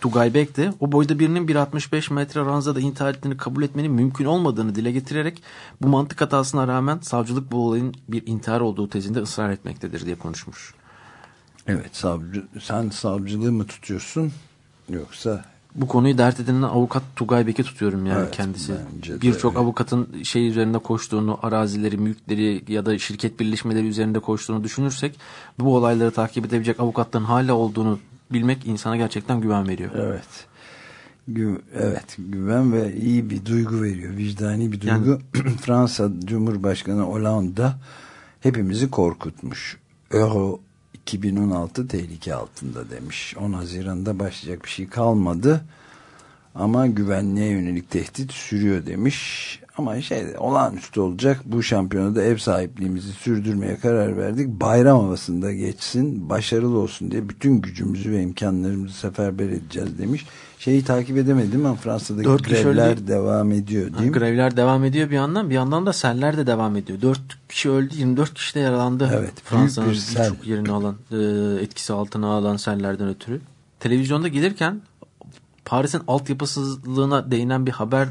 Speaker 3: Tugay Bek de o boyda birinin 1.65 metre ranzada intihar ettiğini kabul etmenin mümkün olmadığını dile getirerek bu mantık hatasına rağmen savcılık bu olayın bir intihar olduğu tezinde ısrar etmektedir diye konuşmuş.
Speaker 2: Evet savcı, sen savcılığı mı tutuyorsun yoksa
Speaker 3: Bu konuyu dert edinen avukat Tugay Bek'i tutuyorum yani
Speaker 2: Evet,
Speaker 3: kendisi. Birçok avukatın şey üzerinde koştuğunu, arazileri, mülkleri ya da şirket birleşmeleri üzerinde koştuğunu düşünürsek bu olayları takip edebilecek avukatların hala olduğunu bilmek insana gerçekten güven veriyor.
Speaker 2: evet. Gü- evet güven ve iyi bir duygu veriyor vicdani bir duygu. Fransa Cumhurbaşkanı Hollande hepimizi korkutmuş. Euro 2016 tehlike altında demiş. 10 Haziran'da başlayacak bir şey kalmadı ama güvenliğe yönelik tehdit sürüyor demiş Ama şey olağanüstü olacak. Bu şampiyonada ev sahipliğimizi sürdürmeye karar verdik. Bayram havasında geçsin, başarılı olsun diye bütün gücümüzü ve imkanlarımızı seferber edeceğiz demiş. Şeyi takip edemedim ama Fransa'daki
Speaker 3: Dört
Speaker 2: grevler
Speaker 3: öldü.
Speaker 2: devam ediyor değil mi?
Speaker 3: Grevler devam ediyor bir yandan bir yandan da seller de devam ediyor. 4 kişi öldü 24 kişi de yaralandı.
Speaker 2: Evet,
Speaker 3: Fransa'nın birçok yerini alan e, etkisi altına alan sellerden ötürü. Televizyonda gelirken Paris'in altyapısızlığına değinen bir haber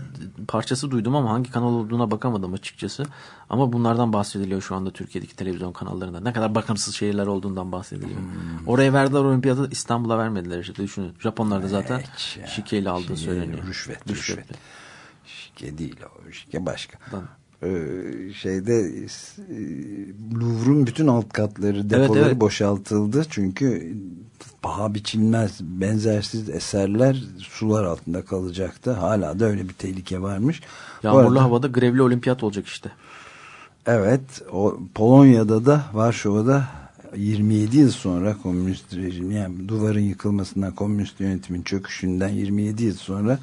Speaker 3: parçası duydum ama hangi kanal olduğuna bakamadım açıkçası. Ama bunlardan bahsediliyor şu anda Türkiye'deki televizyon kanallarında. Ne kadar bakımsız şehirler olduğundan bahsediliyor.
Speaker 2: Hmm.
Speaker 3: Oraya verdiler olimpiyatı İstanbul'a vermediler işte düşünün. Japonlar da zaten
Speaker 2: Hiç ya.
Speaker 3: şikeyle aldığı
Speaker 2: Şey,
Speaker 3: söyleniyor.
Speaker 2: Rüşvet, rüşvet.
Speaker 3: Rüşvetle.
Speaker 2: Şike değil o. Şike başka.
Speaker 3: Tamam.
Speaker 2: Ee, şeyde e, Louvre'un bütün alt katları depoları
Speaker 3: evet.
Speaker 2: boşaltıldı çünkü paha biçilmez benzersiz eserler sular altında kalacaktı hala da öyle bir tehlike varmış
Speaker 3: Yağmurlu
Speaker 2: arada-
Speaker 3: havada grevli olimpiyat olacak işte.
Speaker 2: evet o Polonya'da da Varşova'da 27 yıl sonra komünist rejim yani duvarın yıkılmasından komünist yönetimin çöküşünden 27 yıl sonra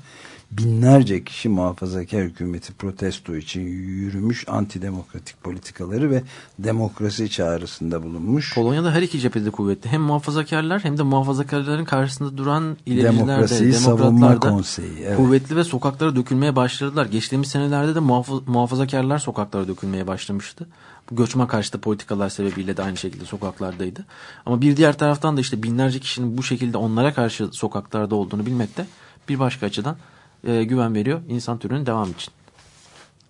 Speaker 2: binlerce kişi muhafazakar hükümeti protesto için yürümüş antidemokratik politikaları ve demokrasi çağrısında bulunmuş.
Speaker 3: Polonya'da her iki cephede kuvvetli. Hem muhafazakarlar hem de muhafazakarların karşısında duran ilericiler de, demokratlar da
Speaker 2: Konseyi. Evet.
Speaker 3: kuvvetli ve sokaklara dökülmeye başladılar. Geçtiğimiz senelerde de muhaf- muhafazakarlar sokaklara dökülmeye başlamıştı. Bu göçmen karşıtı politikalar sebebiyle de aynı şekilde sokaklardaydı. Ama bir diğer taraftan da işte binlerce kişinin bu şekilde onlara karşı sokaklarda olduğunu bilmek de bir başka açıdan e, güven veriyor insan türünün devam için.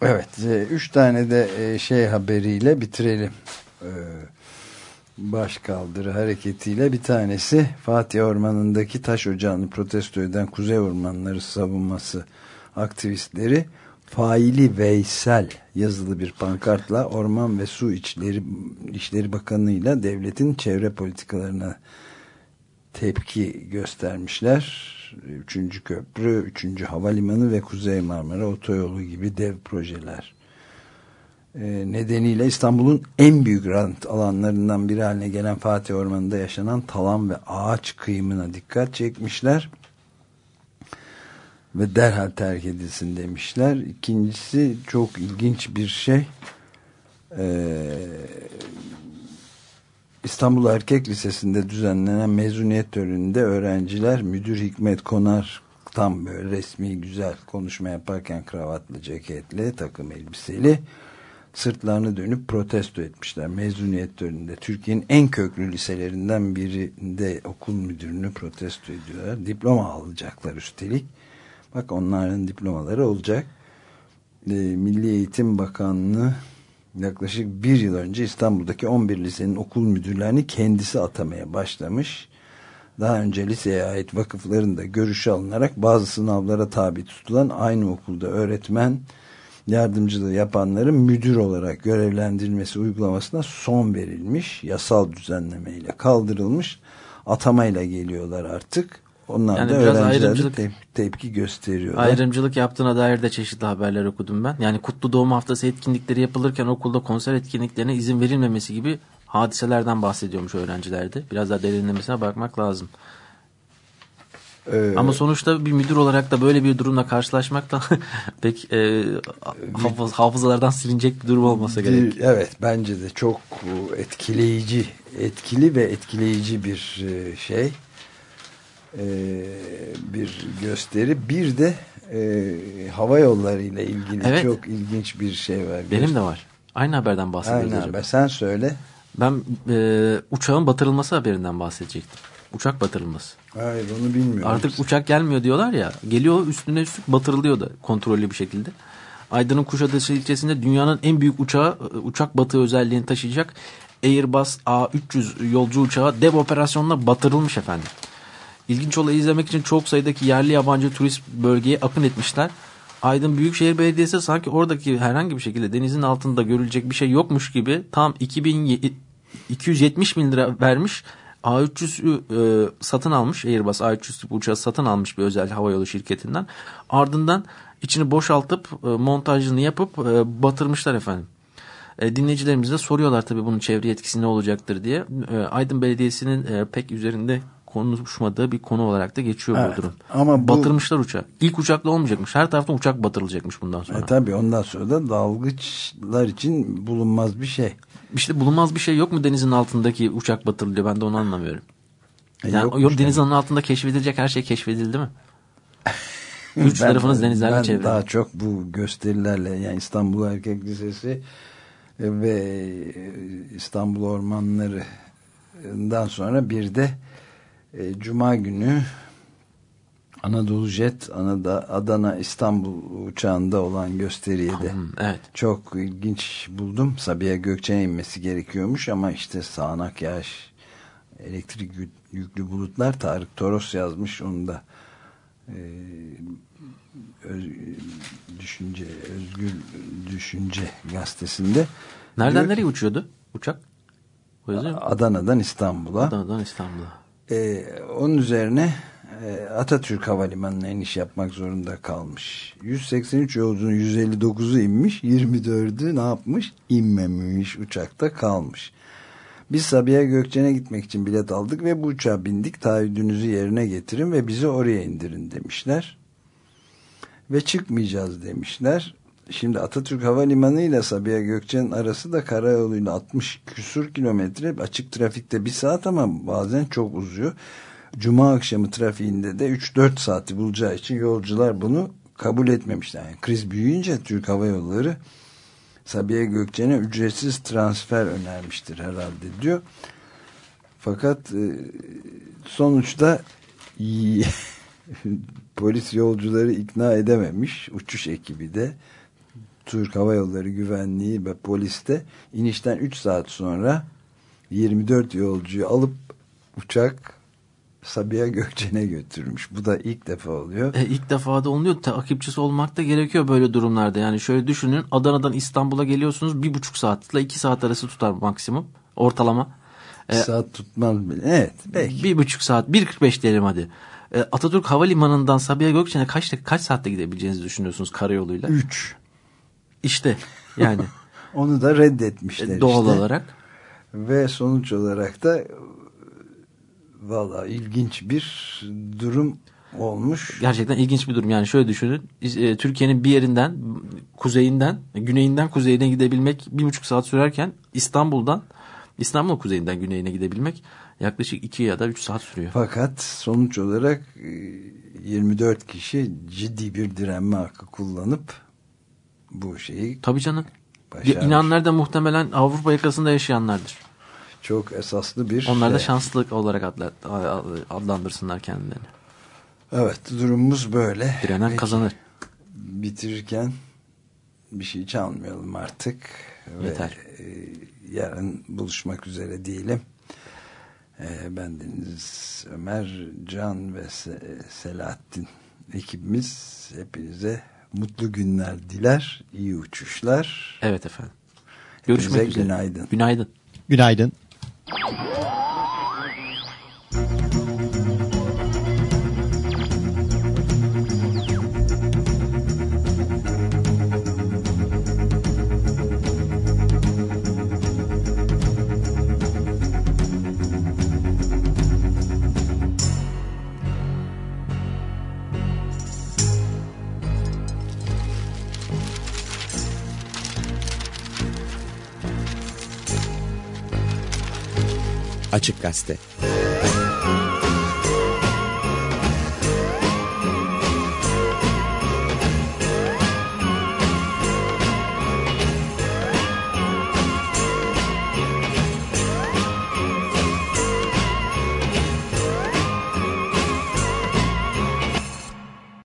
Speaker 2: Evet. e, Üç tane de e, şey haberiyle bitirelim. E, Başkaldırı hareketiyle bir tanesi Fatih Ormanı'ndaki taş ocağını protesto eden Kuzey Ormanları savunması aktivistleri faili Veysel yazılı bir pankartla Orman ve Su İçleri, İşleri Bakanı'yla devletin çevre politikalarına tepki göstermişler. Üçüncü köprü, üçüncü havalimanı ve Kuzey Marmara otoyolu gibi dev projeler e, nedeniyle İstanbul'un en büyük rant alanlarından biri haline gelen Fatih Ormanı'nda yaşanan talan ve ağaç kıyımına dikkat çekmişler ve derhal terk edilsin demişler. İkincisi çok ilginç bir şey. Ee, İstanbul Erkek Lisesi'nde düzenlenen mezuniyet töreninde öğrenciler müdür Hikmet Konar tam böyle resmi güzel konuşma yaparken kravatlı ceketli takım elbiseli sırtlarını dönüp protesto etmişler mezuniyet töreninde. Türkiye'nin en köklü liselerinden birinde okul müdürünü protesto ediyorlar. Diploma alacaklar üstelik. Bak onların diplomaları olacak. Ee, Milli Eğitim Bakanlığı yaklaşık bir yıl önce İstanbul'daki 11 lisenin okul müdürlerini kendisi atamaya başlamış. Daha önce liseye ait vakıfların da görüşü alınarak bazı sınavlara tabi tutulan aynı okulda öğretmen yardımcılığı yapanların müdür olarak görevlendirilmesi uygulamasına son verilmiş. Yasal düzenlemeyle kaldırılmış. Atamayla geliyorlar artık. Onlar
Speaker 3: Yani
Speaker 2: da
Speaker 3: biraz ayrımcılık-
Speaker 2: tep- tepki gösteriyorlar.
Speaker 3: Ayrımcılık yaptığına dair de çeşitli haberler okudum ben. Yani kutlu doğum haftası etkinlikleri yapılırken okulda konser etkinliklerine izin verilmemesi gibi hadiselerden bahsediyormuş öğrencilerde. Biraz daha derinlemesine bakmak lazım.
Speaker 2: Ee,
Speaker 3: Ama sonuçta bir müdür olarak da böyle bir durumla karşılaşmak da pek e, hafız, hafızalardan silinecek bir durum olmasa gerek.
Speaker 2: Evet bence de çok etkileyici, etkili ve etkileyici bir e, şey. E, bir gösteri. Bir de e, hava yolları ile ilgili
Speaker 3: Evet.
Speaker 2: çok ilginç bir şey var.
Speaker 3: Benim de var. Aynı haberden bahsediyoruz acaba.
Speaker 2: haber. Sen söyle.
Speaker 3: Ben e, uçağın batırılması haberinden bahsedecektim. Uçak batırılması.
Speaker 2: Hayır onu bilmiyorum.
Speaker 3: Artık uçak gelmiyor diyorlar ya. Geliyor üstüne üstlük batırılıyor da kontrollü bir şekilde. Aydın'ın Kuşadası ilçesinde dünyanın en büyük uçağı e, uçak batığı özelliğini taşıyacak Airbus A300 yolcu uçağı dev operasyonla batırılmış efendim. İlginç olayı izlemek için çok sayıdaki yerli yabancı turist bölgeye akın etmişler. Aydın Büyükşehir Belediyesi sanki oradaki herhangi bir şekilde denizin altında görülecek bir şey yokmuş gibi tam 2270 bin lira vermiş. A300'ü e, satın almış Airbus A300 tipi uçağı satın almış bir özel havayolu şirketinden. Ardından içini boşaltıp e, montajını yapıp e, batırmışlar efendim. E, dinleyicilerimiz de soruyorlar tabii bunun çevre etkisi ne olacaktır diye. E, Aydın Belediyesi'nin e, pek üzerinde konuşmadığı bir konu olarak da geçiyor
Speaker 2: Evet,
Speaker 3: bu durum.
Speaker 2: ama bu-
Speaker 3: Batırmışlar uçağı. İlk uçakla olmayacakmış. Her taraftan uçak batırılacakmış bundan sonra.
Speaker 2: E tabi ondan sonra da dalgıçlar için bulunmaz bir şey.
Speaker 3: İşte bulunmaz bir şey yok mu denizin altındaki uçak batırılıyor? Ben de onu anlamıyorum.
Speaker 2: E,
Speaker 3: Yani
Speaker 2: yokmuş
Speaker 3: yok denizin altında keşfedilecek her şey keşfedildi mi? Üç
Speaker 2: Ben-
Speaker 3: tarafınız denizlerle çevrili.
Speaker 2: daha çok bu gösterilerle yani İstanbul Erkek Lisesi ve İstanbul Ormanları'ndan sonra bir de e, Cuma günü Anadolu Jet Anada, Adana İstanbul uçağında olan gösteriye de
Speaker 3: Hmm, evet.
Speaker 2: çok ilginç buldum. Sabiha Gökçen'e inmesi gerekiyormuş ama işte sağanak yağış elektrik yü- yüklü bulutlar Tarık Toros yazmış onu da e, öz- düşünce özgür düşünce gazetesinde
Speaker 3: Nereden
Speaker 2: Diyor-
Speaker 3: nereye uçuyordu uçak?
Speaker 2: Adana'dan İstanbul'a
Speaker 3: Adana'dan İstanbul'a.
Speaker 2: E, onun üzerine e, Atatürk Havalimanı'na iniş yapmak zorunda kalmış. 183 yolcunun 159'u inmiş, 24'ü ne yapmış? İnmemiş, uçakta kalmış. Biz Sabiha Gökçen'e gitmek için bilet aldık ve bu uçağa bindik. Taahhüdünüzü yerine getirin ve bizi oraya indirin demişler. Ve çıkmayacağız demişler. Şimdi Atatürk Havalimanı ile Sabiha Gökçen arası da karayoluyla 60 küsur kilometre açık trafikte bir saat ama bazen çok uzuyor. Cuma akşamı trafiğinde de 3-4 saati bulacağı için yolcular bunu kabul etmemişler. Yani kriz büyüyünce Türk Hava Yolları Sabiha Gökçen'e ücretsiz transfer önermiştir herhalde diyor. Fakat e, sonuçta polis yolcuları ikna edememiş. Uçuş ekibi de Türk Hava Yolları güvenliği ve poliste inişten 3 saat sonra 24 yolcuyu alıp uçak Sabiha Gökçen'e götürmüş. Bu da ilk defa oluyor.
Speaker 3: E, ilk defa da oluyor. Takipçisi olmak da gerekiyor böyle durumlarda. Yani şöyle düşünün Adana'dan İstanbul'a geliyorsunuz bir buçuk saatle iki saat arası tutar maksimum ortalama.
Speaker 2: Bir saat tutmaz bile. Evet. Belki.
Speaker 3: Bir buçuk saat 1.45 diyelim hadi. E, Atatürk Havalimanı'ndan Sabiha Gökçen'e kaç, kaç saatte gidebileceğinizi düşünüyorsunuz karayoluyla?
Speaker 2: 3.
Speaker 3: İşte yani
Speaker 2: Onu da reddetmişler
Speaker 3: e, doğal
Speaker 2: işte.
Speaker 3: olarak.
Speaker 2: Ve sonuç olarak da e, valla ilginç bir durum olmuş.
Speaker 3: Gerçekten ilginç bir durum. Yani şöyle düşünün. e, Türkiye'nin bir yerinden, kuzeyinden, güneyinden kuzeyine gidebilmek bir buçuk saat sürerken İstanbul'dan, İstanbul kuzeyinden güneyine gidebilmek yaklaşık iki ya da üç saat sürüyor.
Speaker 2: Fakat sonuç olarak e, 24 kişi ciddi bir direnme hakkı kullanıp bu şeyi
Speaker 3: Tabii canım.
Speaker 2: başarmış.
Speaker 3: İnanlar da muhtemelen Avrupa yakasında yaşayanlardır.
Speaker 2: Çok esaslı bir
Speaker 3: Onlar da
Speaker 2: şey.
Speaker 3: şanslı olarak adla- adlandırsınlar kendilerini.
Speaker 2: Evet durumumuz böyle.
Speaker 3: Direnen
Speaker 2: Peki,
Speaker 3: kazanır.
Speaker 2: Bitirirken bir şey çalmayalım artık. Ve,
Speaker 3: Yeter.
Speaker 2: e, yarın buluşmak üzere diyelim. E, ben Deniz Ömer, Can ve Se- Selahattin ekibimiz hepinize mutlu günler diler. iyi uçuşlar.
Speaker 3: Evet efendim. Görüşmek
Speaker 2: Hepinize
Speaker 3: üzere.
Speaker 2: günaydın.
Speaker 3: Günaydın.
Speaker 6: Günaydın.
Speaker 1: Açık Gazete